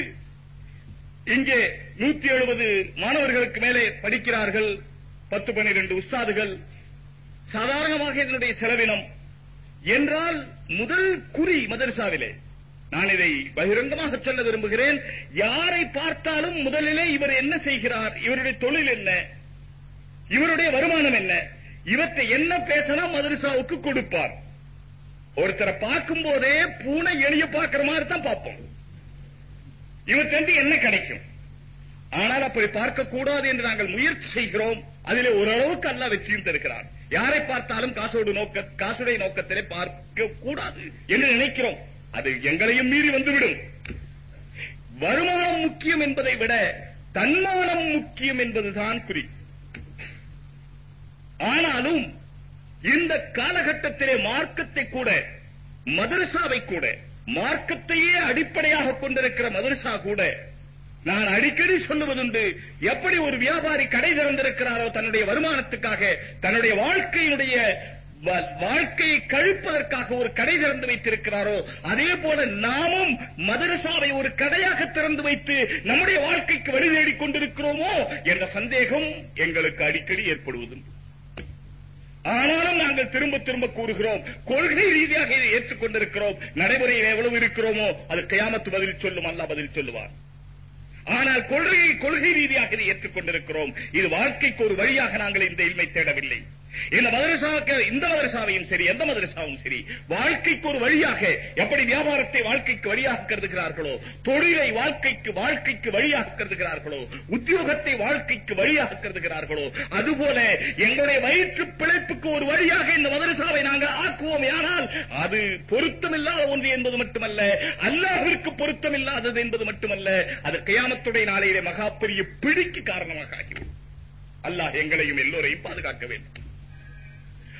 இங்கே நூத்தி எழுபது மாணவர்களுக்கு மேலே படிக்கிறார்கள் பத்து பன்னிரண்டு உஸ்தாதுகள். சாதாரணமாக இதனுடைய செலவினம். என்றால் முதல் குறி மதரசாவிலே. நான் இதை பகிரங்கமாக சொல்ல விரும்புகிறேன். யாரை பார்த்தாலும் முதலிலே இவர் என்ன செய்கிறார்? இவருடைய தொழில் என்ன? இவருடைய வருமானம் என்ன? இவற்றை என்ன பேசலாம் மதரசாவுக்கு கொடுப்பார். ஒருத்தரை பார்க்கும் போதே பூனை எளிய பார்க்கிற மாதிரி தான் பார்ப்போம். இவற்றிலிருந்து என்ன கிடைக்கும்? ஆனால் அப்படி பார்க்க கூடாது என்று நாங்கள் முயற்சி செய்கிறோம். அதிலே ஓரளவுக்கு அல்ல வெற்றியும் தருகிறார் யாரை பார்த்தாலும் காசோடு நோக்க காசுடைய நோக்கத்திலே பார்க்க கூடாது என்று நினைக்கிறோம். அது எங்களையும் மீறி வந்துவிடும். வருமானம் முக்கியம் என்பதை விட தன்மானம் முக்கியம் என்பதுதான் குறி. ஆனாலும் இந்த காலகட்டத்திலே மார்க்கத்தை கூட மதரசாவை கூட மார்க்கத்தையே அடிப்படையாக கொண்டிருக்கிற மதரசா கூட நான் அடிக்கடி சொல்லுவதுண்டு எப்படி ஒரு வியாபாரி கடை திறந்திருக்கிறாரோ தன்னுடைய வருமானத்துக்காக தன்னுடைய வாழ்க்கையினுடைய வாழ்க்கையை கழிப்பதற்காக ஒரு கடை திறந்து வைத்திருக்கிறாரோ அதே போல நாமும் மதரசாவை ஒரு கடையாக திறந்து வைத்து நம்முடைய வாழ்க்கைக்கு வழி தேடிக் கொண்டிருக்கிறோமோ என்ற சந்தேகம் எங்களுக்கு அடிக்கடி ஏற்படுவதுண்டு. ஆனாலும் நாங்கள் திரும்ப திரும்ப கூறுகிறோம் கொள்கை ரீதியாக இதை ஏற்றுக்கொண்டிருக்கிறோம் நடைமுறையில் எவ்வளவு இருக்கிறோமோ அது கையாமத்து பதில் சொல்லும் அல்லாஹ் பதில் சொல்லுவார் ஆனால் கொள்கையை கொள்கை ரீதியாக ஏற்றுக் ஏற்றுக்கொண்டிருக்கிறோம். இது வாழ்க்கைக்கு ஒரு வழியாக நாங்கள் இந்த இல்மை தேடவில்லை. இந்த மதரசாவுக்கு இந்த மதரசாவையும் சரி எந்த மதரசாவும் சரி வாழ்க்கைக்கு ஒரு வழியாக எப்படி வியாபாரத்தை வாழ்க்கைக்கு வழியாக கருதுகிறார்களோ தொழிலை வாழ்க்கைக்கு வாழ்க்கைக்கு வழியாக கருதுகிறார்களோ உத்தியோகத்தை வாழ்க்கைக்கு வழியாக கருதுகிறார்களோ அதுபோல எங்களுடைய வயிற்று பிழைப்புக்கு ஒரு வழியாக இந்த மதரசாவை நாங்கள் ஆக்குவோம். ஆனால் அது பொருத்தமில்லாத ஒன்று என்பது மட்டுமல்ல அல்லாஹிற்கு பொருத்தமில்லாதது என்பது மட்டுமல்ல அது கையாமத்துடைய நாளையிலே மகா பெரிய பிடிக்கு காரணமாக ஆகிவிடும். அல்லாஹ் எங்களையும் எல்லோரையும் பாதுகாக்க வேண்டும்.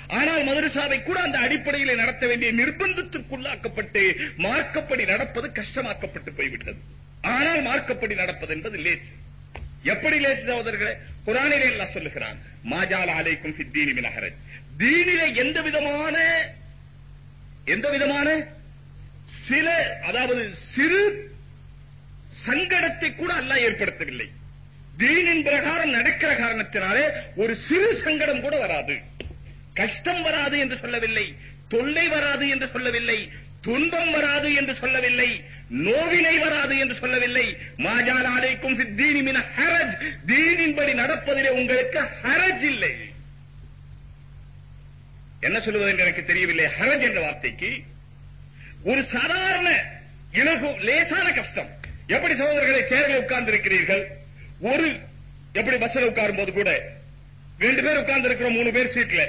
ஆனால் மதரசாவை கூட அந்த அடிப்படையில் நடத்த வேண்டிய நிர்பந்தத்திற்குள்ளாக்கப்பட்டு மார்க்கப்படி நடப்பது கஷ்டமாக்கப்பட்டு போய்விட்டது. ஆனால் மார்க்கப்படி நடப்பது என்பது லேசு. எப்படி லேசு சகோதரர்களே? குரானிலே எல்லாம் சொல்லுகிறான் மாஜால் ஆலைக்கும் சித்தீனி மின் தீனில எந்த விதமான எந்த விதமான சில அதாவது சிறு சங்கடத்தை கூட அல்ல ஏற்படுத்தவில்லை. தீனின் பிரகாரம் நடக்கிற காரணத்தினாலே ஒரு சிறு சங்கடம் கூட வராது. கஷ்டம் வராது என்று சொல்லவில்லை தொல்லை வராது என்று சொல்லவில்லை துன்பம் வராது என்று சொல்லவில்லை நோவினை வராது என்று சொல்லவில்லை. மாஜால அலைக்கும் ஹரஜ். தீனின்படி நடப்பதிலே உங்களுக்கு ஹரஜ் இல்லை. என்ன சொல்லுவது என்று எனக்கு தெரியவில்லை. ஹரஜ் என்ற வார்த்தைக்கு ஒரு சாதாரண இலகு லேசான கஷ்டம். எப்படி சகோதரர்களை சேரில் உட்கார்ந்து இருக்கிறீர்கள் ஒரு எப்படி பஸ்ல உட்காரும் போது கூட ரெண்டு பேர் உட்கார்ந்து இருக்கிறோம் மூணு பேர் சீட்ல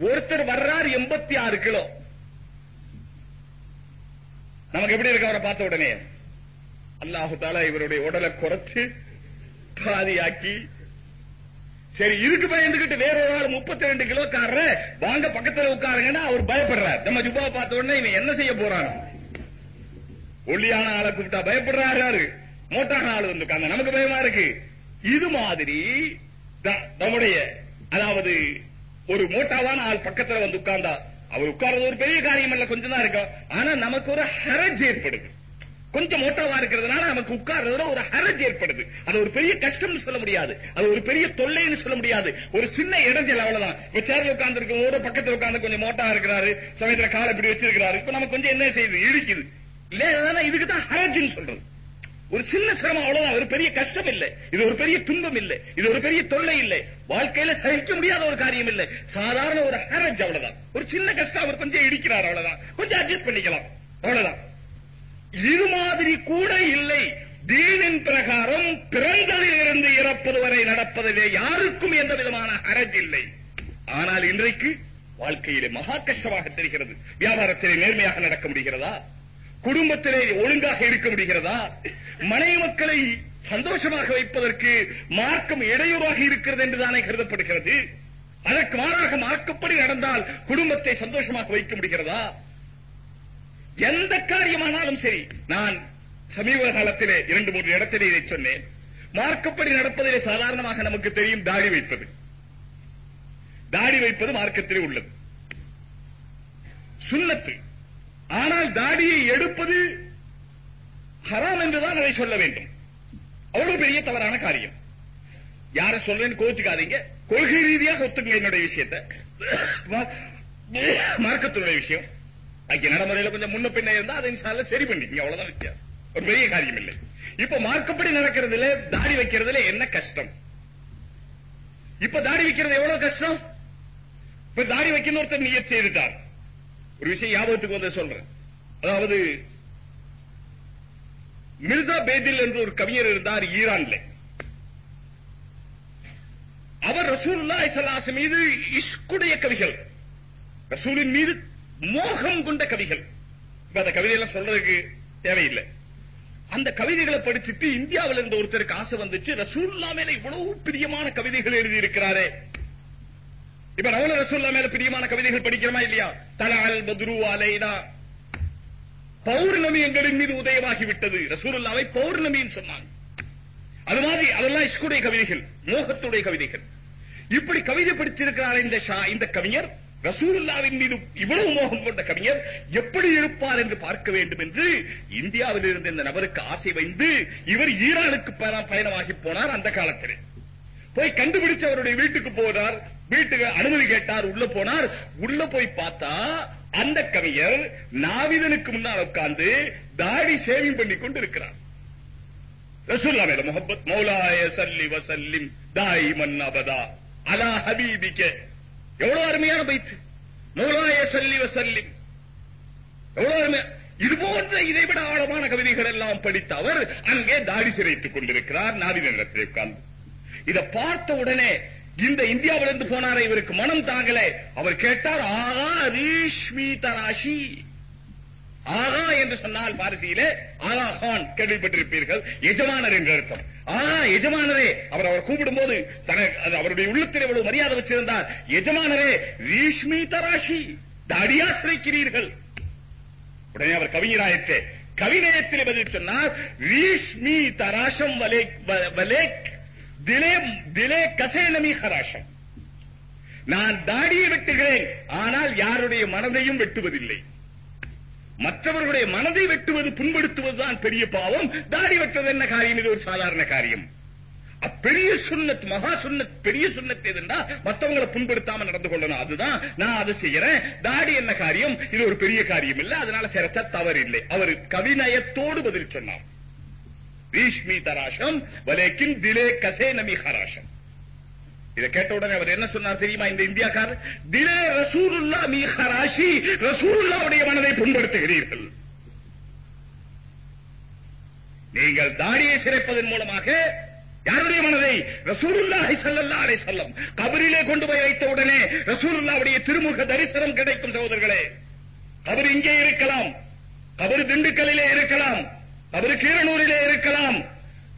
ஒருத்தர் வர்றார் எண்பத்தி ஆறு கிலோ. நமக்கு எப்படி இருக்கு அவரை பார்த்த உடனே? அல்லாஹு தாலா இவருடைய உடலை குறைச்சு பாதியாக்கி சரி இருக்கு பயந்துகிட்டு வேற ஒரு ஆள் முப்பத்தி ரெண்டு கிலோ காரர் வாங்க பக்கத்துல உட்காருங்கன்னா அவர் பயப்படுறார். நம்ம ஜுப்பாவை பார்த்த உடனே இவன் என்ன செய்ய போறான்? ஒல்லியான ஆளை கூப்பிட்டா பயப்படுறாரு யாரு? மோட்டான ஆள் வந்திருக்காங்க. நமக்கு பயமா இருக்கு. இது மாதிரி த- நம்முடைய அதாவது ஒரு மோட்டாவான ஆள் பக்கத்துல வந்து உட்கார்ந்தா அவர் உட்கார்றது ஒரு பெரிய காரியம் இல்ல கொஞ்சம் தான் இருக்கும் ஆனா நமக்கு ஒரு ஹரஜ் ஏற்படுது. கொஞ்சம் மோட்டாவா இருக்கிறதுனால நமக்கு உட்கார்றதுல ஒரு ஹரஜ் ஏற்படுது. அது ஒரு பெரிய கஷ்டம்னு சொல்ல முடியாது. அது ஒரு பெரிய தொல்லைன்னு சொல்ல முடியாது. ஒரு சின்ன இடைஞ்சல் அவ்வளவுதான். இப்ப சேர்ல உட்கார்ந்து இருக்கவங்க பக்கத்துல உட்கார்ந்து கொஞ்சம் மோட்டா இருக்கிறாரு. சமயத்துல காலை இப்படி வச்சிருக்கிறாரு. இப்ப நமக்கு கொஞ்சம் என்ன செய்யுது? இடிக்குது. இல்ல இதுக்கு தான் ஹரஜ்னு சொல்றது. ஒரு சின்ன சிரமம் அவ்வளவுதான். ஒரு பெரிய கஷ்டம் இல்லை. இது ஒரு பெரிய துன்பம் இல்லை. இது ஒரு பெரிய தொல்லை இல்லை. வாழ்க்கையில சகிக்க முடியாத ஒரு காரியம் இல்லை. சாதாரண ஒரு ஹேரஜ் அவ்வளவுதான். ஒரு சின்ன கஷ்டம் அவர் கொஞ்சம் இடிக்கிறார் அவ்வளவுதான். கொஞ்சம் அட்ஜஸ்ட் பண்ணிக்கலாம். அவ்வளவுதான். இது மாதிரி கூட இல்லை. தீனின் பிரகாரம் பிறந்ததிலிருந்து இறப்பது வரை நடப்பதிலே யாருக்கும் எந்த விதமான ஹரஜ் இல்லை. ஆனால் இன்றைக்கு வாழ்க்கையிலே மகா கஷ்டமாக தெரிகிறது. வியாபாரத்திலே நேர்மையாக நடக்க முடிகிறதா? குடும்பத்திலே ஒழுங்காக இருக்க முடிகிறதா? மனைவி மக்களை சந்தோஷமாக வைப்பதற்கு மார்க்கம் இடையூறாக இருக்கிறது என்றுதானே கருதப்படுகிறது? அதற்கு மாறாக மார்க்கப்படி நடந்தால் குடும்பத்தை சந்தோஷமாக வைக்க முடிகிறதா? எந்த காரியமானாலும் சரி நான் சமீப காலத்திலே இரண்டு மூன்று இடத்திலே இதை சொன்னேன். மார்க்கப்படி நடப்பதிலே சாதாரணமாக நமக்கு தெரியும் தாடி வைப்பது. தாடி வைப்பது மார்க்கத்திலே உள்ளது. சுண்ணத்து. ஆனால் தாடியை எடுப்பது ஹராம் என்றுதான் அதை சொல்ல வேண்டும். அவ்வளவு பெரிய தவறான காரியம். யார சொல்றேன்னு கோச்சுக்காதீங்க. கொள்கை ரீதியாக ஒத்துங்க என்னுடைய விஷயத்தை. மார்க்கத்துடைய விஷயம். அங்கே நடைமுறையில கொஞ்சம் முன்ன பின்ன இருந்தா அதை இன்ஷால்ல சரி பண்ணிக்கங்க. அவ்வளவுதான் வித்தியாசம். ஒரு பெரிய காரியம் இல்லை. இப்ப மார்க்கப்படி நடக்கிறதுல தாடி வைக்கிறதுல என்ன கஷ்டம்? இப்ப தாடி வைக்கிறது எவ்வளவு கஷ்டம்? இப்ப தாடி வைக்கணும் ஒருத்தர் நியத் செய்துட்டார். ஒரு விஷயம் ஞாபகத்துக்கு வந்து சொல்றேன். அதாவது மிர்சா பேதில் என்று ஒரு கவிஞர் இருந்தார் ஈரான்ல. அவர் ரசூல்லா இசலாஸ் மீது இஷ்குடைய கவிகள் ரசூலின் மீது மோகம் கொண்ட கவிகள். இப்ப அந்த கவிதையெல்லாம் சொல்றதுக்கு தேவையில்லை. அந்த கவிதைகளை படிச்சுட்டு இந்தியாவில் இருந்த ஒருத்தருக்கு ஆசை வந்துச்சு ரசூல்லா மேல இவ்வளவு பிரியமான கவிதைகள் எழுதி இருக்கிறாரே இப்ப நவல ரசூல்லா மேல பிரியமான கவிதைகள் படிக்கிறோமா இல்லையா? தலால் பத்ரு அலைனா. பௌர்ணமி எங்களின் மீது உதயமாகி விட்டது ரசூலுல்லாவை பௌர்ணமின்னு சொன்னாங்க. அது மாதிரி அதெல்லாம் இஸ்குடைய கவிதைகள் மோகத்துடைய கவிதைகள். இப்படி கவிதை படிச்சிருக்கிறார் இந்த ஷா இந்த கவிஞர். ரசூலுல்லாவின் மீது இவ்வளவு மோகம் கொண்ட கவிஞர் எப்படி இருப்பார் என்று பார்க்க வேண்டும் என்று இந்தியாவில் இருந்த இந்த நபருக்கு ஆசை வைந்து இவர் ஈரானுக்கு பயணமாகி போனார் அந்த காலத்தில். போய் கண்டுபிடிச்சு அவருடைய வீட்டுக்கு போனார். வீட்டுக்கு அனுமதி கேட்டார். உள்ள போனார். உள்ள போய் பார்த்தா அந்த கவிஞர் நாவிதனுக்கு முன்னால் உட்கார்ந்து தாடி சேவிங் பண்ணி கொண்டு இருக்கிறார் ரசூல்லா மேல முகப்பத் மௌலாய சல்லி வசல்லிம் தாயிமன் அபதா அலா ஹபீபிக்க எவ்வளவு அருமையான பைத்து. மௌலாய சல்லி வசல்லிம். எவ்வளவு அருமை. இது போன்ற இதைவிட ஆழமான கவிதைகள் எல்லாம் படித்த அவர் அங்கே தாடி சிறைத்துக் கொண்டிருக்கிறார் நாவிதனிடத்தில் உட்கார்ந்து. இதை பார்த்த உடனே இந்த இந்தியாவிலிருந்து போனாரே இவருக்கு மனம் தாங்கல. அவர் கேட்டார் ஆகா ரீஷ்மி தராஷி ஆகா என்று சொன்னால் பாரசியிலே ஆகா ஹான் கேள்விப்பட்டிருப்பீர்கள் எஜமானர் என்று அர்த்தம். ஆகா எஜமானரே அவர் அவர் கூப்பிடும் போது தனக்கு அவருடைய உள்ளத்தில் எவ்வளவு மரியாதை வச்சிருந்தார். எஜமானரே ரீஷ்மி தராஷி தடியாசிரிக்கிறீர்கள். உடனே அவர் கவிஞராயிற்று. கவிநயத்தில் பதில் சொன்னார் ரீஷ்மி தராஷம் வலேக். திலே திலே கசேனமி ஹராஷன். நான் தாடியை வெட்டுகிறேன் ஆனால் யாருடைய மனதையும் வெட்டுவதில்லை. மற்றவர்களுடைய மனதை வெட்டுவது புண்படுத்துவதுதான் பெரிய பாவம். தாடி வெட்டுவது என்ன காரியம்? இது ஒரு சாதாரண காரியம். அப்பெரிய சுண்ணத் மகா சுண்ணத் பெரிய சுண்ணத் எதுன்னா மத்தவங்களை புண்படுத்தாம நடந்து கொள்ளணும். அதுதான் நான் அதை செய்யறேன். தாடி என்ன காரியம்? இது ஒரு பெரிய காரியம் இல்ல அதனால சிறச்ச தவறு இல்லை அவர் கவிநயத்தோடு பதில் சொன்னார். ரீஷ்மி தராஷம் வலேக்கின் திலே கசே நமி ஹராஷம். இதை கேட்ட உடனே அவர் என்ன சொன்னார் தெரியுமா இந்த இந்தியாக்காரர்? திலே ரசூலுல்லா மீ ஹராஷி ரசூலுல்லாவுடைய மனதை புண்படுத்துகிறீர்கள். நீங்கள் தாடியை சிறைப்பதன் மூலமாக யாருடைய மனதை? ரசூலுல்லாஹி சல்லல்லா அலை வஸல்லம். கபரிலே கொண்டு போய் வைத்த உடனே ரசூலுல்லாவுடைய திருமுக தரிசனம் கிடைக்கும் சகோதரர்களே. கபர் இங்கே இருக்கலாம். கபர் திண்டுக்கல்லிலே இருக்கலாம். கபர் கீரனூரிலே இருக்கலாம்.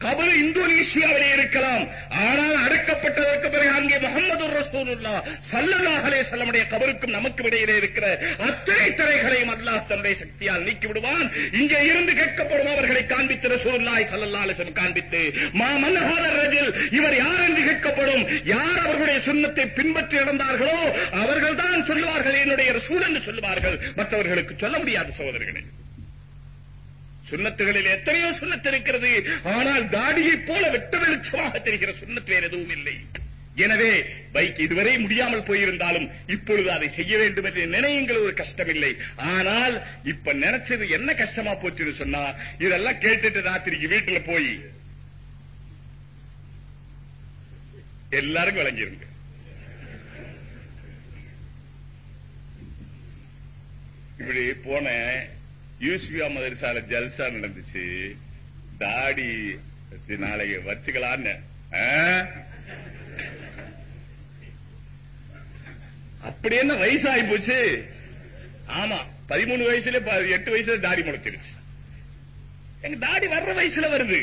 கபர் இந்தோனேஷியாவிலே இருக்கலாம். ஆனால் அடக்கப்பட்டதற்கு பிறகு அங்கே முகமது ரசூலுல்லா ஸல்லல்லாஹு அலைஹி கபருக்கும் நமக்கு இடையிலே இருக்கிற அத்தனை திரைகளையும் அல்லாஹ் தன்னுடைய சக்தியால் நீக்கி விடுவான் இங்கே இருந்து கேட்கப்படும் அவர்களை காண்பித்து ரசூலுல்லாஹி சல்லல்லா அலைஹி காண்பித்து மா மன்னஹாதர் ரஜில்? இவர் யார் என்று கேட்கப்படும். யார் அவர்களுடைய சுண்ணத்தை பின்பற்றி நடந்தார்களோ அவர்கள்தான் சொல்லுவார்கள் என்னுடைய ரசூல் என்று சொல்லுவார்கள். மற்றவர்களுக்கு சொல்ல முடியாது சகோதரர்களே. சுண்ணத்துகளில் எத்தனையோ சுண்ணத்து இருக்கிறது. ஆனால் தாடியைப் போல வெட்ட வெளிச்சமாக தெரிகிற சுண்ணத்து வேறு எதுவும் இல்லை. எனவே பைக் இதுவரை முடியாமல் போயிருந்தாலும் இப்பொழுது அதை செய்ய வேண்டும் என்று நினையுங்கள் ஒரு கஷ்டம் இல்லை ஆனால் இப்ப நினைச்சது என்ன கஷ்டமா போச்சுன்னு சொன்னா இதெல்லாம் கேட்டுட்டு ராத்திரிக்கு வீட்டுல போய் எல்லாரும் விளங்கிருங்க. இப்படி போன யூஸ்பியா மதரசால ஜல்சா நடந்துச்சு. தாடி நாளைய நாளைக்கு வச்சுக்கலான்னு அப்படி என்ன வயசாகி போச்சு? ஆமா பதிமூணு வயசுல எட்டு வயசுல தாடி முளைச்சிருச்சு. எங்க தாடி வர்ற வயசுல வருது.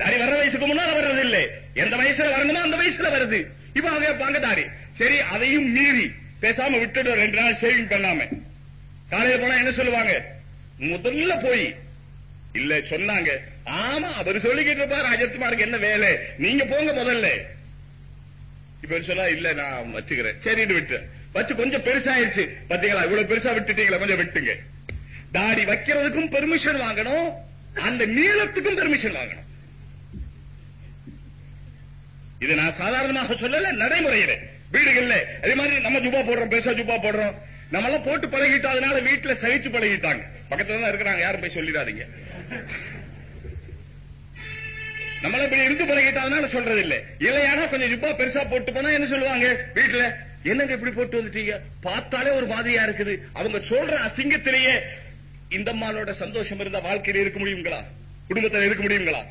தாடி வர்ற வயசுக்கு முன்னால வர்றது இல்ல. எந்த வயசுல வரணுமோ அந்த வயசுல வருது. இப்ப அவங்க கேட்பாங்க தாடி. சரி அதையும் மீறி பேசாம விட்டுட்டு ரெண்டு நாள் ஷேவிங் பண்ணாம. காலையில போனா என்ன சொல்லுவாங்க? முதல்ல போய். இல்ல சொன்னாங்க. ஆமா அவர் சொல்லிக்கிட்டு இருப்பார் அஜத்குமாருக்கு என்ன வேலை? நீங்க போங்க முதல்ல. இப்ப சொன்னா இல்ல நான் வச்சுக்கிறேன். சரின்னு விட்டு வச்சு கொஞ்சம் பெருசாயிருச்சு. பாத்தீங்களா இவ்வளவு பெருசா விட்டுட்டீங்களா கொஞ்சம் விட்டுங்க. தாடி வைக்கிறதுக்கும் பெர்மிஷன் வாங்கணும். அந்த நீளத்துக்கும் பெர்மிஷன் வாங்கணும். இது நான் சாதாரணமாக சொல்லல நடைமுறையில. வீடுகள்ல. அதே மாதிரி நம்ம ஜுபா போடுறோம் பெருசா ஜுபா போடுறோம். நம்ம எல்லாம் போட்டு பழகிட்டோம் அதனால வீட்டுல சகிச்சு பழகிட்டாங்க. பக்கத்துல தான் இருக்கிறாங்க யாரும் போய் சொல்லிடாதீங்க. நம்மள இப்படி இருந்து பழகிட்டதுனால சொல்றது இல்ல இல்லையானா கொஞ்சம் ஜுப்பா பெருசா போட்டு போனா என்ன சொல்லுவாங்க வீட்டுல? என்னங்க இப்படி போட்டு வந்துட்டீங்க? பார்த்தாலே ஒரு மாதிரியா இருக்குது. அவங்க சொல்ற அசிங்கத்திலேயே இந்த அம்மாவோட சந்தோஷம் இருந்தா வாழ்க்கையில இருக்க முடியுங்களா? குடும்பத்துல இருக்க முடியுங்களா?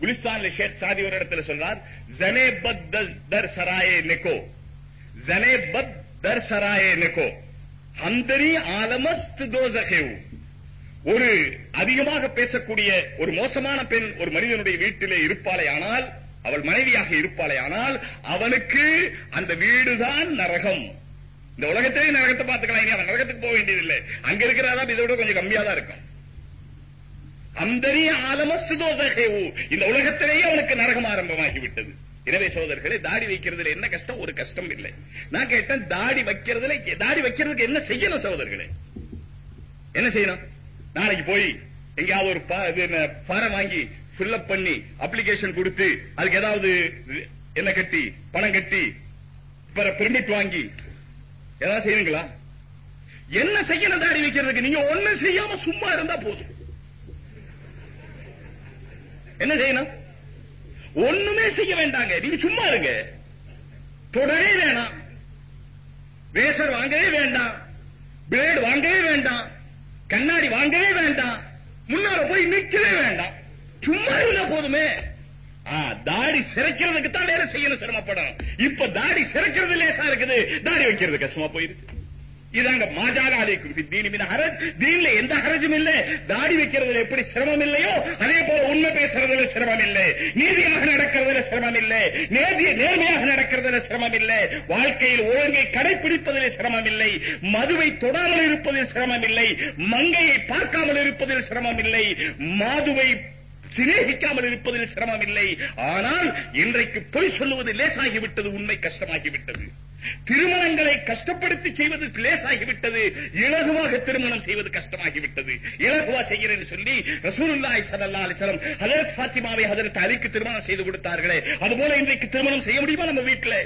குலிஸ்தான்ல ஷேக் சாதி ஒரு இடத்துல சொல்றார் ஜனே பத் தர் சராயே நெக்கோ ஜனே பத் தர் சராயே நெக்கோ அந்தரி ஆலமஸ்து தோசகேவ். ஒரு அதிகமாக பேசக்கூடிய ஒரு மோசமான பெண் ஒரு மனிதனுடைய வீட்டிலே இருப்பாளே ஆனால் அவள் மனைவியாக இருப்பாளே ஆனால் அவனுக்கு அந்த வீடுதான் நரகம். இந்த உலகத்திலே நரகத்தை பார்த்துக்கலாம் இனி அவன் நரகத்துக்கு போக வேண்டியதில்லை. அங்க இருக்கிறதா இதை விட கொஞ்சம் கம்மியா தான் இருக்கும் அந்தரிய ஆலமஸ்துதோசகேவு இந்த உலகத்திலேயே அவனுக்கு நரகம் ஆரம்பமாகி விட்டது எனவே சோதர்களே தாடி வைக்கிறதுல என்ன கஷ்டம்? ஒரு கஷ்டம் இல்லை. நான் கேட்டேன் தாடி வைக்கிறதுல தாடி வைக்கிறதுக்கு என்ன செய்யணும் சோதர்களே என்ன செய்யணும்? நாளைக்கு போய் எங்கேயாவது ஒரு பா- வாங்கி பில்லப் பண்ணி அப்ளிகேஷன் கொடுத்து அதுக்கு ஏதாவது என்ன கட்டி பணம் கட்டி பெர்மிட் வாங்கி ஏதாவது செய்யுங்களா என்ன செய்யணும் தாடி வைக்கிறதுக்கு? நீங்க ஒன்னும் செய்யாம சும்மா இருந்தா போதும். என்ன செய்யணும்? ஒண்ணுமே செய்ய வேண்டாங்க. நீங்க சும்மா இருங்க. தொடவே வேணாம். வேசர் வாங்கவே வேண்டாம். பிளேடு வாங்கவே வேண்டாம். கண்ணாடி வாங்கவே வேண்டாம். முன்னால போய் நிக்கவே வேண்டாம். சும்மா இருந்தா போதுமே. தாடி சிறைக்கிறதுக்கு தான் வேலை செய்யணும் சிரமப்படணும். இப்ப தாடி சிறைக்கிறது லேசா இருக்குது. தாடி வைக்கிறது கஷ்டமா போயிருச்சு இதாங்க மாஜால அலைக்கும் தீனி ஹரஜ். தீன்ல எந்த ஹரஜும் இல்ல. தாடி வைக்கிறதுல எப்படி சிரமம் இல்லையோ அதே போல உண்மை பேசுறதுல சிரமம் இல்லை. நீதியாக நடக்கிறதுல சிரமம் இல்லை. நேர்மைய நேர்மையாக நடக்கிறதுல சிரமம் இல்லை. வாழ்க்கையில் ஒழுங்கை கடைபிடிப்பதில் சிரமம் இல்லை. மதுவை தொடாமல் இருப்பதில் சிரமம் இல்லை. மங்கையை பார்க்காமல் இருப்பதில் சிரமம் இல்லை. மாதுவை சிநேகிக்காமல் இருப்பதில் சிரமம் இல்லை. ஆனால் இன்றைக்கு பொய் சொல்லுவது லேசாகிவிட்டது உண்மை கஷ்டமாகிவிட்டது. திருமணங்களை கஷ்டப்படுத்தி செய்வது லேசாகிவிட்டது. இலகுவாக திருமணம் செய்வது கஷ்டமாகிவிட்டது. இலகுவா செய்கிறேன் சொல்லி ரசூலுல்லாஹி ஸல்லல்லாஹு அலைஹி வஸல்லம் ஹஜரத் அலிக்கு திருமணம் செய்து கொடுத்தார்களே. அதுபோல இன்றைக்கு திருமணம் செய்ய முடியுமா நம்ம வீட்டுல?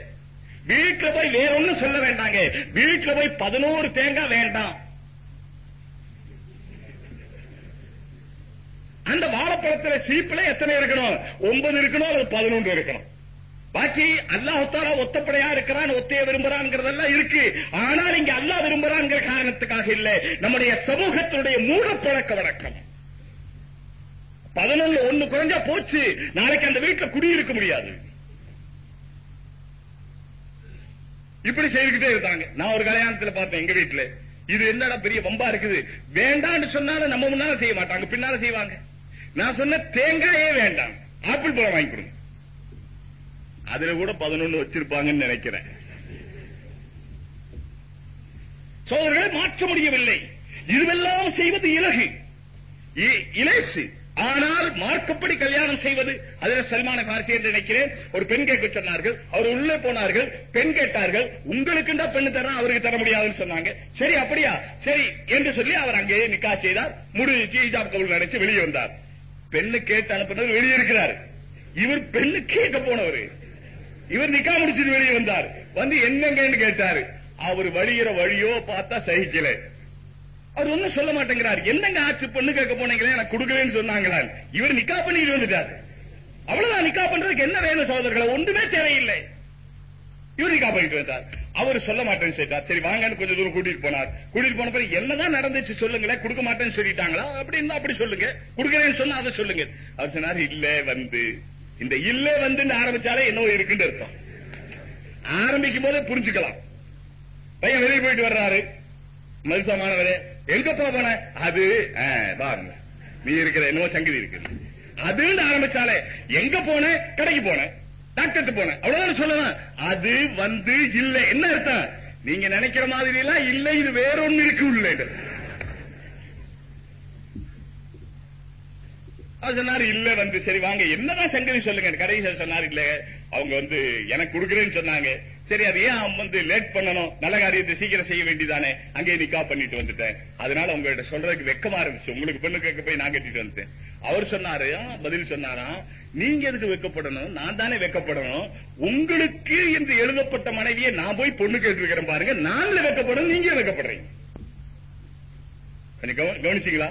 வீட்டுல போய் வேற ஒண்ணும் சொல்ல வேண்டாங்க. வீட்டுல போய் பதினோரு தேங்காய் வேண்டாம். அந்த வாழைப்பழத்துல சீப்புல எத்தனை இருக்கணும்? ஒன்பது இருக்கணும் அல்லது பதினொன்று இருக்கணும்? பாக்கி அல்லாஹால ஒத்தப்படையா இருக்கிறான் ஒத்தைய விரும்புறான்ங்கிறதெல்லாம் இருக்கு. ஆனால் இங்க அல்லாஹ் விரும்புறான்ங்கிற காரணத்துக்காக இல்ல. நம்முடைய சமூகத்தினுடைய மூடப்பழக்க வழக்கம். பதினொன்னு ஒண்ணு குறைஞ்சா போச்சு. நாளைக்கு அந்த வீட்டுல குடியிருக்க முடியாது. இப்படி செய்துகிட்டே இருந்தாங்க நான் ஒரு கல்யாணத்துல பார்த்தேன் எங்க வீட்டுல. இது என்னடா பெரிய வம்பா இருக்குது? வேண்டாம்னு சொன்னாலும் நம்ம முன்னால செய்ய மாட்டாங்க. பின்னால செய்வாங்க. நான் சொன்ன தேங்காயே வேண்டாம். ஆப்பிள் பழம் வாங்கி கொடுங்க. அதுல கூட பதினொன்னு வச்சிருப்பாங்கன்னு நினைக்கிறேன். சோதரர்களை மாற்ற முடியவில்லை. இதுவெல்லாம் செய்வது இலகு. இலேசு. ஆனால் மார்க்கப்படி கல்யாணம் செய்வது அதில் சல்மான பாரிசி என்று நினைக்கிறேன். ஒரு பெண் கேட்க சொன்னார்கள் அவர் உள்ளே போனார்கள் பெண் கேட்டார்கள் உங்களுக்கு தான் பெண்ணு தரேன் அவருக்கு தர முடியாதுன்னு சொன்னாங்க. சரி அப்படியா? சரி என்று சொல்லி அவர் அங்கேயே நிக்கா செய்தார். முடிஞ்சு ஹிஜாப் கவுல் நினைச்சு வெளியே வந்தார். பெண்ணு கேட்டு அனுப்புனது வெளியே இருக்கிறார். இவர் பெண்ணு கேட்க போனவர். இவர் நிக்கா முடிச்சுட்டு வெளியே வந்தார். வந்து என்னங்கன்னு கேட்டாரு. அவர் வழியிற வழியோ பார்த்தா சகிக்கல. அவர் ஒண்ணும் சொல்ல மாட்டேங்கிறார். என்னங்க ஆச்சு? பொண்ணு கேட்க போனீங்களே எனக்கு கொடுக்கலன்னு சொன்னாங்களா இவர் நிக்கா பண்ணிட்டு வந்துட்டார். அவ்வளவுதான் நிக்கா பண்றதுக்கு என்ன வேணும் சகோதரர்களை? ஒன்றுமே தேவையில்லை. இவர் நிக்கா பண்ணிட்டு வந்தார் அவர் சொல்ல மாட்டேன்னு சொல்லிட்டார். சரி வாங்கன்னு கொஞ்சம் தூரம் கூட்டிட்டு போனார். கூட்டிட்டு போன பிறகு என்னதான் நடந்துச்சு சொல்லுங்களேன். கொடுக்க மாட்டேன்னு சொல்லிட்டாங்களா? அப்படி இருந்தா அப்படி சொல்லுங்க. கொடுக்கறேன்னு சொன்னா அதை சொல்லுங்க. அவர் சொன்னார் இல்ல வந்து இந்த இல்ல வந்துன்னு ஆரம்பிச்சாலே என்ன இருக்குன்னு அர்த்தம். ஆரம்பிக்கும் போதே புரிஞ்சுக்கலாம். பையன் வெளியே போயிட்டு வர்றாரு. மதுசமானவரே எங்க போன? அது பாருங்க. நீ இருக்கிற என்னவோ சங்கதி இருக்கு. அதுன்னு ஆரம்பிச்சாலே எங்க போன? கடைக்கு போன. டாக்டர் போன. அவ்வளவுதான் சொல்லலாம் அது வந்து இல்ல. என்ன அர்த்தம்? நீங்க நினைக்கிற மாதிரி எல்லாம் இல்ல. இது வேற ஒண்ணு இருக்கு உள்ள சொன்னாரு இல்ல வந்து சரி வாங்க. என்னதான் சங்கதி சொல்லுங்க கடைசி சொன்னாரு இல்ல அவங்க வந்து எனக்கு கொடுக்குறேன்னு சொன்னாங்க. சரி அது ஏன் அவன் வந்து லேட் பண்ணணும்? நல்ல காரியத்தை சீக்கிரம் செய்ய வேண்டியதானே? அங்கே நிக்கா பண்ணிட்டு வந்துட்டேன். அதனால உங்கள்ட்ட சொல்றதுக்கு வெக்கமா இருந்துச்சு. உங்களுக்கு பெண்ணு கேட்க போய் நான் கட்டிட்டு வந்துட்டேன். அவர் சொன்னாரு பதில் சொன்னாராம் நீங்க எதுக்கு வெக்கப்படணும்? நான் தானே வெக்கப்படணும். உங்களுக்கு என்று எழுதப்பட்ட மனைவியை நான் போய் பொண்ணு கேட்டிருக்கிறேன் பாருங்க. நாங்களே வெக்கப்படணும் நீங்க வெக்கப்படுறீங்க. கவனிச்சீங்களா?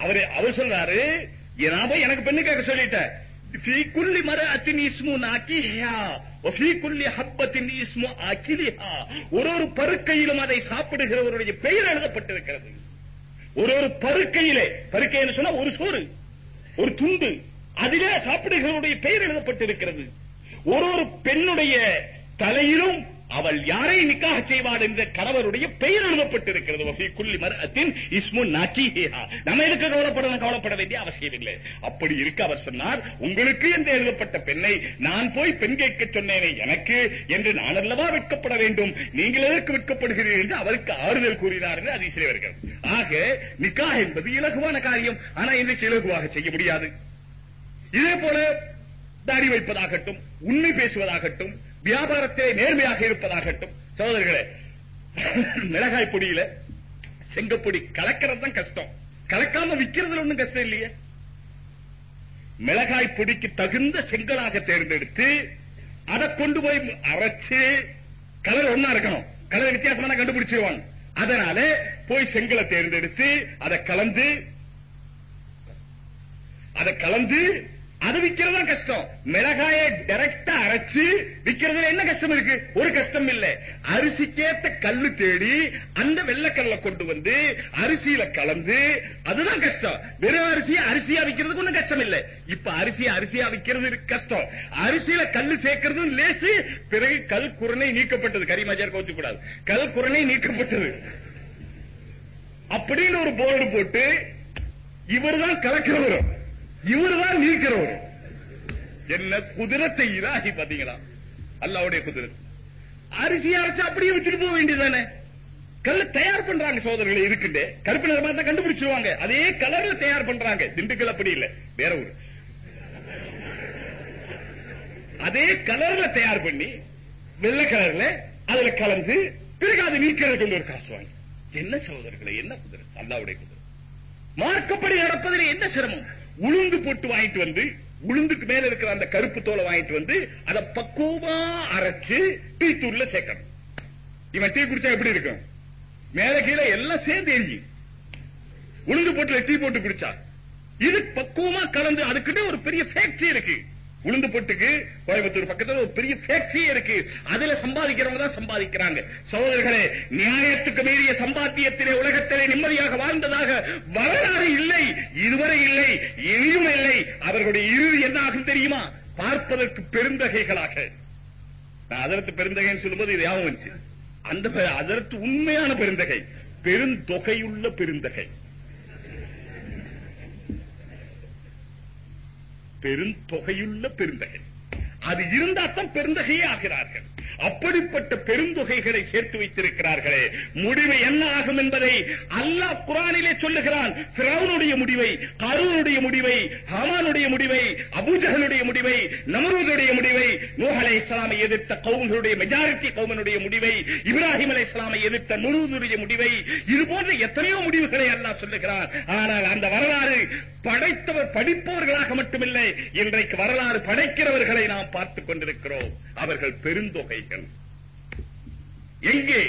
அவரு அவர் சொல்றாரு ஏனாப எனக்கு பெண்ணு கேட்க சொல்லிட்ட. ஃபீ குல்லி மர அத்தின் இஸ்மு நாக்கிஹா. ஒஃபீ ஹப்பத்தின் இஸ்மு அகிலிஹா. ஒரு ஒரு பருக்கையிலும் அதை சாப்பிடுகிறவருடைய பெயர் எழுதப்பட்டிருக்கிறது. ஒரு ஒரு பருக்கையிலே பருக்கைன்னு சொன்னா ஒரு சோறு ஒரு துண்டு அதிலே சாப்பிடுகிறவருடைய பெயர் எழுதப்பட்டிருக்கிறது. ஒரு ஒரு பெண்ணுடைய தலையிலும் அவள் யாரை நிக்காக செய்வாள் என்ற கணவருடைய பெயர் எழுதப்பட்டிருக்கிறது. வஃபி குல்லி இஸ்மு நம்ம எதுக்கு கவலைப்படணும் கவலைப்பட வேண்டிய அவசியம் இல்லை. அப்படி இருக்க அவர் சொன்னார் உங்களுக்கு என்று எழுதப்பட்ட பெண்ணை நான் போய் பெண் கேட்க சொன்னேனே எனக்கு என்று நான் அல்லவா வெட்கப்பட வேண்டும்? நீங்கள் எதற்கு வெட்கப்படுகிறீர்கள்? என்று அவருக்கு ஆறுதல் கூறினார் என்று அதிசய வருகிறது. ஆக நிக்காக என்பது இலகுவான காரியம். ஆனா இன்றைக்கு இலகுவாக செய்ய முடியாது. இதே போல தாடி வைப்பதாகட்டும் உண்மை பேசுவதாகட்டும் வியாபாரத்திலே நேர்மையாக இருப்பதாகட்டும். சகோதரர்களே மிளகாய் பொடியில செங்கப்பொடி கலக்கிறது தான் கஷ்டம். கலக்காம விக்கிறதுல ஒண்ணும் கஷ்டம் இல்லையே. மிளகாய் பொடிக்கு தகுந்த செங்கலாக தேர்ந்தெடுத்து அதை கொண்டு போய் அரைச்சு கலர் ஒன்னா இருக்கணும். கலர் வித்தியாசமான கண்டுபிடிச்சிருவாங்க அதனால போய் செங்கலை தேர்ந்தெடுத்து அதை கலந்து அதை கலந்து அது விக்கிறதா கஷ்டம். மிளகாயை டைரக்டா அரைச்சு விக்கிறதுல என்ன கஷ்டம் இருக்கு? ஒரு கஷ்டம் இல்ல. அரிசிக்கேத்த கல்லு தேடி அந்த வெள்ளக்கல்ல கொண்டு வந்து அரிசியில கலந்து அதுதான் கஷ்டம். வெறும் அரிசியை அரிசியா விக்கிறதுக்கு ஒண்ணும் கஷ்டம் இல்ல. இப்ப அரிசியை அரிசியா விக்கிறது கஷ்டம். அரிசியில கல்லு சேர்க்கறதும் லேசு பிறகு கல் குரணை நீக்கப்பட்டது. கரிமாஜார் கோச்சு கூடாது. கல் குரணை நீக்கப்பட்டது. அப்படின்னு ஒரு போர்டு போட்டு இவர்தான் கலக்கிறவரும். இவருதான் நீக்கிறவர் என்ன குதிரத்தை இராகி பாத்தீங்களா அல்லாவுடைய குதிரத் அரிசி அரைச்சு அப்படியே வச்சுட்டு போக வேண்டியதானே கல்ல தயார் பண்றாங்க சோதரர்கள் இருக்குண்டு கருப்பு நிறமா தான் கண்டுபிடிச்சிருவாங்க. அதே கலர்ல தயார் பண்றாங்க. திண்டுக்கல் அப்படி இல்ல. வேற ஊர். அதே கலர்ல தயார் பண்ணி வெள்ளை கலர்ல அதுல கலந்து பிறகு அதை நீக்கிறதுக்கு கொண்டு ஒரு காசு வாங்கி. என்ன சோதனைகளை? என்ன குதிரை? அல்லாவுடைய குதிரை. மார்க்கப்படி நடப்பதில் என்ன சிரமம்? உளுந்து போட்டு வாங்கிட்டு வந்து உளுந்துக்கு மேல இருக்கிற அந்த கருப்பு தோலை வாங்கிட்டு வந்து அதை பக்குவமா அரைச்சு டீ தூள்ல சேர்க்கணும். இவன் டீ குடிச்சா எப்படி இருக்கும்? மேல கீழே எல்லாம் சேர்ந்து எரிஞ்சு. உளுந்து போட்டுல டீ போட்டு குடிச்சா. இது பக்குவமா கலந்து அதுக்கிட்ட ஒரு பெரிய ஃபேக்டரி இருக்கு. உளுந்து போட்டுக்கு கோயம்புத்தூர் பக்கத்துல ஒரு பெரிய ஃபேக்டரி இருக்கு. அதுல சம்பாதிக்கிறவங்க தான் சம்பாதிக்கிறாங்க. சகோதரர்களே நியாயத்துக்கு மீறிய சம்பாத்தியத்திலே உலகத்திலே நிம்மதியாக வாழ்ந்ததாக வரலாறு இல்லை இதுவரை இல்லை இனியும் இல்லை. அவர்களுடைய இறுதி என்ன ஆகும் தெரியுமா? பார்ப்பதற்கு பெருந்தகைகளாக. நான் அதற்கு பெருந்தகைன்னு சொல்லும்போது இது ஞாபகம் வந்துச்சு. அந்த பெ- அதற்கு உண்மையான பெருந்தகை பெருந்தொகையுள்ள பெருந்தகை. பெருந்தொகையுள்ள பெருந்தகை. அது இருந்தால் தான் பெருந்தகையே ஆகிறார்கள். அப்படிப்பட்ட பெருந்தொகைகளை சேர்த்து வைத்திருக்கிறார்களே. முடிவு என்ன ஆகும் என்பதை அல்லாஹ் குரானிலே சொல்லுகிறான். பிறவுனுடைய முடிவை கருவனுடைய முடிவை ஹமானுடைய முடிவை அபூஜகனுடைய முடிவை நமருடைய முடிவை நூஹ் அலை இஸ்லாமை எதிர்த்த கவுன்களுடைய மெஜாரிட்டி கவுமனுடைய முடிவை இப்ராஹிம் அலை இஸ்லாமை எதிர்த்த நுருதுடைய முடிவை இது போன்ற எத்தனையோ முடிவுகளை அல்லாஹ் சொல்லுகிறார் ஆனால் அந்த வரலாறு படைத்தவர் படிப்பவர்களாக மட்டுமில்லை இன்றைக்கு வரலாறு படைக்கிறவர்களை நாம் பார்த்துக் கொண்டிருக்கிறோம். அவர்கள் பெருந்தொகை. பெருந்தொகைகள் எங்கே?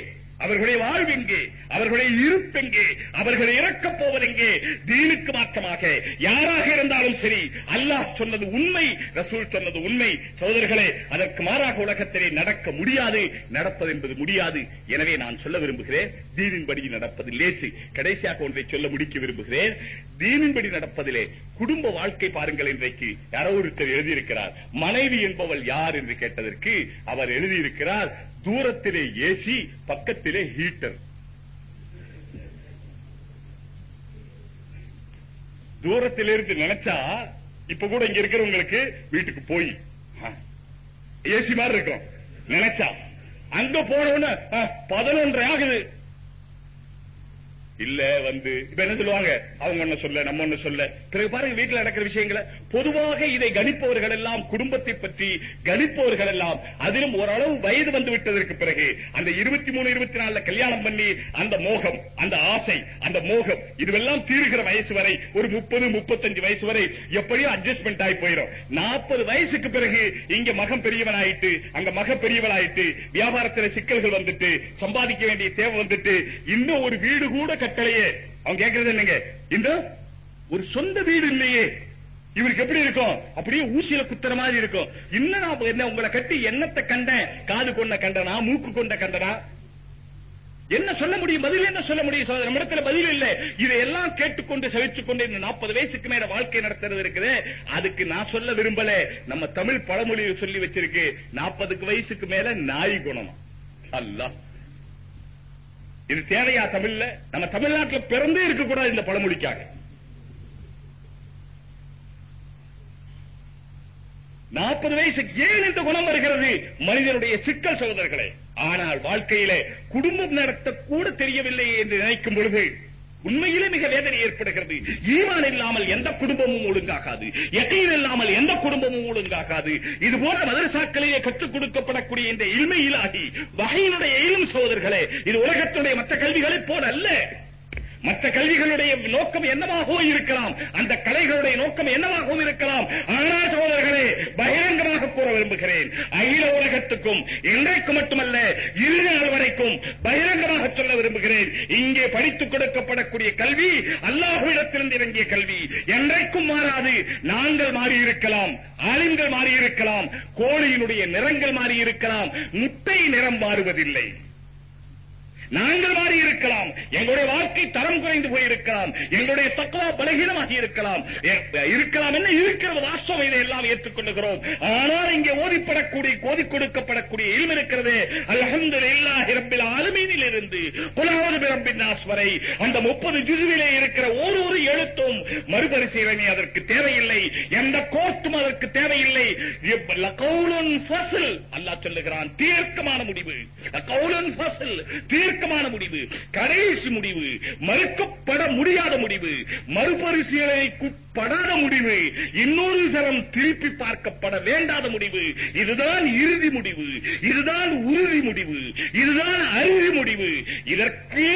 அவர்களுடைய வாழ்வு எங்கே? அவர்களுடைய இருப்பெங்கே அவர்களை இறக்கப் போவதெங்கே தீனுக்கு மாற்றமாக யாராக இருந்தாலும் சரி அல்லாஹ் சொன்னது உண்மை ரசூல் சொன்னது உண்மை. சோதர்களே அதற்கு மாறாக உலகத்திலே நடக்க முடியாது நடப்பது என்பது முடியாது. எனவே நான் சொல்ல விரும்புகிறேன் தீனின்படி நடப்பது லேசு. கடைசியாக ஒன்றை சொல்ல முடிக்க விரும்புகிறேன் தீனின்படி நடப்பதிலே குடும்ப வாழ்க்கை பாருங்கள் இன்றைக்கு. யாரோ ஒருத்தர் எழுதியிருக்கிறார் மனைவி என்பவள் யார்? என்று கேட்டதற்கு அவர் எழுதியிருக்கிறார் தூரத்திலே ஏசி பக்கத்திலே ஹீட்டர் தூரத்திலிருந்து நினைச்சா இப்ப கூட இங்க இருக்கிறவங்களுக்கு வீட்டுக்கு போய் ஏசி மாதிரி இருக்கும். நினைச்சா. அங்க போனவன பதினொன்றரை ஆகுது. இல்ல வந்து. இப்ப என்ன சொல்லுவாங்க? அவங்க ஒண்ணு சொல்ல நம்ம ஒண்ணு சொல்ல. பிறகு பாருங்க வீட்டுல நடக்கிற விஷயங்களை. பொதுவாக இதை கணிப்பவர்கள் எல்லாம் குடும்பத்தை பற்றி கணிப்பவர்கள் எல்லாம் அதிலும் ஓரளவு வயது வந்து விட்டதற்கு பிறகு அந்த இருபத்தி மூணு இருபத்தி நாலுல கல்யாணம் பண்ணி அந்த மோகம் அந்த ஆசை அந்த மோகம் இதுவெல்லாம் தீர்கிற வயசு வரை ஒரு முப்பது முப்பத்தஞ்சு வயசு வரை எப்படியோ அட்ஜஸ்ட்மெண்ட் ஆகி போயிடும் நாற்பது வயசுக்கு பிறகு இங்க மகம் பெரியவன் ஆயிட்டு அங்க மக பெரியவன் ஆயிட்டு வியாபாரத்துல சிக்கல்கள் வந்துட்டு சம்பாதிக்க வேண்டிய தேவை வந்துட்டு இன்னும் ஒரு வீடு கூட கேட்கலையே அவன் கேட்கறது என்னங்க? இந்த ஒரு சொந்த வீடு இல்லையே இவருக்கு எப்படி இருக்கும்? அப்படியே ஊசியில குத்துற மாதிரி இருக்கும். இன்னும் நான் என்ன உங்களை கட்டி என்னத்தை கண்டேன்? காது கொண்ட கண்டனா? மூக்கு கொண்ட கண்டனா? என்ன சொல்ல முடியும்? பதில் என்ன சொல்ல முடியும் சோதனை இடத்துல பதில் இல்ல. இதையெல்லாம் கேட்டுக்கொண்டு சகிச்சு கொண்டு இந்த நாற்பது வயசுக்கு மேல வாழ்க்கை நடத்துறது இருக்குது. அதுக்கு நான் சொல்ல விரும்பல. நம்ம தமிழ் பழமொழியை சொல்லி வச்சிருக்கு. நாற்பதுக்கு வயசுக்கு மேல நாய் குணம். அல்லாஹ். இது தேவையா தமிழ்ல? நம்ம தமிழ்நாட்டில் பிறந்தே இருக்கக்கூடாது இந்த பழமொழிக்காக. நாற்பது வயசுக்கு ஏன் இந்த குணம் வருகிறது? மனிதனுடைய சிக்கல் சகோதரர்களே ஆனால் வாழ்க்கையிலே குடும்பம் நடத்த கூட தெரியவில்லை என்று நினைக்கும் பொழுது உண்மையிலே மிக வேதனை ஏற்படுகிறது. ஈமான் இல்லாமல் எந்த குடும்பமும் ஒழுங்காகாது. எத்தையும் இல்லாமல் எந்த குடும்பமும் ஒழுங்காகாது. இது போன்ற மதரசாக்களிலே கற்றுக் கொடுக்கப்படக்கூடிய இந்த இல்மையிலாகி வகையினுடைய இலும் சோதர்களே இது உலகத்துடைய மற்ற கல்விகளைப் போல அல்ல மற்ற கல்விகளுடைய நோக்கம் என்னவாகவும் இருக்கலாம். அந்த கலைகளுடைய நோக்கம் என்னவாகவும் இருக்கலாம். ஆனால் சோழர்களே பகிரங்கமாக கூற விரும்புகிறேன். அகில உலகத்துக்கும் இன்றைக்கு மட்டுமல்ல இறுதி நாள் வரைக்கும் பகிரங்கமாக சொல்ல விரும்புகிறேன். இங்கே படித்துக் கொடுக்கப்படக்கூடிய கல்வி அல்லாஹுவிடத்திலிருந்து இறங்கிய கல்வி. என்றைக்கும் மாறாது நாங்கள் மாறி இருக்கலாம் ஆலிம்கள் மாறி இருக்கலாம் கோழியினுடைய நிறங்கள் மாறி இருக்கலாம் முட்டை நிறம் மாறுவதில்லை. நாங்கள் மாறி இருக்கலாம் எங்களுடைய வாழ்க்கை தரம் குறைந்து போயிருக்கலாம். எங்களுடைய தக்குவா பலகீனமாகி இருக்கலாம். இருக்கலாம் என்ன இருக்கிறது வாஸ்தவம். இதை எல்லாம் ஏற்றுக்கொள்ளுகிறோம். ஆனால் இங்கே ஓதிப்படக்கூடிய கோதி கொடுக்கப்படக்கூடிய இல்ம இருக்கிறது. அல்ஹம்து இல்லாஹி ரப்பில் ஆலமீனில் இருந்து புலாவது பிரம்பின் வரை அந்த முப்பது ஜுசுவிலே இருக்கிற ஒரு ஒரு எழுத்தும் மறுபரிசீலனை அதற்கு தேவையில்லை. எந்த கோர்ட்டும் அதற்கு தேவையில்லை. கவுலன் அல்லாஹ் சொல்லுகிறான் தீர்க்கமான முடிவு. தீர்க்க நெருக்கமான முடிவு கடைசி முடிவு மறுக்கப்பட முடியாத முடிவு மறுபரிசீலனைக்குட்படாத முடிவு இன்னொரு தரம் திருப்பி பார்க்கப்பட வேண்டாத முடிவு இதுதான் இறுதி முடிவு இதுதான் உறுதி முடிவு இதுதான் அறுதி முடிவு. இதற்கு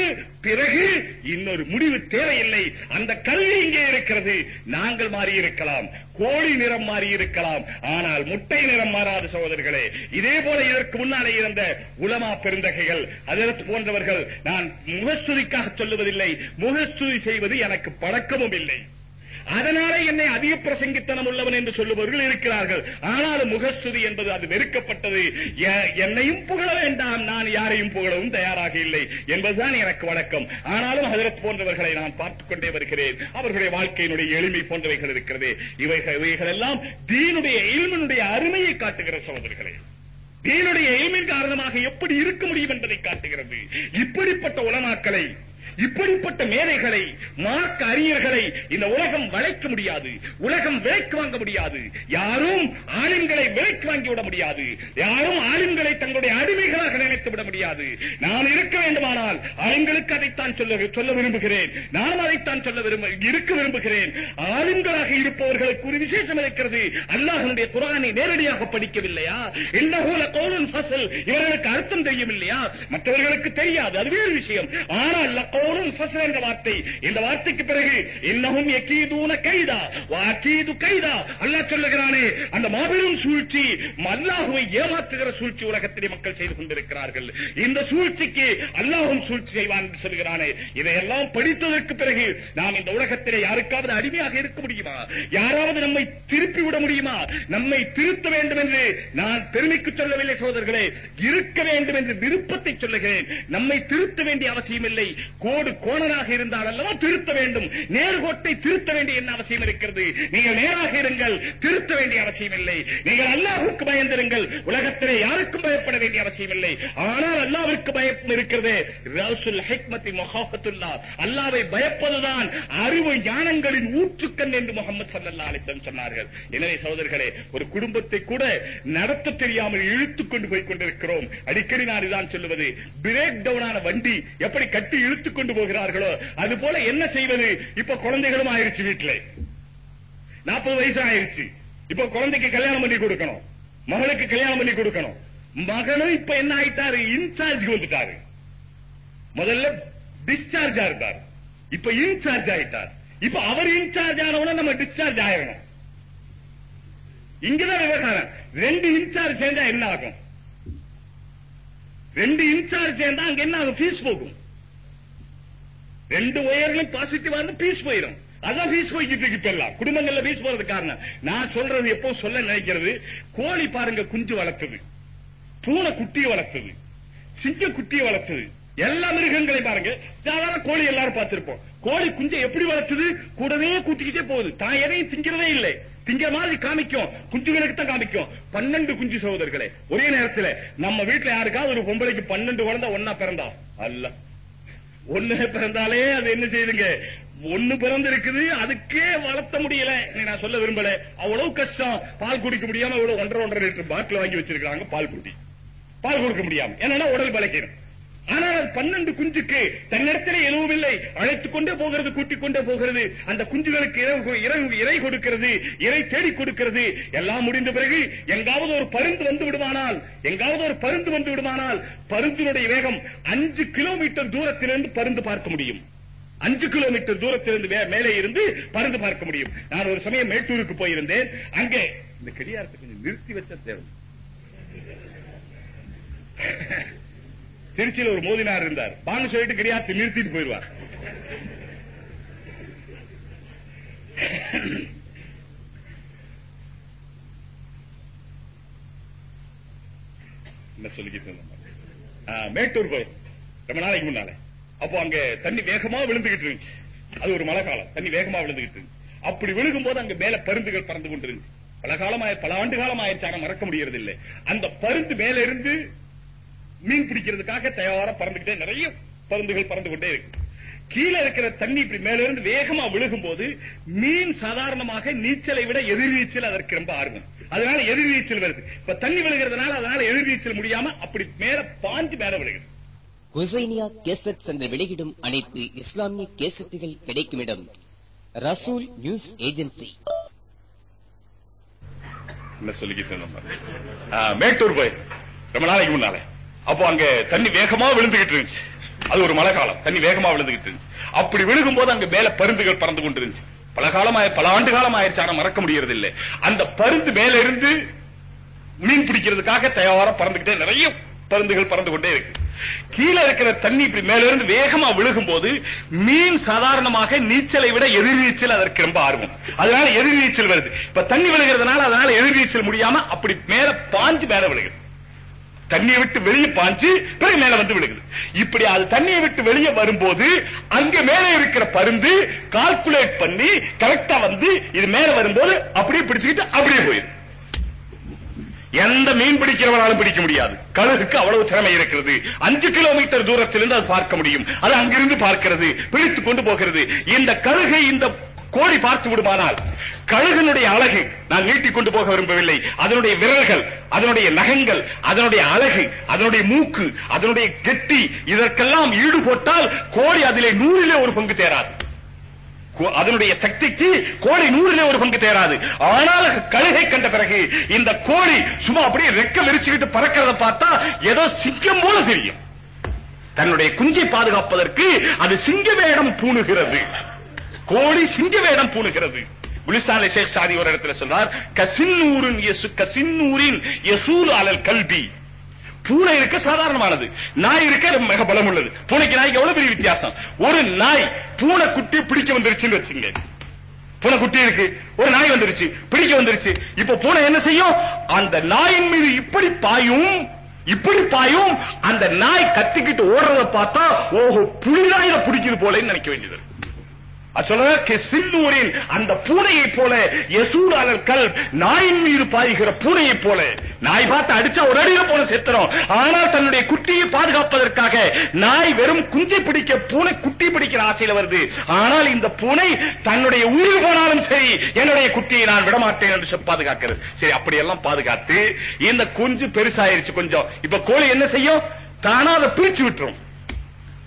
பிறகு இன்னொரு முடிவு தேவையில்லை. அந்த கல்வி இங்கே இருக்கிறது. நாங்கள் மாறி இருக்கலாம் கோழி நிறம் மாறி இருக்கலாம். ஆனால் முட்டை நிறம் மாறாத சகோதரர்களே. இதே போல இதற்கு முன்னாலே இருந்த உலமா பெருந்தகைகள் அதற்கு போன்றவர்கள் நான் முகஸ்துதிக்காக சொல்லுவதில்லை. முகஸ்துதி செய்வது எனக்கு பழக்கமும் இல்லை. அதனாலே என்னை அதிக பிரசங்கித்தனம் உள்ளவன் என்று சொல்லுபவர்கள் இருக்கிறார்கள். ஆனாலும் முகஸ்துதி என்பது அது வெறுக்கப்பட்டது. என்னையும் புகழ வேண்டாம். நான் யாரையும் புகழவும் தயாராக இல்லை என்பதுதான் எனக்கு வழக்கம். ஆனாலும் ஹதரத் போன்றவர்களை நான் பார்த்துக் கொண்டே வருகிறேன். அவர்களுடைய வாழ்க்கையினுடைய எளிமை போன்றவைகள் இருக்கிறது. இவைகள் இவைகள் எல்லாம் தீனுடைய இல்மனுடைய அருமையை காட்டுகிற சகோதரர்களே. தீனுடைய எளிமின் காரணமாக எப்படி இருக்க முடியும் என்பதை காட்டுகிறது. இப்படிப்பட்ட உலமாக்களை இப்படிப்பட்ட மேதைகளை மார்க்க அறிஞர்களை இந்த உலகம் வளைக்க முடியாது உலகம் விலைக்கு வாங்க முடியாது. யாரும் ஆளுங்களை விலைக்கு வாங்கி விட முடியாது. யாரும் ஆளுங்களை தங்களுடைய அடிமைகளாக நினைத்து விட முடியாது. நான் இருக்க வேண்டுமானால் ஆளுங்களுக்கு அதைத்தான் சொல்ல சொல்ல விரும்புகிறேன். நானும் அதைத்தான் சொல்ல விரும்ப இருக்க விரும்புகிறேன். ஆளுங்களாக இருப்பவர்களுக்கு ஒரு விசேஷம் இருக்கிறது. அல்லாஹனுடைய குரானை நேரடியாக படிக்கவில்லையா? இன்னஹூல கௌலுன் ஃபசல். இவர்களுக்கு அர்த்தம் தெரியவில்லையா மற்றவர்களுக்கு தெரியாது. அது வேறு விஷயம். ஆனால் லகௌலுன் ஃபஸ்ல் என்ற வார்த்தை. இந்த வார்த்தைக்கு பிறகு இன்னமும் எக்கீதூன கைதா வாக்கீது கைதா. அல்லாஹ் சொல்லுகிறானே அந்த மாபெரும் சூழ்ச்சி அல்லாஹுவை ஏமாற்றுகிற சூழ்ச்சி உலகத்திலே மக்கள் செய்து கொண்டிருக்கிறார்கள். இந்த சூழ்ச்சிக்கு அல்லாஹும் சூழ்ச்சி செய்வான் என்று சொல்கிறானே இதையெல்லாம் படித்ததற்கு பிறகு நாம் இந்த உலகத்திலே யாருக்காவது அடிமையாக இருக்க முடியுமா? யாராவது நம்மை திருப்பி விட முடியுமா? நம்மை திருத்த வேண்டும் என்று நான் பெருமைக்கு சொல்லவில்லை சோதர்களே இருக்க வேண்டும் என்று விருப்பத்தை சொல்லுகிறேன். நம்மை திருத்த வேண்டிய அவசியம் இல்லை கோடு கோணராக இருந்தால் அல்லவா திருத்த வேண்டும்? நேர்கோட்டை திருத்த வேண்டிய என்ன அவசியம் இருக்கிறது? நீங்கள் நேராக இருங்கள் திருத்த வேண்டிய அவசியம் இல்லை நீங்கள் அல்லாஹுக்கு பயந்திருங்கள் உலகத்திலே யாருக்கும் பயப்பட வேண்டிய அவசியம் இல்லை ஆனால் அல்லாவிற்கு பயம் இருக்கிறது. ரவுசுல் ஹிக்மத்தி முஹாஃபத்துல்லா. அல்லாவை பயப்பதுதான் அறிவு ஞானங்களின் ஊற்றுக்கண் என்று முகமது சல்லா அலிஸ்லம் சொன்னார்கள். எனவே சகோதரர்களே ஒரு குடும்பத்தை கூட நடத்த தெரியாமல் இழுத்துக் கொண்டு போய் கொண்டிருக்கிறோம். அடிக்கடி நான் இதான் சொல்லுவது பிரேக் டவுனான வண்டி எப்படி கட்டி இழுத்துக் கொண்டு போகிறார்களோ அது போல என்ன செய்வது? இப்ப குழந்தைகளும் ஆயிருச்சு வீட்டுல. நாற்பது வயசு ஆயிருச்சு இப்ப குழந்தைக்கு கல்யாணம் பண்ணி கொடுக்கணும். மகளுக்கு கல்யாணம் பண்ணி கொடுக்கணும். மகனும் இப்ப என்ன ஆயிட்டாரு? இன்சார்ஜ் வந்துட்டாரு. முதல்ல டிஸ்சார்ஜ் இருந்தார். இப்ப இன்சார்ஜ் ஆயிட்டார். இப்ப அவர் இன்சார்ஜ் ஆனவன நம்ம டிஸ்சார்ஜ் ஆயிரணும். இங்கதான் விவகாரம். ரெண்டு இன்சார்ஜ் சேர்ந்தா என்ன ஆகும்? ரெண்டு இன்சார்ஜ் சேர்ந்தா அங்க என்ன ஆகும்? ஃபீஸ் போகும். ரெண்டு ஒயர்லயும் பாசிட்டிவா இருந்து பீஸ் போயிடும் அதான் பீஸ் போய்கிட்டு இருக்கு இப்ப எல்லாம். குடும்பங்கள்ல பீஸ் போறது காரணம். நான் சொல்றது எப்போ சொல்ல நினைக்கிறது? கோழி பாருங்க குஞ்சு வளர்த்தது. பூனை குட்டியை வளர்த்தது. சிங்க குட்டியை வளர்த்தது. எல்லா மிருகங்களையும் பாருங்க. சாதாரண கோழி எல்லாரும் பார்த்திருப்போம். கோழி குஞ்சை எப்படி வளர்த்தது? கூடவே கூட்டிக்கிட்டே போகுது. தான் எதையும் திங்கிறதே இல்லை. திங்க மாதிரி காமிக்கும். குஞ்சுகளுக்கு தான் காமிக்கும். பன்னெண்டு குஞ்சு சகோதரர்களே ஒரே நேரத்துல நம்ம வீட்டுல யாருக்காவது ஒரு பொம்பளைக்கு பன்னெண்டு குழந்தை ஒன்னா பிறந்தா? அல்ல. ஒண்ணு பிறந்தாலே அது என்ன செய்யுதுங்க ஒண்ணு பிறந்து இருக்குது அதுக்கே வளர்த்த முடியல. நான் சொல்ல விரும்பல. அவ்வளவு கஷ்டம். பால் குடிக்க முடியாம இவ்வளவு ஒன்றரை ஒன்றரை லிட்டர் பாட்டில் வாங்கி வச்சிருக்காங்க பால் குடி பால் கொடுக்க முடியாம. என்னன்னா உடல் பலக்கீனம் ஆனால் பன்னெண்டு குஞ்சுக்கு தன்னிடத்திலே எதுவும் இல்லை அழைத்துக் கொண்டே போகிறது கூட்டிக் கொண்டே போகிறது. அந்த குஞ்சுகளுக்கு இறை- கொடுக்கிறது இறை தேடி கொடுக்கிறது. எல்லாம் முடிந்த பிறகு எங்காவது ஒரு பருந்து வந்து விடுமானால் எங்காவது ஒரு பருந்து வந்து விடுமானால் பருந்தினுடைய வேகம் அஞ்சு கிலோமீட்டர் தூரத்திலிருந்து பருந்து பார்க்க முடியும். அஞ்சு கிலோமீட்டர் தூரத்திலிருந்து மேலே இருந்து பருந்து பார்க்க முடியும். நான் ஒரு சமயம் மேட்டூருக்கு போயிருந்தேன். அங்கே இந்த கடியாரத்தை கொஞ்சம் நிறுத்தி வச்ச தேவை திருச்சியில் ஒரு மோதினார் இருந்தார். பாங்க சொல்லிட்டு கிடையாது நிறுத்திட்டு போயிருவார் என்ன சொல்லிக்கிட்டு மேட்டூர் கோயில் ரொம்ப நாளைக்கு முன்னால. அப்போ அங்க தண்ணி வேகமா விழுந்துகிட்டு இருந்துச்சு. அது ஒரு மழை காலம். தண்ணி வேகமா விழுந்துகிட்டு இருந்துச்சு. அப்படி விழுகும் போது அங்க மேல பருந்துகள் பறந்து கொண்டு இருந்துச்சு பல காலமாய பல ஆண்டு காலம் ஆயிடுச்சு ஆனா மறக்க முடியறது இல்லை அந்த பருந்து மேல இருந்து மீன் பிடிக்கிறதுக்காக தயாரா பறந்துகிட்டே நிறைய பருந்துகள் பறந்து கொண்டே இருக்கு. கீழே இருக்கிற தண்ணி இப்படி மேல இருந்து வேகமா விழுகும் போது மீன் சாதாரணமாக நீச்சலை விட எதிர்நீச்சல் அதற்கு ரொம்ப ஆர்வம். அதனால எதிர்நீச்சல் வருது. இப்ப தண்ணி விழுகிறதுனால அதனால எதிர்நீச்சல் முடியாம அப்படி மேல பாஞ்சு மேல விழுகுது. ஹுசைனியா கேசட்ஸ் என்று வெளியிடும் அனைத்து இஸ்லாமிய கேசட்டுகள் கிடைக்கும் இடம் ரசூல் நியூஸ் ஏஜென்சி. என்ன சொல்லிக்கிட்டு மேட்டூர் போய் ரொம்ப நாளைக்கு முன்னால. அப்போ அங்க தண்ணி வேகமா விழுந்துகிட்டு இருந்துச்சு. அது ஒரு மழை காலம். தண்ணி வேகமா விழுந்துகிட்டு இருந்துச்சு. அப்படி விழுகும் போது அங்க மேல பருந்துகள் பறந்து கொண்டு இருந்துச்சு. பல காலமாய பல ஆண்டு காலம் ஆயிடுச்சு ஆனா மறக்க முடியறது இல்லை அந்த பருந்து மேல இருந்து மீன் பிடிக்கிறதுக்காக தயாரா பறந்துகிட்டே நிறைய பருந்துகள் பறந்து கொண்டே இருக்கு. கீழே இருக்கிற தண்ணி இப்படி மேல இருந்து வேகமா விழுகும் போது மீன் சாதாரணமாக நீச்சலை விட எதிர்நீச்சல் அதற்கு ரொம்ப ஆர்வம். அதனால எதிர்நீச்சல் வருது. இப்ப தண்ணி விழுகிறதுனால அதனால எதிர்நீச்சல் முடியாம அப்படி மேல பாஞ்சு மேல விழுகுது. தண்ணியை விட்டு வெளியே பாஞ்சு பிறகு மேல வந்து விழுகுது. இப்படி அது தண்ணியை விட்டு வெளியே வரும்போது அங்க மேலே இருக்கிற பருந்து கால்குலேட் பண்ணி கரெக்டா வந்து இது மேல வரும்போது அப்படியே பிடிச்சுக்கிட்டு அப்படியே போயிடும். எந்த மீன் பிடிக்கிறவனாலும் பிடிக்க முடியாது. கழுகுக்கு அவ்வளவு திறமை இருக்கிறது. அஞ்சு கிலோமீட்டர் தூரத்திலிருந்து அது பார்க்க முடியும். அது அங்கிருந்து பார்க்கிறது பிடித்து கொண்டு போகிறது. இந்த கழுகை இந்த கோழி பார்த்து விடுமானால் கழுகனுடைய அழகு நான் நீட்டிக் கொண்டு போக விரும்பவில்லை. அதனுடைய விரல்கள் அதனுடைய நகங்கள் அதனுடைய அழகு அதனுடைய மூக்கு அதனுடைய கெட்டி இதற்கெல்லாம் ஈடு போட்டால் கோழி அதிலே நூறிலே ஒரு பங்கு தேராது. கோ- அதனுடைய சக்திக்கு கோழி நூறிலே ஒரு பங்கு தேராது. ஆனால் கழுகை கண்ட பிறகு இந்த கோழி சும்மா அப்படியே ரெக்க விரிச்சுக்கிட்டு பறக்கிறத பார்த்தா ஏதோ சிங்கம் போல தெரியும். தன்னுடைய குஞ்சை பாதுகாப்பதற்கு அது சிங்க வேடம் பூணுகிறது. கோழி சிங்க வேடம் பூணுகிறது. குலிஸ்தானிலே ஷேக் சாதி ஒரு இடத்துல சொல்றார் கசின்னூரின் யசு கசின்னூரின் யசூல் அலல் கல்வி பூனை இருக்க சாதாரணமானது. நாய் இருக்க மிக பலம் உள்ளது பூனைக்கு நாய்க்கு எவ்வளவு பெரிய வித்தியாசம்? ஒரு நாய் பூனை குட்டி பிடிக்க வந்துருச்சுன்னு வச்சுங்க. பூனை குட்டி இருக்கு ஒரு நாய் வந்துருச்சு பிடிக்க வந்துருச்சு. இப்ப பூனை என்ன செய்யும்? அந்த நாயின் மீது இப்படி பாயும் இப்படி பாயும் அந்த நாய் கத்திக்கிட்டு ஓடுறத பார்த்தா ஓஹோ புலி நாயில பிடிக்குது போலன்னு நினைக்க வேண்டியது அது அந்த பூனையை போல யசூராளர் கல் நாயின் மீது பாய்கிற பூனையை போல. நாய் பார்த்து அடிச்சா ஒரு அடியில போல செத்துறோம் ஆனால் தன்னுடைய குட்டியை பாதுகாப்பதற்காக நாய் வெறும் குஞ்சை பிடிக்க பூனை குட்டி பிடிக்கிற ஆசையில வருது. ஆனால் இந்த பூனை தன்னுடைய உயிர் போனாலும் சரி என்னுடைய குட்டியை நான் விடமாட்டேன் என்று பாதுகாக்கிறது. சரி அப்படியெல்லாம் பாதுகாத்து இந்த குஞ்சு பெருசாயிருச்சு கொஞ்சம். இப்ப கோழி என்ன செய்யும்? தானா அதை பிரிச்சு விட்டுரும்.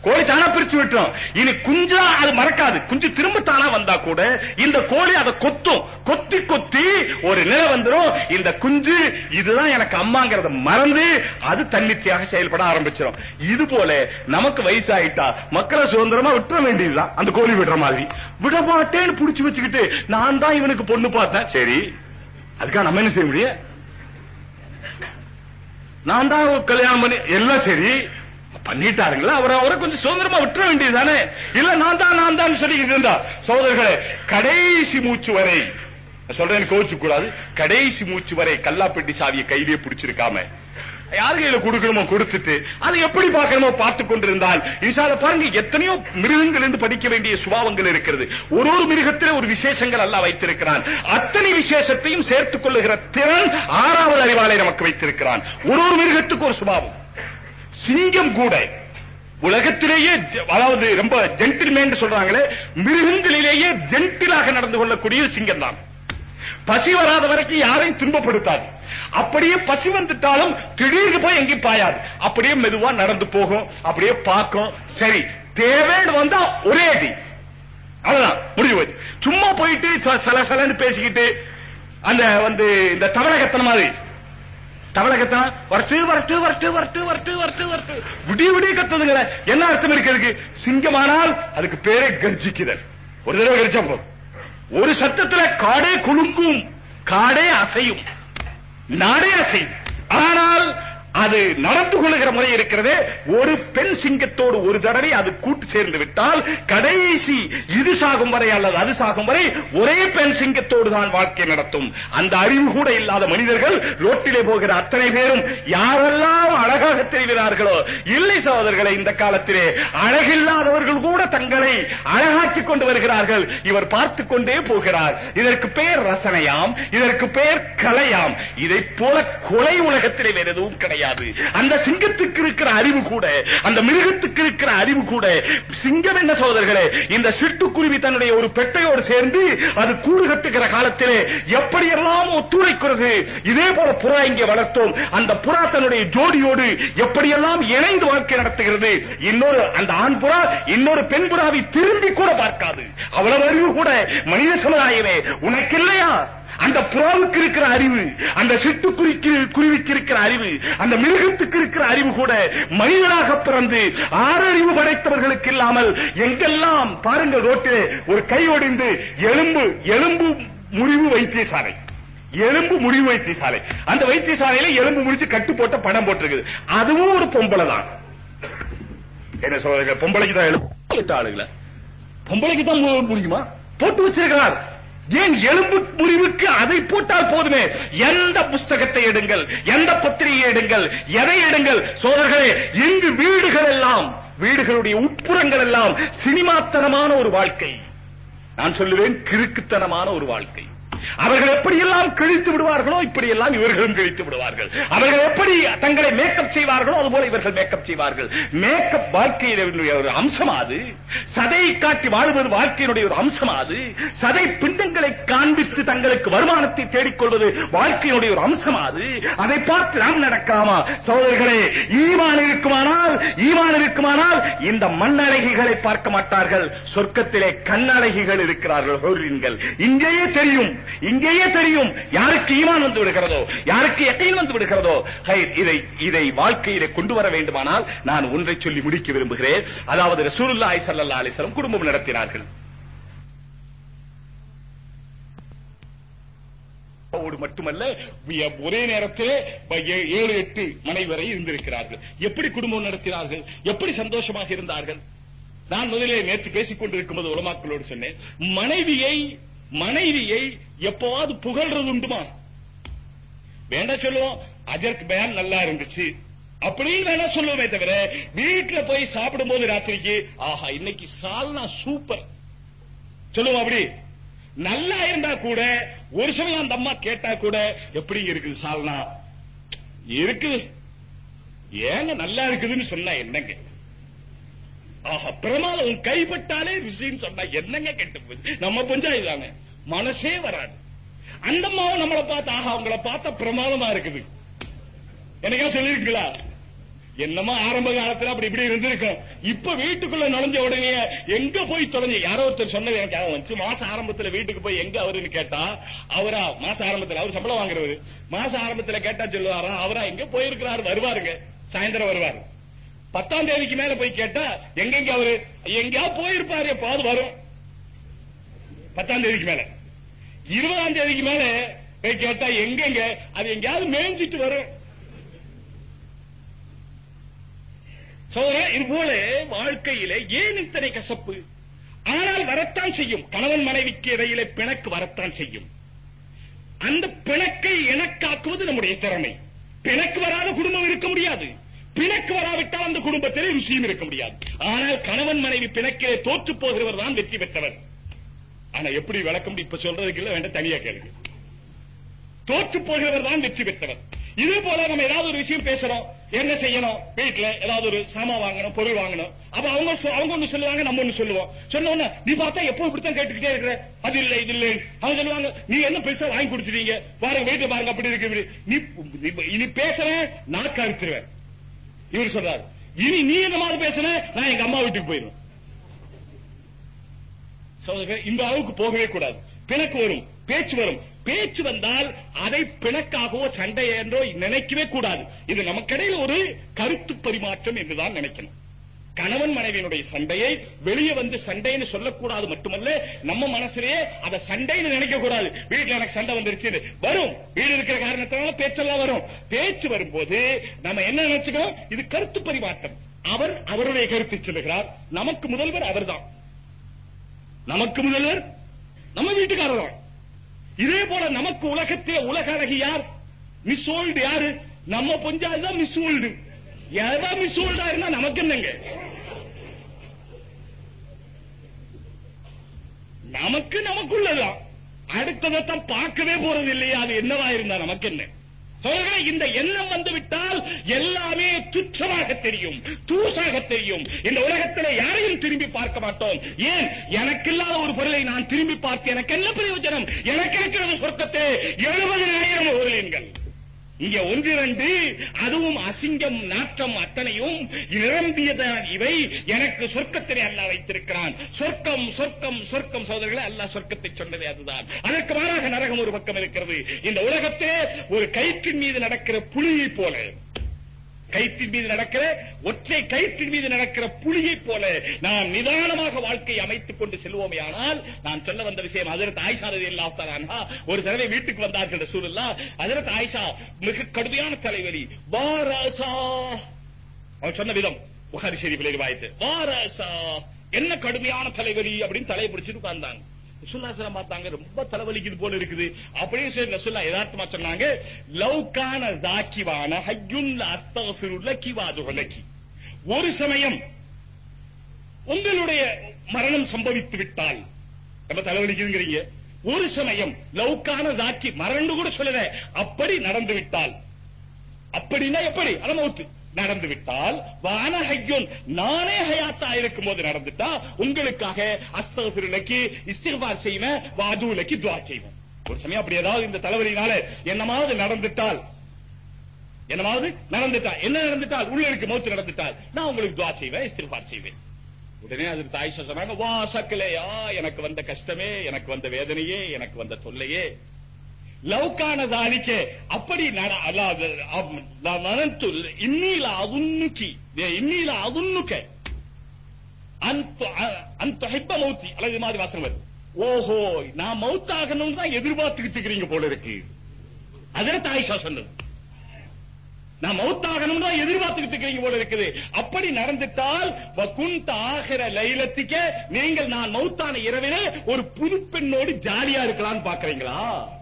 கோழி தானா பிரிச்சு விட்டுரும். இனி குஞ்சா அது மறக்காது. குஞ்சு திரும்ப தானா வந்தா கூட இந்த கோழி அதை கொத்தும். கொத்தி கொத்தி ஒரு நிலை வந்துரும். இந்த குஞ்சு இதுதான் எனக்கு அம்மாங்கிறத மறந்து அது தன்னிச்சையாக செயல்பட ஆரம்பிச்சிடும் இது போல நமக்கு வயசாயிட்டா மக்களை சுதந்திரமா விட்டுற வேண்டியதுதான். அந்த கோழி விடுற மாதிரி. விட மாட்டேன்னு புடிச்சு வச்சுக்கிட்டு நான் தான் இவனுக்கு பொண்ணு பார்த்தேன். சரி அதுக்காக நம்ம என்ன செய்ய முடியும்? நான் தான் கல்யாணம் பண்ணி எல்லாம் சரி. பண்ணிட்டாருங்களா? அவரை அவரை கொஞ்சம் சுதந்திரமா விட்டுற வேண்டியதுதானே? இல்ல நான் தான் நான் தான் சொல்லிக்கிட்டு இருந்தா சோதர்களே கடைசி மூச்சு வரை சொல்றேன் கோச்சு கூடாது கடைசி மூச்சு வரை கல்லாப்பெட்டி சாவியை கையிலேயே பிடிச்சிருக்காம யார் கையில கொடுக்கணுமோ கொடுத்துட்டு அதை எப்படி பார்க்கணுமோ பார்த்து கொண்டிருந்தால் இசால பாருங்க எத்தனையோ மிருகங்கள் இருந்து படிக்க வேண்டிய சுபாவங்கள் இருக்கிறது. ஒரு ஒரு மிருகத்திலே ஒரு விசேஷங்கள் அல்ல வைத்திருக்கிறான். அத்தனை விசேஷத்தையும் சேர்த்துக் கொள்ளுகிற திறன் ஆறாவது அறிவாளை நமக்கு வைத்திருக்கிறான். ஒரு ஒரு மிருகத்துக்கு ஒரு சுபாவம். சிங்கம் கூட உலகத்திலேயே அதாவது ரொம்ப ஜென்டில்மேன் சொல்றாங்களே மிருகங்களிலேயே ஜென்டிலாக நடந்து கொள்ளக்கூடிய சிங்கம் தான். பசி வராத வரைக்கும் யாரையும் துன்பப்படுத்தாது. அப்படியே பசி வந்துட்டாலும் திடீர்னு போய் எங்கேயும் பாயாது. அப்படியே மெதுவா நடந்து போகும் அப்படியே பார்க்கும். சரி தேவைன்னு வந்தா ஒரே அடி. அவ்வளவுதான் முடிவு சும்மா போயிட்டு ச- சலசலன்னு பேசிக்கிட்டு அந்த வந்து இந்த தவளகத்தன மாதிரி தவளகத்தன வரட்டு வரட்டு வரட்டு வரட்டு வரட்டு வரட்டு வரட்டு விடிய விடிய கத்துதுங்களே. என்ன அர்த்தம் இருக்கிறதுக்கு சிங்கமானால் அதுக்கு பேரே கர்ஜிக்குதல் ஒரு தடவை கரிச்சா போதும். ஒரு சத்தத்துல காடே குலுங்கும் காடே அசையும். நாடே அசையும். ஆனால் அது நடந்து கொள்கிற முறை இருக்கிறது. ஒரு பெண் சிங்கத்தோடு ஒரு தடவை அது கூட்டு சேர்ந்து விட்டால் கடைசி இது சாகும் வரை அல்லது அது சாகும் வரை ஒரே பெண் சிங்கத்தோடு தான் வாழ்க்கை நடத்தும். அந்த அறிவு கூட இல்லாத மனிதர்கள் ரோட்டிலே போகிற அத்தனை பேரும் யாரெல்லாம் அழகாக தெரிகிறார்களோ இல்லை சகோதரர்களை இந்த காலத்திலே அழகில்லாதவர்கள் கூட தங்களை அழகாக்கிக் கொண்டு வருகிறார்கள். இவர் பார்த்து கொண்டே போகிறார். இதற்கு பெயர் ரசனையாம் இதற்கு பெயர் கலையாம். இதை போல கொலை உலகத்திலே வேறு எதுவும் கிடையாது. அந்த சிங்கத்துக்கு இருக்கிற அறிவு கூட அந்த மிருகத்துக்கு இருக்கிற அறிவு கூட சிங்கம் என்ன சோதர்களே இந்த சிட்டுக்குருவி தன்னுடைய ஒரு பெட்டையோடு சேர்ந்து அது கூடு கட்டுகிற காலத்திலே எப்படியெல்லாம் ஒத்துழைக்கிறது இதே போல புறா இங்கே வளர்த்தோம். அந்த புறா தன்னுடைய ஜோடியோடு எப்படியெல்லாம் இணைந்து வாழ்க்கை நடத்துகிறது இன்னொரு அந்த ஆண் புறா இன்னொரு பெண் புறாவை திரும்பி கூட பார்க்காது. அவ்வளவு அறிவு கூட மனித சமுதாயமே உனக்கு இல்லையா அந்த புறாவுக்கு இருக்கிற அறிவு அந்த சிட்டுக்குருவிக்கு குருவிக்கு இருக்கிற அறிவு அந்த மிருகத்துக்கு இருக்கிற அறிவு கூட மனிதனாக பிறந்து ஆறறிவு படைத்தவர்களுக்கு இல்லாமல் எங்கெல்லாம் பாருங்கள் ரோட்டிலே ஒரு கை ஒடிந்து எலும்பு எலும்பு முறிவு வைத்தியசாலை. எலும்பு முறிவு வைத்தியசாலை. அந்த வைத்தியசாலையில எலும்பு முறிச்சு கட்டு போட்ட படம் போட்டிருக்குது. அதுவும் ஒரு பொம்பளை தான். என்ன சொல்றீங்க? பொம்பளைக்கு தான் எலும்பு. ஆளுங்கள பொம்பளைக்கு தான் முடியுமா? போட்டு வச்சிருக்கிறார். ஏன் எலும்பு முறிவுக்கு அதை போட்டால் போதுமே? எந்த புஸ்தகத்தை எடுங்கள்? எந்த பத்திரிகை எடுங்கள்? எதை எடுங்கள்? சோதர்களே இங்கு வீடுகள் எல்லாம் வீடுகளுடைய உட்புறங்கள் எல்லாம் சினிமாத்தனமான ஒரு வாழ்க்கை. நான் சொல்லுவேன் கிறுக்குத்தனமான ஒரு வாழ்க்கை. அவர்கள் எப்படியெல்லாம் கிழித்து விடுவார்களோ இப்படியெல்லாம் இவர்களும் கிழித்து விடுவார்கள். அவர்கள் எப்படி தங்களை மேக்கப் செய்வார்களோ அதுபோல இவர்கள் மேக்கப் செய்வார்கள். மேக்கப் வாழ்க்கையினுடைய ஒரு அம்சம் அது. சதை காட்டி வாழ்வது வாழ்க்கையினுடைய ஒரு அம்சம் அது. சதை பிண்டங்களை காண்பித்து தங்களுக்கு வருமானத்தை தேடிக்கொள்வது வாழ்க்கையினுடைய ஒரு அம்சம் அது. அதை பார்த்து நாம் நடக்கலாமா சோதர்களே ஈமான் இருக்குமானால் ஈமான் இருக்குமானால் இந்த மண்ணழகிகளை பார்க்க மாட்டார்கள். சொர்க்கத்திலே கண்ணழகிகள் இருக்கிறார்கள். இங்கேயே தெரியும். இங்கேயே தெரியும் யாருக்கு ஈமான் வந்து விடுகிறதோ யாருக்கு எட்டையில் வந்து விடுகிறதோ. இதை இதை வாழ்க்கையில கொண்டு வர வேண்டுமானால் நான் ஒன்றை சொல்லி முடிக்க விரும்புகிறேன். அதாவது ரசூலுல்லாஹி ஸல்லல்லாஹு அலைஹி வஸல்லம் குடும்பம் நடத்தினார்கள். மட்டுமல்ல ஒரே நேரத்தில் ஏழு எட்டு மனை வரை இருந்திருக்கிறார்கள். எப்படி குடும்பம் நடத்தினார்கள்? எப்படி சந்தோஷமாக இருந்தார்கள்? நான் முதலிலே நேற்று பேசிக் கொண்டிருக்கும் போது உலமாக்களோடு சொன்னேன் மனைவியை மனைவியை எப்பவாவது புகழ்றது உண்டுமா? வேண்டாம் சொல்லுவோம் அதற்கு மேல் நல்லா இருந்துச்சு. அப்படின்னு வேணா சொல்லுவோமே தவிர வீட்டுல போய் சாப்பிடும் போது ராத்திரிக்கு ஆஹா இன்னைக்கு சால்னா சூப்பர். சொல்லுவோம் அப்படி. நல்லா இருந்தா கூட ஒரு சமயம் அந்த அம்மா கேட்டா கூட எப்படி இருக்குது சால்னா? இருக்குது. ஏங்க நல்லா இருக்குதுன்னு சொன்னா என்னங்க? ஆஹா பிரமாதம். கைப்பட்டாலே ருசின்னு சொன்னா என்னங்க கெட்டு போச்சு? நம்ம பஞ்சாயத்து மனசே வராது. அந்த அம்மாவும் நம்மளை பார்த்து ஆஹா அவங்கள பார்த்தா பிரமாதமா இருக்குது. எனக்கா சொல்லிருக்கீங்களா என்னமா ஆரம்ப காலத்துல அப்படி இப்படி இருந்திருக்கும். இப்ப வீட்டுக்குள்ள நுழைஞ்ச உடனே எங்க போய் தொலைஞ்சு யாரோ ஒருத்தர் சொன்னது எனக்கு ஞாபகம் வந்துச்சு. மாச ஆரம்பத்துல வீட்டுக்கு போய் எங்க அவருன்னு கேட்டா அவரா மாச ஆரம்பத்துல அவர் சம்பளம் வாங்குறவரு. மாச ஆரம்பத்துல கேட்டா சொல்லுவாரா அவரா எங்க போயிருக்கிறாரு வருவாருங்க. சாயந்தரம் வருவாரு. பத்தாம் தேதிக்கு மேல போய் கேட்டா எங்கெங்க அவரு? எங்கேயாவது போயிருப்பாரு பாது வரும். பத்தாம் தேதிக்கு மேல. இருபதாம் தேதிக்கு மேல போய் கேட்டா எங்கெங்க? அது எங்கேயாவது மேய்ஞ்சிட்டு வரும். சோதரா இது போல வாழ்க்கையில ஏன் இத்தனை கசப்பு? ஆனால் வரத்தான் செய்யும். கணவன் மனைவிக்கு இடையில பிணக்கு வரத்தான் செய்யும். அந்த பிணக்கை இணக்காக்குவது நம்முடைய திறமை. பிணக்கு வராத குடும்பம் இருக்க முடியாது. பிணக்கு வராவிட்டால் அந்த குடும்பத்திலே ருசியும் இருக்க முடியாது. ஆனால் கணவன் மனைவி பிணக்கிலே தோற்று போகிறவர் தான் வெற்றி பெற்றவர். ஆனா எப்படி விளக்கம் இப்ப சொல்றதுக்கு இல்ல வேண்டாம் தனியா கேளுங்க. தோற்று போகிறவர் தான் வெற்றி பெற்றவர். இதே போல நம்ம ஏதாவது ஒரு விஷயம் பேசுறோம் என்ன செய்யணும்? வீட்டுல ஏதாவது ஒரு சாமான் வாங்கணும் பொருள் வாங்கணும். அப்ப அவங்க அவங்க ஒண்ணு சொல்லுவாங்க நம்ம ஒண்ணு சொல்லுவோம். சொன்ன நீ பார்த்தா எப்போ இப்படித்தான் கேட்டுக்கிட்டே இருக்கிற? அது இல்ல இது இல்ல. அவங்க சொல்லுவாங்க நீ என்ன பெருசா வாங்கி கொடுத்துட்டீங்க? பாருங்க வீட்டுல பாருங்க அப்படி இருக்கு நீ இனி பேசுறேன் நான் கருத்துருவேன். இவர் சொல்றாரு. இனி நீ என்ன மாதிரி பேசுன நான் எங்க அம்மா வீட்டுக்கு போயிருவேன் இந்த அளவுக்கு போகவே கூடாது. பிணக்கு வரும் பேச்சு வரும். பேச்சு வந்தால் அதை பிணக்காகவோ சண்டை என்றோ நினைக்கவே கூடாது. இது நமக்கிடையில் ஒரு கருத்து பரிமாற்றம் என்றுதான் நினைக்கணும். கணவன் மனைவியினுடைய சண்டையை வெளியே வந்து சண்டைன்னு சொல்லக்கூடாது மட்டுமல்ல நம்ம மனசுலயே அதை சண்டைன்னு நினைக்க கூடாது வீட்டுல எனக்கு சண்டை வந்துருச்சு வரும். வீடு இருக்கிற காரணத்தினால பேச்செல்லாம் வரும். பேச்சு வரும்போது நம்ம என்ன நினைச்சுக்கிறோம்? இது கருத்து பரிமாற்றம். அவர் அவருடைய கருத்து சொல்லுகிறார். நமக்கு முதல்வர் அவர்தான். நமக்கு முதல்வர் நம்ம வீட்டுக்காரர் தான். இதே போல நமக்கு உலகத்தே உலக அழகி யார்? மிஸ் ஓல்டு யாரு? நம்ம பொஞ்சாதுதான் மிஸ் ஓல்டு எதா மிஸ் ஓல்டா இருந்தா நமக்கு என்னங்க? நமக்கு நமக்குள்ளதான் அடுத்ததான் பார்க்கவே போறது இல்லையா அது என்னவா இருந்தா நமக்கு என்ன சகோதரர்களே, இந்த எண்ணம் வந்து விட்டால் எல்லாமே துச்சமாக தெரியும் தூசாக தெரியும். இந்த உலகத்தில் யாரையும் திரும்பி பார்க்க மாட்டோம். ஏன்? எனக்கு இல்லாத ஒரு பொருளை நான் திரும்பி பார்த்து எனக்கு என்ன பிரயோஜனம்? எனக்கு இருக்கிறது சொர்க்கத்தை எழுபதினாயிரம் ஊழலின்கள் இங்க ஒன்றிரண்டு அதுவும் அசிங்கம் நாற்றம் அத்தனையும் நிரம்பியதான் இவை எனக்கு சொர்க்கத்திலே அல்ல வைத்திருக்கிறான். சொர்க்கம் சொர்க்கம் சொர்க்கம் சோதரர்களே அல்ல சொர்க்கத்தை சொன்னதே அதுதான். அதற்கு மாறாக நரகம் ஒரு பக்கம் இருக்கிறது. இந்த உலகத்திலே ஒரு கயிற்றின் மீது நடக்கிற புலியை போல. கயிற்றின் மீது நடக்கிற ஒற்றை கயிற்றின் மீது நடக்கிற புலியை போல நாம் நிதானமாக வாழ்க்கையை அமைத்துக் கொண்டு செல்வோமே ஆனால் நான் சொல்ல வந்த விஷயம் அதற்கு ஆயிஷா ரதி ஒரு தடவை வீட்டுக்கு வந்தார்கள் சூழல்லா அதற்கு ஆயிஷா மிக கடுமையான தலைவலி. வாராசா. அவன் சொன்ன விதம் புகாரி ஷெரீஃபில் ரிவாயத்து. வாராசா. என்ன கடுமையான தலைவலி அப்படின்னு தலையை பிடிச்சிட்டு உட்கார்ந்தாங்க. ரசூல்லா பார்த்தாங்க ரொம்ப தலைவலிக்குது போல இருக்குது. அப்படியே சரி ரசூல்லா யதார்த்தமா சொன்னாங்க லவ்கான ஜாக்கிவான ஹய்யுன் அஸ்தக்ஃபிரு லக்கி லக்கி. ஒரு சமயம் உங்களுடைய மரணம் சம்பவித்து விட்டால் நம்ம தலைவலிக்குதுங்கிறீங்க. ஒரு சமயம் லவுக்கான ஜாக்கி மறந்து கூட சொல்லல அப்படி நடந்து விட்டால் அப்படின்னா எப்படி? அலமௌத்து. நடந்து விட்டால் வான நானே ஹயாத்தா இருக்கும் போது நடந்துட்டா உங்களுக்காக அஸ்தகபிருலக்கு இஸ்திகார் செய்வேன் வாதுலக்கு துவா செய்வேன் ஒரு சமயம் அப்படி ஏதாவது இந்த தலைவலினால என்னமாவது நடந்துட்டால் என்னமாவது நடந்துட்டால் என்ன நடந்துட்டால் உள்ள இருக்கு மௌத்து நடந்துட்டால் நான் உங்களுக்கு துவா செய்வேன் இஸ்திகார் செய்வேன். உடனே அது தாய் சொன்னாங்க வா சக்கலையா எனக்கு வந்த கஷ்டமே எனக்கு வந்த வேதனையே எனக்கு வந்த தொல்லையே. லவ்கான தாலிக்க அப்படி நட- நான் இன்னில அதுன்னுக்கி இன்னில அதுன்னுக்க அந்த ஹிப்ப மௌத்தி அல்லது மாதிரி வாசகம் வருது. ஓஹோ நான் மௌத்தாகணும் தான் எதிர்பார்த்துக்கிட்டு இருக்கிறீங்க போல இருக்கு. அதில் தாயிஷா சொன்னது. நான் மௌத்தாகணும் தான் எதிர்பார்த்துக்கிட்டு இருக்கிறீங்க போல இருக்குது. அப்படி நடந்துட்டால் வகுந்த ஆகிற லைலத்திக்க நீங்கள் நான் மௌத்தான இரவிலே ஒரு புது பெண்ணோடு ஜாலியா இருக்கலாம்னு பாக்குறீங்களா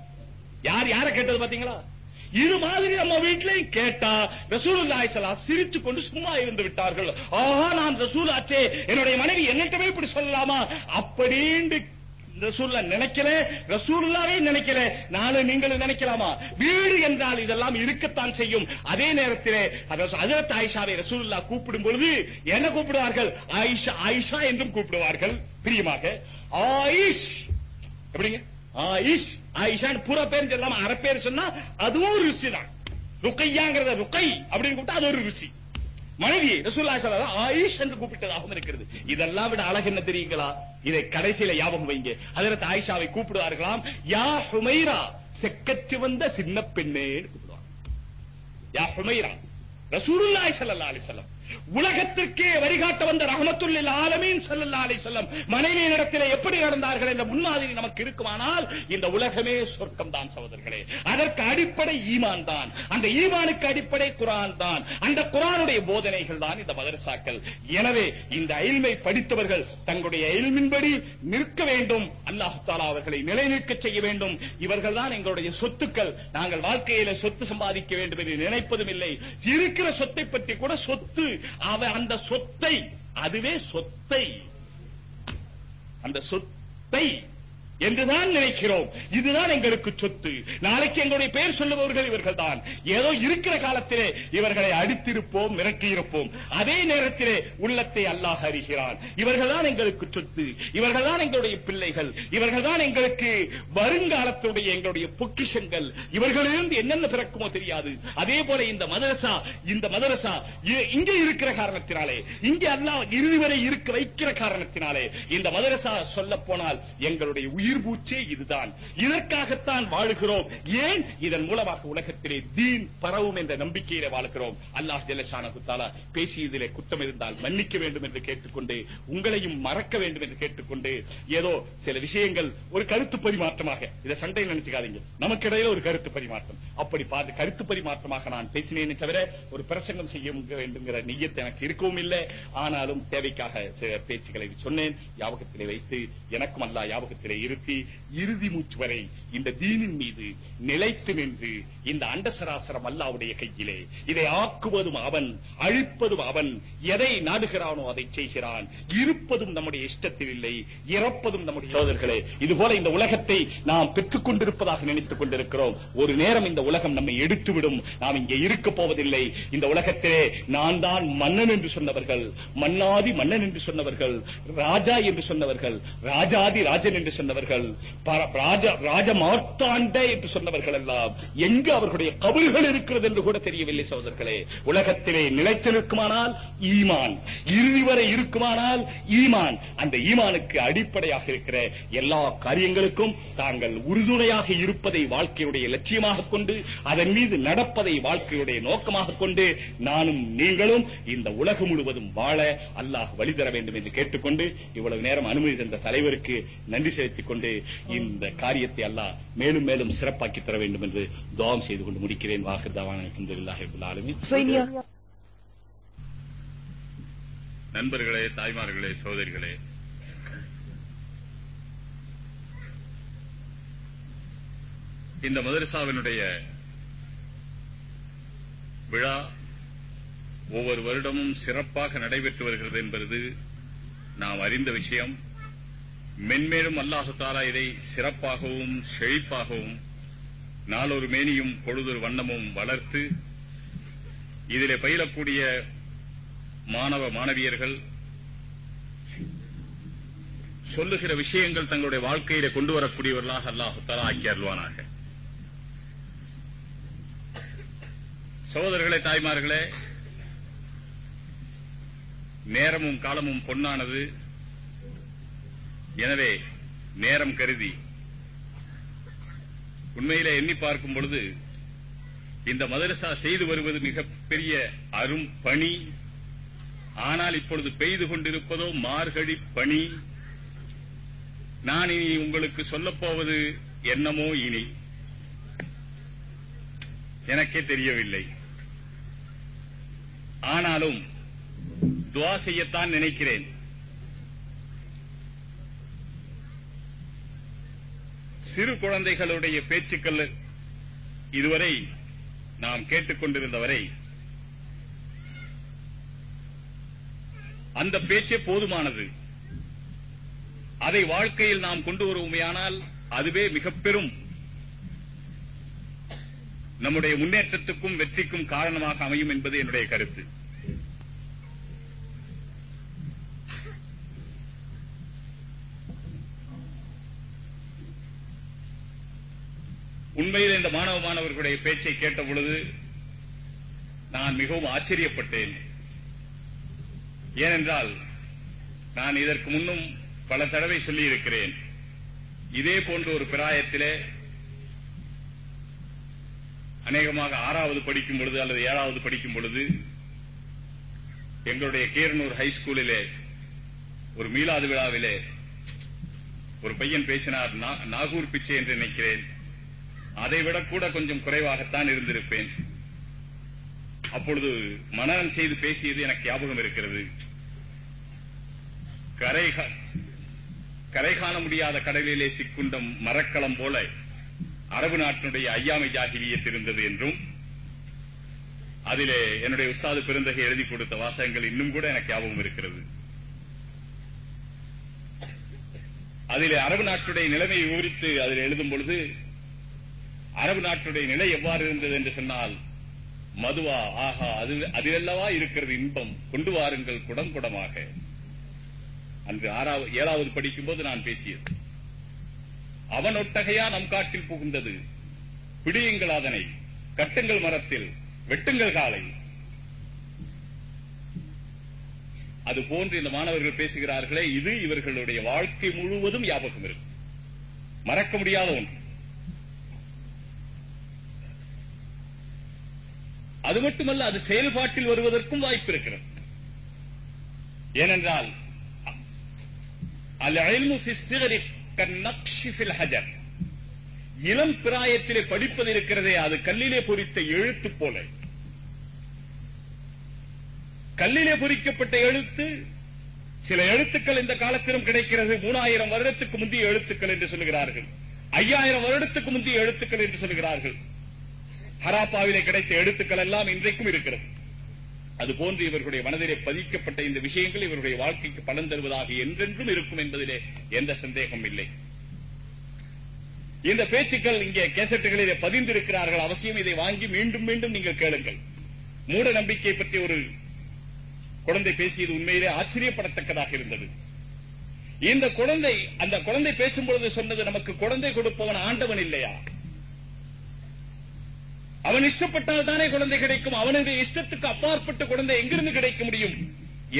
யார் யார கேட்டது பாத்தீங்களா? இது மாதிரி நம்ம வீட்டிலையும் கேட்டா ரசூல் ஸல்லல்லாஹு சிரித்து கொண்டு சும்மா இருந்து விட்டார்கள். ஆஹா நான் ரசூல் ஆச்சே. என்னுடைய மனைவி என்னட்டவே இப்படி சொல்லலாமா? அப்படின்னு ரசூல்லா நினைக்கல ரசூல்லாவே நினைக்கல. நானும் நீங்களும் நினைக்கலாமா? வீடு என்றால் இதெல்லாம் இருக்கத்தான் செய்யும். அதே நேரத்திலே ஹஜரத் ஆயிஷாவை ரசூல்லா கூப்பிடும் பொழுது என்ன கூப்பிடுவார்கள்? ஆயிஷா ஆயிஷா என்றும் கூப்பிடுவார்கள். பிரியமாக ஆயிஷ் எப்படிங்க? ஆயிஷ் ஆயிஷான்னு பூரா பேர் சொல்லாம அரை பேர் சொன்னா அதுவும் ஒரு ருசி தான். ருக்கையாங்கிறத ருக்கை அப்படின்னு கூப்பிட்டா அது ஒரு ருசி. மனைவி ரசூல்லா ஸல்லல்லாஹு ஆயிஷ் என்று கூப்பிட்டதாகவும் இருக்கிறது. இதெல்லாம் விட அழகு என்ன தெரியுங்களா? இதை கடைசியில ஞாபகம் வைங்க. அதில் ஆயிஷாவை கூப்பிடுவார்களாம் யா ஹுமைரா செக்கச்சு வந்த சின்ன பெண்ணே கூப்பிடுவாங்க. யா ஹுமைரா ரசூலுல்லாஹி ஸல்லல்லாஹு அலைஹி உலகத்திற்கே வழிகாட்ட வந்த ரஹமத்துல்லில் ஆலமீன் செல்லல்லா ஸல்லல்லாஹு செல்லம் மனைவி மனைவியிடத்திலே எப்படி நடந்தார்கள் என்ற முன்மாதிரி நமக்கு இருக்குமானால் இந்த உலகமே சொர்க்கம் தான் சகோதரர்களே. அதற்கு அடிப்படை ஈமான் தான். அந்த ஈமானுக்கு அடிப்படை குரான் தான். அந்த குரானுடைய போதனைகள் தான் இந்த மதரசாக்கள். எனவே இந்த அயில்மை படித்தவர்கள் தங்களுடைய அயில்மின்படி நிற்க வேண்டும். அல்லாஹ் தஆலா அவர்களை நிலைநிற்க செய்ய வேண்டும். இவர்கள் தான் எங்களுடைய சொத்துக்கள். நாங்கள் வாழ்க்கையில சொத்து சம்பாதிக்க வேண்டும் என்று நினைப்பதும் இல்லை. இருக்கிற சொத்தை பற்றி கூட சொத்து அவ அந்த சொத்தை அதுவே சொத்தை. அந்த சொத்தை என்றுதான் நினைக்கிறோம். இதுதான் எங்களுக்கு சொத்து. நாளைக்கு எங்களுடைய பெயர் சொல்லுபவர்கள் இவர்கள் தான் ஏதோ இருக்கிற காலத்திலே இவர்களை அடித்திருப்போம் மிரட்டியிருப்போம். அதே நேரத்திலே உள்ளத்தை அல்லாஹ் அறிகிறான். இவர்கள் தான் எங்களுக்கு சொத்து. இவர்கள் தான் எங்களுடைய பிள்ளைகள். இவர்கள் தான் எங்களுக்கு வருங்காலத்துடைய எங்களுடைய பொக்கிஷங்கள். இவர்களிலிருந்து என்னென்ன பிறக்குமோ தெரியாது. அதே போல இந்த மதரசா இந்த மதரசா இங்க இங்கே இருக்கிற காரணத்தினாலே இங்கே அல்லாஹ் இறுதி வரை இருக்க வைக்கிற காரணத்தினாலே இந்த மதரசா சொல்ல போனால் எங்களுடைய உயிர் பூச்சே இதுதான். இதற்காகத்தான் வாழுகிறோம். ஏன்? இதன் மூலமாக உலகத்திலே தீன் பரவும் என்ற நம்பிக்கையிலே வாழ்கிறோம். அல்லாஹ் ஜல்லஷானஹு தஆலா பேசியதிலே குற்றம் இருந்தால் மன்னிக்க வேண்டும் என்று கேட்டுக்கொண்டு உங்களையும் மறக்க வேண்டும் என்று கேட்டுக்கொண்டு ஏதோ சில விஷயங்கள் ஒரு கருத்து பரிமாற்றமாக இதை சண்டை நினைச்சுக்காதீங்க. நமக்கு இடையில ஒரு கருத்து பரிமாற்றம். அப்படி பார்த்து கருத்து பரிமாற்றமாக நான் பேசினேன் தவிர ஒரு பிரசங்கம் செய்ய வேண்டும்ங்கிற நீயத்தை எனக்கு இருக்கவும் இல்லை. ஆனாலும் தேவைக்காக சில பேச்சுகளை சொன்னேன். ஞாபகத்திலே வைத்து எனக்கும் அல்லா இரு இருத்தி இறுதி மூச்சு வரை இந்த தீனின் மீது நிலைத்து நின்று இந்த அண்டசராசரம் அல்லாவுடைய கையிலே இதை ஆக்குவதும் அவன் அழிப்பதும் அவன் எதை நாடுகிறானோ அதை செய்கிறான். இருப்பதும் நம்முடைய இஷ்டத்தில் இல்லை இறப்பதும் நம்முடைய சோதர்களே. இதுபோல இந்த உலகத்தை நாம் பெற்றுக் கொண்டிருப்பதாக நினைத்துக் கொண்டிருக்கிறோம். ஒரு நேரம் இந்த உலகம் நம்மை எடுத்துவிடும். நாம் இங்கே இருக்க போவதில்லை. இந்த உலகத்திலே நான் தான் மன்னன் என்று சொன்னவர்கள் மன்னாதி மன்னன் என்று சொன்னவர்கள் ராஜா என்று சொன்னவர்கள் ராஜாதி ராஜன் என்று சொன்னவர்கள் சொன்னவர்கள் ராஜமார்த்தாண்டே என்று சொன்னவர்கள் எல்லாம் எங்கு அவர்களுடைய கபல்கள் இருக்கிறது என்று கூட தெரியவில்லை சோதர்களே உலகத்திலே நிலைத்து நிற்குமானால் ஈமான். இறுதி வரை இருக்குமானால் ஈமான். அந்த ஈமானுக்கு அடிப்படையாக இருக்கிற எல்லா காரியங்களுக்கும் தாங்கள் உறுதுணையாக இருப்பதை வாழ்க்கையுடைய லட்சியமாக கொண்டு அதன் மீது நடப்பதை வாழ்க்கையுடைய நோக்கமாக கொண்டு நானும் நீங்களும் இந்த உலகம் முழுவதும் வாழ அல்லாஹ் வழி தர வேண்டும் என்று கேட்டுக்கொண்டு இவ்வளவு நேரம் அனுமதி தந்த தலைவருக்கு நன்றி செலுத்திக் கொண்டு இந்த காரியத்தை அல்லாஹ் மேலும் மேலும் சிறப்பாக்கி தர வேண்டும் என்று துவாம் செய்து கொண்டு முடிக்கிறேன். ஹுசைனியா. நண்பர்களே தாய்மார்களே சகோதரிகளே. இந்த மதரசாவினுடைய விழா ஒவ்வொரு வருடமும் சிறப்பாக நடைபெற்று வருகிறது என்பது நாம் அறிந்த விஷயம். மென்மேலும் அல்லாஹு தாலா இதை சிறப்பாகவும் செழிப்பாகவும் நாளொரு மேனியும் பொழுதொரு வண்ணமும் வளர்த்து இதிலே பயிலக்கூடிய மாணவ மாணவியர்கள் சொல்லுகிற விஷயங்கள் தங்களுடைய வாழ்க்கையில கொண்டு வரக்கூடியவர்களாக அல்லாஹு தாலா ஆக்கி அருள்வானாக. சகோதரர்களே தாய்மார்களே நேரமும் காலமும் பொன்னானது. எனவே நேரம் கருதி. உண்மையிலே எண்ணி பார்க்கும் பொழுது இந்த மதரசா செய்து வருவது மிகப்பெரிய அரும் பணி. ஆனால் இப்பொழுது பெய்து கொண்டிருப்பதோ மார்கழி பணி. நான் இனி உங்களுக்கு சொல்லப் போவது என்னமோ இனி. எனக்கே தெரியவில்லை. ஆனாலும் துவா செய்யத்தான் நினைக்கிறேன். சிறு குழந்தைகளுடைய பேச்சுக்கள் இதுவரை நாம் கேட்டுக்கொண்டிருந்தவரை அந்த பேச்சே போதுமானது. அதை வாழ்க்கையில் நாம் கொண்டு வருவோமையானால் அதுவே மிக பெரும் நம்முடைய முன்னேற்றத்துக்கும் வெற்றிக்கும் காரணமாக அமையும் என்பது என்னுடைய கருத்து. உண்மையில் இந்த மாணவ மாணவர்களுடைய பேச்சை கேட்ட பொழுது நான் மிகவும் ஆச்சரியப்பட்டேன். ஏனென்றால் நான் இதற்கு முன்னும் பல தடவை சொல்லியிருக்கிறேன். இதே போன்ற ஒரு பிராயத்திலே அநேகமாக ஆறாவது படிக்கும் பொழுது அல்லது ஏழாவது படிக்கும் பொழுது எங்களுடைய கீரனூர் ஹைஸ்கூலிலே ஒரு மீளாது விழாவிலே ஒரு பையன் பேசினார் நாகூர் பிச்சை என்று நினைக்கிறேன். அதை விட கூட கொஞ்சம் குறைவாகத்தான் இருந்திருப்பேன். அப்பொழுது மனநம் செய்து பேசியது எனக்கு ஞாபகம் இருக்கிறது. கரை கரை காண முடியாத கடலிலே சிக்குண்ட மரக்கலம் போல அரபு நாட்டினுடைய ஐயாமை ஜாகிலியத் இருந்தது என்றும் அதிலே என்னுடைய உஸ்தாது பெருந்தகை எழுதி கொடுத்த வாசகங்கள் இன்னும் கூட எனக்கு ஞாபகம் இருக்கிறது. அதிலே அரபு நாட்டுடைய நிலைமையை விவரித்து அதில் எழுதும் பொழுது அரபு நாட்டுடைய நிலை எவ்வாறு இருந்தது என்று சொன்னால் மதுவா ஆஹா அது அதிலல்லவா இருக்கிறது இன்பம் கொண்டு வாருங்கள் குடம் குடமாக. அன்று ஆறாவது ஏழாவது படிக்கும்போது நான் பேசியது. அவன் ஒட்டகையா நம் காட்டில் புகுந்தது. பிடியுங்கள் அதனை. கட்டுங்கள் மரத்தில். வெட்டுங்கள் காலை. அது போன்று இந்த மாணவர்கள் பேசுகிறார்களே இது இவர்களுடைய வாழ்க்கை முழுவதும் ஞாபகம் இருக்கும் மறக்க முடியாத ஒன்று. அது மட்டுமல்ல அது செயல்பாட்டில் வருவதற்கும் வாய்ப்பு இருக்கிறது ஏனென்றால் இளம் பிராயத்திலே படிப்பது இருக்கிறதே அது கல்லிலே பொறித்த எழுத்து போல. கல்லிலே பொறிக்கப்பட்ட எழுத்து சில எழுத்துக்கள் இந்த காலத்திலும் கிடைக்கிறது. மூணாயிரம் வருடத்துக்கு முந்தைய எழுத்துக்கள் என்று சொல்கிறார்கள் ஐயாயிரம் வருடத்துக்கு முந்தைய எழுத்துக்கள் என்று சொல்கிறார்கள் ஹராப்பாவிலே கிடைத்த எழுத்துக்கள் எல்லாம் இன்றைக்கும் இருக்கிறது. அதுபோன்று இவர்களுடைய மனதிலே பதிக்கப்பட்ட இந்த விஷயங்கள் இவருடைய வாழ்க்கைக்கு பலன் தருவதாக என்றென்றும் இருக்கும் என்பதிலே எந்த சந்தேகம் இல்லை. இந்த பேச்சுக்கள் இங்கே கேசட்டுகளிலே பதிந்திருக்கிறார்கள் அவசியம். இதை வாங்கி மீண்டும் மீண்டும் நீங்கள் கேளுங்கள். மூட நம்பிக்கை பற்றி ஒரு குழந்தை பேசியது உண்மையிலே ஆச்சரியப்படத்தக்கதாக இருந்தது. இந்த குழந்தை அந்த குழந்தை பேசும்பொழுது சொன்னது நமக்கு குழந்தை கொடுப்பவன் ஆண்டவன் இல்லையா? அவன் இஷ்டப்பட்டால் தானே குழந்தை கிடைக்கும். அவனுடைய இஷ்டத்துக்கு அப்பாற்பட்ட குழந்தை எங்கிருந்து கிடைக்க முடியும்?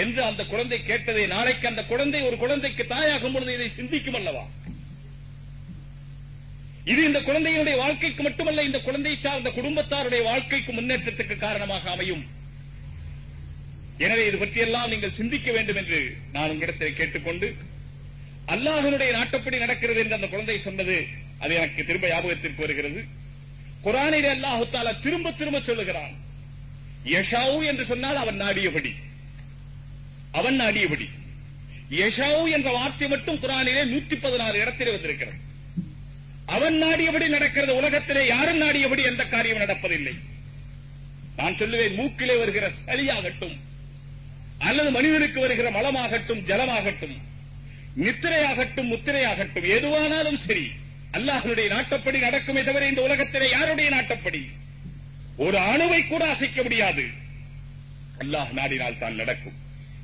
என்று அந்த குழந்தை கேட்டதை நாளைக்கு அந்த குழந்தை ஒரு குழந்தைக்கு தாயாகும் பொழுது இதை சிந்திக்கும் அல்லவா? இது இந்த குழந்தையினுடைய வாழ்க்கைக்கு மட்டுமல்ல இந்த குழந்தை சார்ந்த குடும்பத்தாருடைய வாழ்க்கைக்கு முன்னேற்றத்துக்கு காரணமாக அமையும். எனவே இது பற்றியெல்லாம் நீங்கள் சிந்திக்க வேண்டும் என்று நான் உங்களிடத்தில் கேட்டுக்கொண்டு அல்லாஹனுடைய நாட்டப்படி நடக்கிறது என்று அந்த குழந்தை சொன்னது அது எனக்கு திரும்ப ஞாபகத்திற்கு வருகிறது. குரானிலே அல்லாஹுத்தால திரும்ப திரும்ப சொல்லுகிறான். யஷாவு என்று சொன்னால் அவன் நாடியபடி. அவன் நாடியபடி. யஷாவு என்ற வார்த்தை மட்டும் குரானிலே நூற்றி பதினாறு இடத்திலே வந்திருக்கிறது. அவன் நாடியபடி நடக்கிறது உலகத்திலே யாரும் நாடியபடி எந்த காரியம் நடப்பதில்லை. நான் சொல்லுவேன் மூக்கிலே வருகிற சளியாகட்டும் அல்லது மனிதனுக்கு வருகிற மலமாகட்டும் ஜலமாகட்டும் நித்திரையாகட்டும் முத்திரையாகட்டும் எதுவானாலும் சரி அல்லாஹனுடைய நாட்டப்படி நடக்குமே தவிர இந்த உலகத்திலே யாருடைய நாட்டப்படி? ஒரு அணுவை கூட அசைக்க முடியாது. அல்லாஹ் நாடினால் தான் நடக்கும்.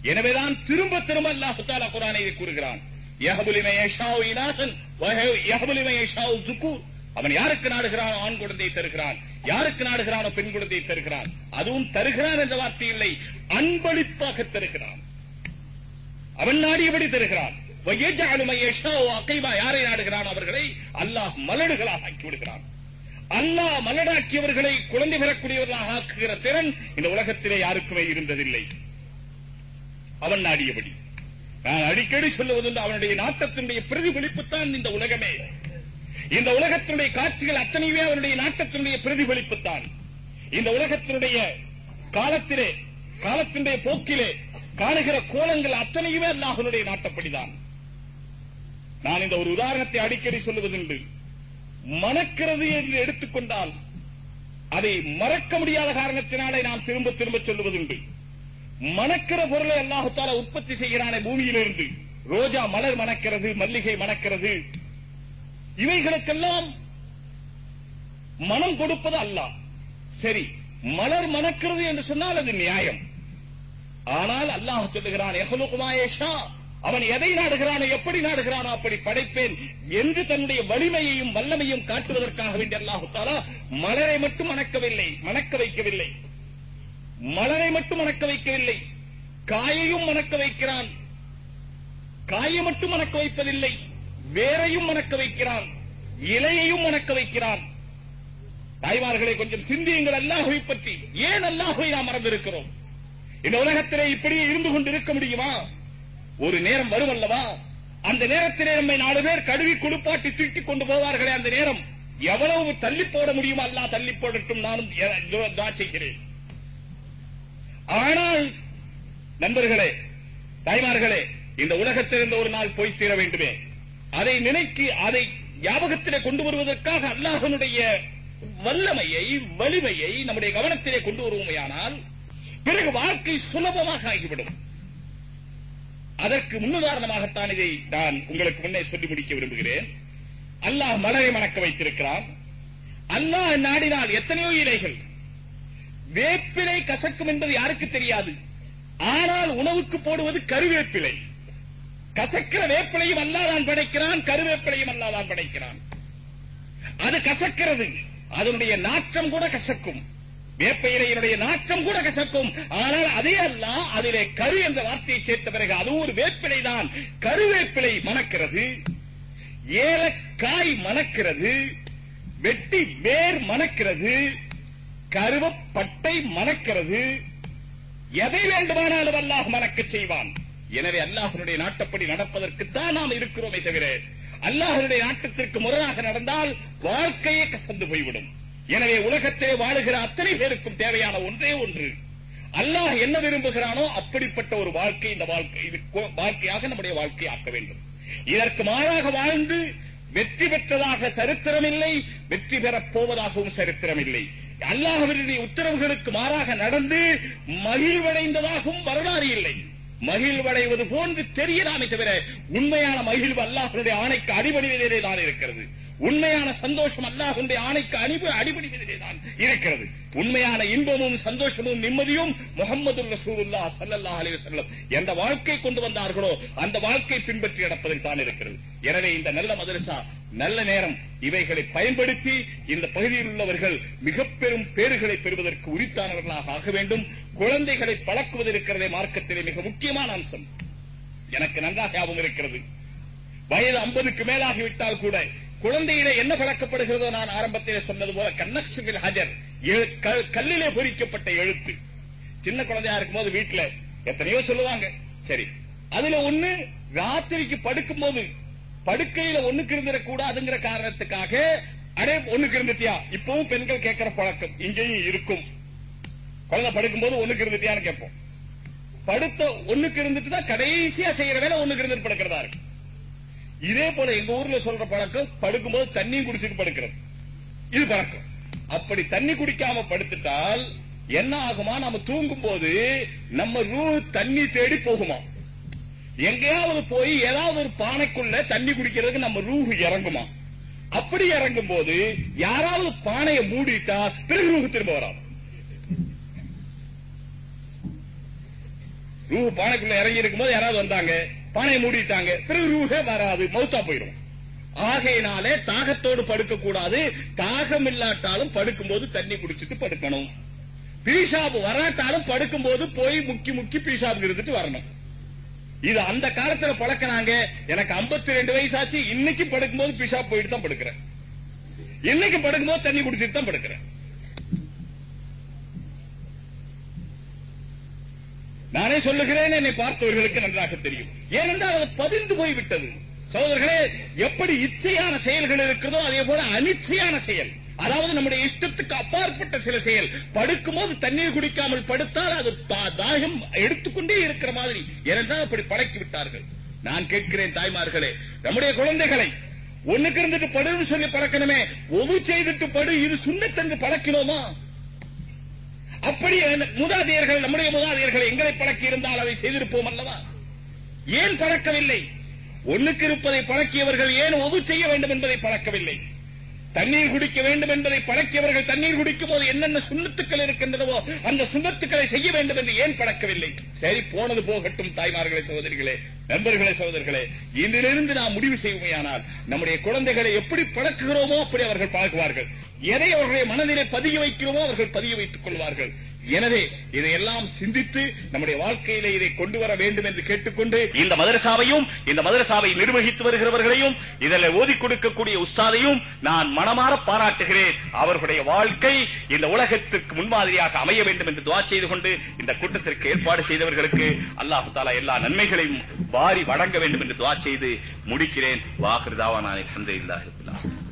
எனவேதான் திரும்ப திரும்ப அல்லாஹ் தாலா குரானை கூறுகிறான். அவன் யாருக்கு நாடுகிறானோ ஆண் குழந்தையை தருகிறான். யாருக்கு நாடுகிறானோ பெண் குழந்தையை தருகிறான். அதுவும் தருகிறான் என்ற வார்த்தை இல்லை அன்பளிப்பாக தருகிறான். அவன் நாடியபடி தருகிறான். யாரை நாடுகிறான் அவர்களை? அல்லாஹ் மலடுகளாக ஆக்கி விடுகிறான். அல்லாஹ் மலடாக்கியவர்களை குழந்தை பெறக்கூடியவர்களாக ஆக்குகிற திறன் இந்த உலகத்திலே யாருக்குமே இருந்ததில்லை. அவன் நாடியபடி. நான் அடிக்கடி சொல்லுவதுண்டு அவனுடைய நாட்டத்தினுடைய பிரதிபலிப்புத்தான் இந்த உலகமே. இந்த உலகத்தினுடைய காட்சிகள் அத்தனையுமே அவனுடைய நாட்டத்தினுடைய பிரதிபலிப்புத்தான். இந்த உலகத்தினுடைய காலத்திலே காலத்தினுடைய போக்கிலே காணுகிற கோலங்கள் அத்தனையுமே அல்லாஹனுடைய நாட்டப்படிதான். நான் இந்த ஒரு உதாரணத்தை அடிக்கடி சொல்லுவதுண்டு மணக்கிறது என்று எடுத்துக்கொண்டால் அதை மறக்க முடியாத காரணத்தினாலே நாம் திரும்ப திரும்ப சொல்லுவதுண்டு மணக்கிற பொருளை அல்லாஹுத்தால உற்பத்தி செய்கிறானே பூமியிலிருந்து. ரோஜா மலர் மணக்கிறது மல்லிகை மணக்கிறது. இவைகளுக்கெல்லாம் மனம் கொடுப்பது அல்லாஹ். சரி மலர் மணக்கிறது என்று சொன்னால் அது நியாயம். ஆனால் அல்லாஹ் சொல்லுகிறான் எஹலுக்குமாயேஷா அவன் எதை நாடுகிறானோ எப்படி நாடுகிறானோ அப்படி படைப்பேன் என்று தன்னுடைய வலிமையையும் வல்லமையும் காட்டுவதற்காக வேண்டிய அல்லாஹாலா மலரை மட்டும் மணக்கவில்லை மணக்க வைக்கவில்லை. மலரை மட்டும் மணக்க வைக்கவில்லை. காயையும் மணக்க வைக்கிறான். காயை மட்டும் மணக்க வைப்பதில்லை. வேரையும் மணக்க வைக்கிறான். இலையையும் மணக்க வைக்கிறான். தாய்மார்களை கொஞ்சம் சிந்தியுங்கள் அல்லாஹுவை பற்றி. ஏன் அல்லாஹுவை நாம் மறந்திருக்கிறோம்? இந்த உலகத்திலே இப்படியே இருந்து கொண்டு இருக்க முடியுமா? ஒரு நேரம் வரும் அல்லவா அந்த நேரத்திலே நம்மை நாலு பேர் கடுவி குளிப்பாட்டி தூக்கிக் கொண்டு போவார்களே அந்த நேரம் எவ்வளவு தள்ளி போட முடியுமோ அல்லாஹ் தள்ளி போடட்டும் நானும் செய்கிறேன். ஆனால் நண்பர்களே தாய்மார்களே இந்த உலகத்திலிருந்து ஒரு நாள் போய் தீர வேண்டுமே. அதை நினைத்து அதை ஞாபகத்திலே கொண்டு வருவதற்காக அல்லாஹனுடைய வல்லமையை வலிமையை நம்முடைய கவனத்திலே கொண்டு வருவோமையானால் பிறகு வாழ்க்கை சுலபமாக ஆகிவிடும். அதற்கு முன்னுதாரணமாகத்தான் இதை நான் உங்களுக்கு முன்னே சொல்லி முடிக்க விரும்புகிறேன். அல்லாஹ் மலரை மணக்க வைத்திருக்கிறான். அல்லாஹ் நாடினால் எத்தனையோ இலைகள். வேப்பிலை கசக்கும் என்பது யாருக்கு தெரியாது. ஆனால் உணவுக்கு போடுவது கருவேப்பிலை. கசக்கிற வேப்பிலையும் அல்லாதான் படைக்கிறான் கருவேப்பிலையும் அல்லாதான் படைக்கிறான். அது கசக்கிறது. அதனுடைய நாற்றம் கூட கசக்கும். வேப்ப இலையினுடைய நாற்றம் கூட கசக்கும். ஆனால் அதே அல்ல அதிலே கரு என்ற வார்த்தையை சேர்த்த பிறகு அது ஒரு வேப்பிலை தான் கருவேப்பிலை மணக்கிறது ஏலக்காய் மணக்கிறது வெட்டி வேர் மணக்கிறது கருவப்பட்டை மணக்கிறது. எதை வேண்டுமானாலும் அல்லாஹ் மணக்கச் செய்வான். எனவே அல்லாஹனுடைய நாட்டப்படி நடப்பதற்குத்தான் நாம் இருக்கிறோமே தவிர அல்லாஹனுடைய நாட்டத்திற்கு முரணாக நடந்தால் வாழ்க்கையே கசந்து போய்விடும். எனவே உலகத்திலே வாழுகிற அத்தனை பேருக்கும் தேவையான ஒன்றே ஒன்று. அல்லாஹ் என்ன விரும்புகிறானோ அப்படிப்பட்ட ஒரு வாழ்க்கை இந்த வாழ்க்கை வாழ்க்கையாக நம்முடைய வாழ்க்கை ஆக்க வேண்டும். இதற்கு மாறாக வாழ்ந்து வெற்றி பெற்றதாக சரித்திரம் இல்லை வெற்றி பெறப் போவதாகவும் சரித்திரம் இல்லை அல்லாஹவருடைய உத்தரவுகளுக்கு மாறாக நடந்து மகிழ்வடைந்ததாகவும் வரலாறு இல்லை. மகிழ்வடைவது போன்று தெரியலாமே தவிர உண்மையான மகிழ்வு அல்லாஹருடைய ஆணைக்கு அடிபடிவதிலே தான் இருக்கிறது. உண்மையான சந்தோஷம் அல்லாஹுடைய ஆணைக்கு அணிவு அடிபடுகிறதேதான் தான் இருக்கிறது. உண்மையான இன்பமும் சந்தோஷமும் நிம்மதியும் முகமது ரசூலுல்லா சல்லல்லா அலி வசல்லம் எந்த வாழ்க்கை கொண்டு வந்தார்களோ அந்த வாழ்க்கை பின்பற்றி நடப்பதில் தான் இருக்கிறது. எனவே இந்த நல்ல மதரசா நல்ல நேரம் இவைகளை பயன்படுத்தி இந்த பகுதியில் உள்ளவர்கள் மிக பெரும் பேறுகளை பெறுவதற்கு உரித்தானவர்களாக ஆக வேண்டும். குழந்தைகளை பழக்குவது இருக்கிறதே மார்க்கத்திலே மிக முக்கியமான அம்சம். எனக்கு நன்றாக ஞாபகம் இருக்கிறது. வயது ஐம்பதுக்கு மேலாகிவிட்டால் கூட குழந்தையில என்ன பழக்கப்படுகிறதோ நான் ஆரம்பத்திலே சொன்னது போல கன்னக்ஷுவில் ஹஜர் கல்லிலே பொறிக்கப்பட்ட எழுத்து. சின்ன குழந்தையா இருக்கும்போது வீட்டுல எத்தனையோ சொல்லுவாங்க. சரி அதுல ஒண்ணு ராத்திரிக்கு படுக்கும் போது படுக்கையில ஒண்ணுக்கு இருந்துடக்கூடாதுங்கிற காரணத்துக்காக அடே ஒண்ணுக்கு இருந்துட்டியா? இப்பவும் பெண்கள் கேட்கிற பழக்கம் இங்கேயும் இருக்கும். குழந்தை படுக்கும்போது ஒண்ணுக்கு இருந்துட்டியான்னு கேட்போம். படுத்த ஒண்ணுக்கு இருந்துட்டு தான் கடைசியா செய்யற வேலை ஒண்ணுக்கு இருந்துட்டு படுக்கிறதா இருக்கும் இதே போல எங்க ஊர்ல சொல்ற பழக்கம் படுக்கும்போது தண்ணியும் குடிச்சிட்டு படுக்கிறது. இது பழக்கம். அப்படி தண்ணி குடிக்காம படுத்துட்டால் என்ன ஆகுமா? நம்ம தூங்கும் போது நம்ம ரூ தண்ணி தேடி போகுமா? எங்கேயாவது போய் ஏதாவது ஒரு பானைக்குள்ள தண்ணி குடிக்கிறதுக்கு நம்ம ரூஹு இறங்குமா? அப்படி இறங்கும் போது யாராவது பானையை மூடிட்டா பிறகு ரூஹு திரும்ப வராது. ரூஹு பானைக்குள்ள இறங்கி இருக்கும்போது யாராவது வந்தாங்க? பானையை மூடிட்டாங்க. பிறகு ரூஹே வராது மௌத்தா போயிடும் ஆகையினாலே தாகத்தோடு படுக்க கூடாது தாகம் இல்லாட்டாலும் படுக்கும்போது தண்ணி குடிச்சிட்டு படுக்கணும். பீஷாப் வராட்டாலும் படுக்கும்போது போய் முக்கி முக்கி பீஷாப் இருந்துட்டு வரணும். இது அந்த காலத்துல பழக்கினாங்க. எனக்கு 52 ரெண்டு வயசு ஆச்சு இன்னைக்கு படுக்கும்போது பீஷாப் போயிட்டு தான் படுக்கிறேன். இன்னைக்கு படுக்கும்போது தண்ணி குடிச்சிட்டு தான் படுக்கிறேன். நானே சொல்லுகிறேன் என்னை பார்த்தவர்களுக்கு நன்றாக தெரியும். ஏனென்றால் அது பதிந்து போய்விட்டது. சோதர்களே எப்படி இச்சையான செயல்கள் இருக்கிறதோ அதே போல அனிச்சையான செயல். அதாவது நம்முடைய இஷ்டத்துக்கு அப்பாற்பட்ட சில செயல். படுக்கும்போது தண்ணீர் குடிக்காமல் படுத்தால் அது தா- தாகம் எடுத்துக்கொண்டே இருக்கிற மாதிரி. ஏனென்றால் அப்படி பழக்கி விட்டார்கள். நான் கேட்கிறேன் தாய்மார்களே நம்முடைய குழந்தைகளை ஒண்ணுக்கு இருந்துட்டு படுன்னு சொல்லி பழக்கணுமே. ஒது செய்துட்டு படு இது சுண்ணத்தன்று பழக்கினோமா? அப்படி மூதாதையர்கள் நம்முடைய மூதாதையர்கள் எங்களை பழக்கி இருந்தால் அதை செய்திருப்போம் அல்லவா? ஏன் பழக்கவில்லை? ஒண்ணுக்கு இருப்பதை பழக்கியவர்கள் ஏன் ஒது செய்ய வேண்டும் என்பதை பழக்கவில்லை? தண்ணீர் குடிக்க வேண்டும் என்பதை பழக்கியவர்கள் தண்ணீர் குடிக்கும் போது என்னென்ன சுண்ணத்துக்கள் இருக்கின்றனவோ அந்த சுண்ணத்துக்களை செய்ய வேண்டும் என்று ஏன் பழக்கவில்லை? சரி போனது போகட்டும் தாய்மார்களே சகோதரிகளே நண்பர்களே சகோதரர்களே இன்றிலிருந்து நாம் முடிவு செய்வோமையானால் நம்முடைய குழந்தைகளை எப்படி பழக்குகிறோமோ அப்படி அவர்கள் பழகுவார்கள். எதை அவர்களுடைய மனதிலே பதிய வைக்கிறோமோ அவர்கள் பதிய வைத்துக் கொள்வார்கள். எனவே இதையெல்லாம் சிந்தித்து நம்முடைய வாழ்க்கையில இதை கொண்டு வர வேண்டும் என்று கேட்டுக்கொண்டு இந்த மதரசாவையும் இந்த மதரசாவை நிர்வகித்து வருகிறவர்களையும் இதில் ஓதி கொடுக்கக்கூடிய உஸ்தாதையும் நான் மனமாற பாராட்டுகிறேன். அவர்களுடைய வாழ்க்கை இந்த உலகத்திற்கு முன்மாதிரியாக அமைய வேண்டும் என்று துவா செய்து கொண்டு இந்த கூட்டத்திற்கு ஏற்பாடு செய்தவர்களுக்கு அல்லாஹு தாலா எல்லா நன்மைகளையும் வாரி வழங்க வேண்டும் என்று துவா செய்து முடிக்கிறேன். வாகிருதாவான அல்ஹம்துலில்லாஹி ரப்பில்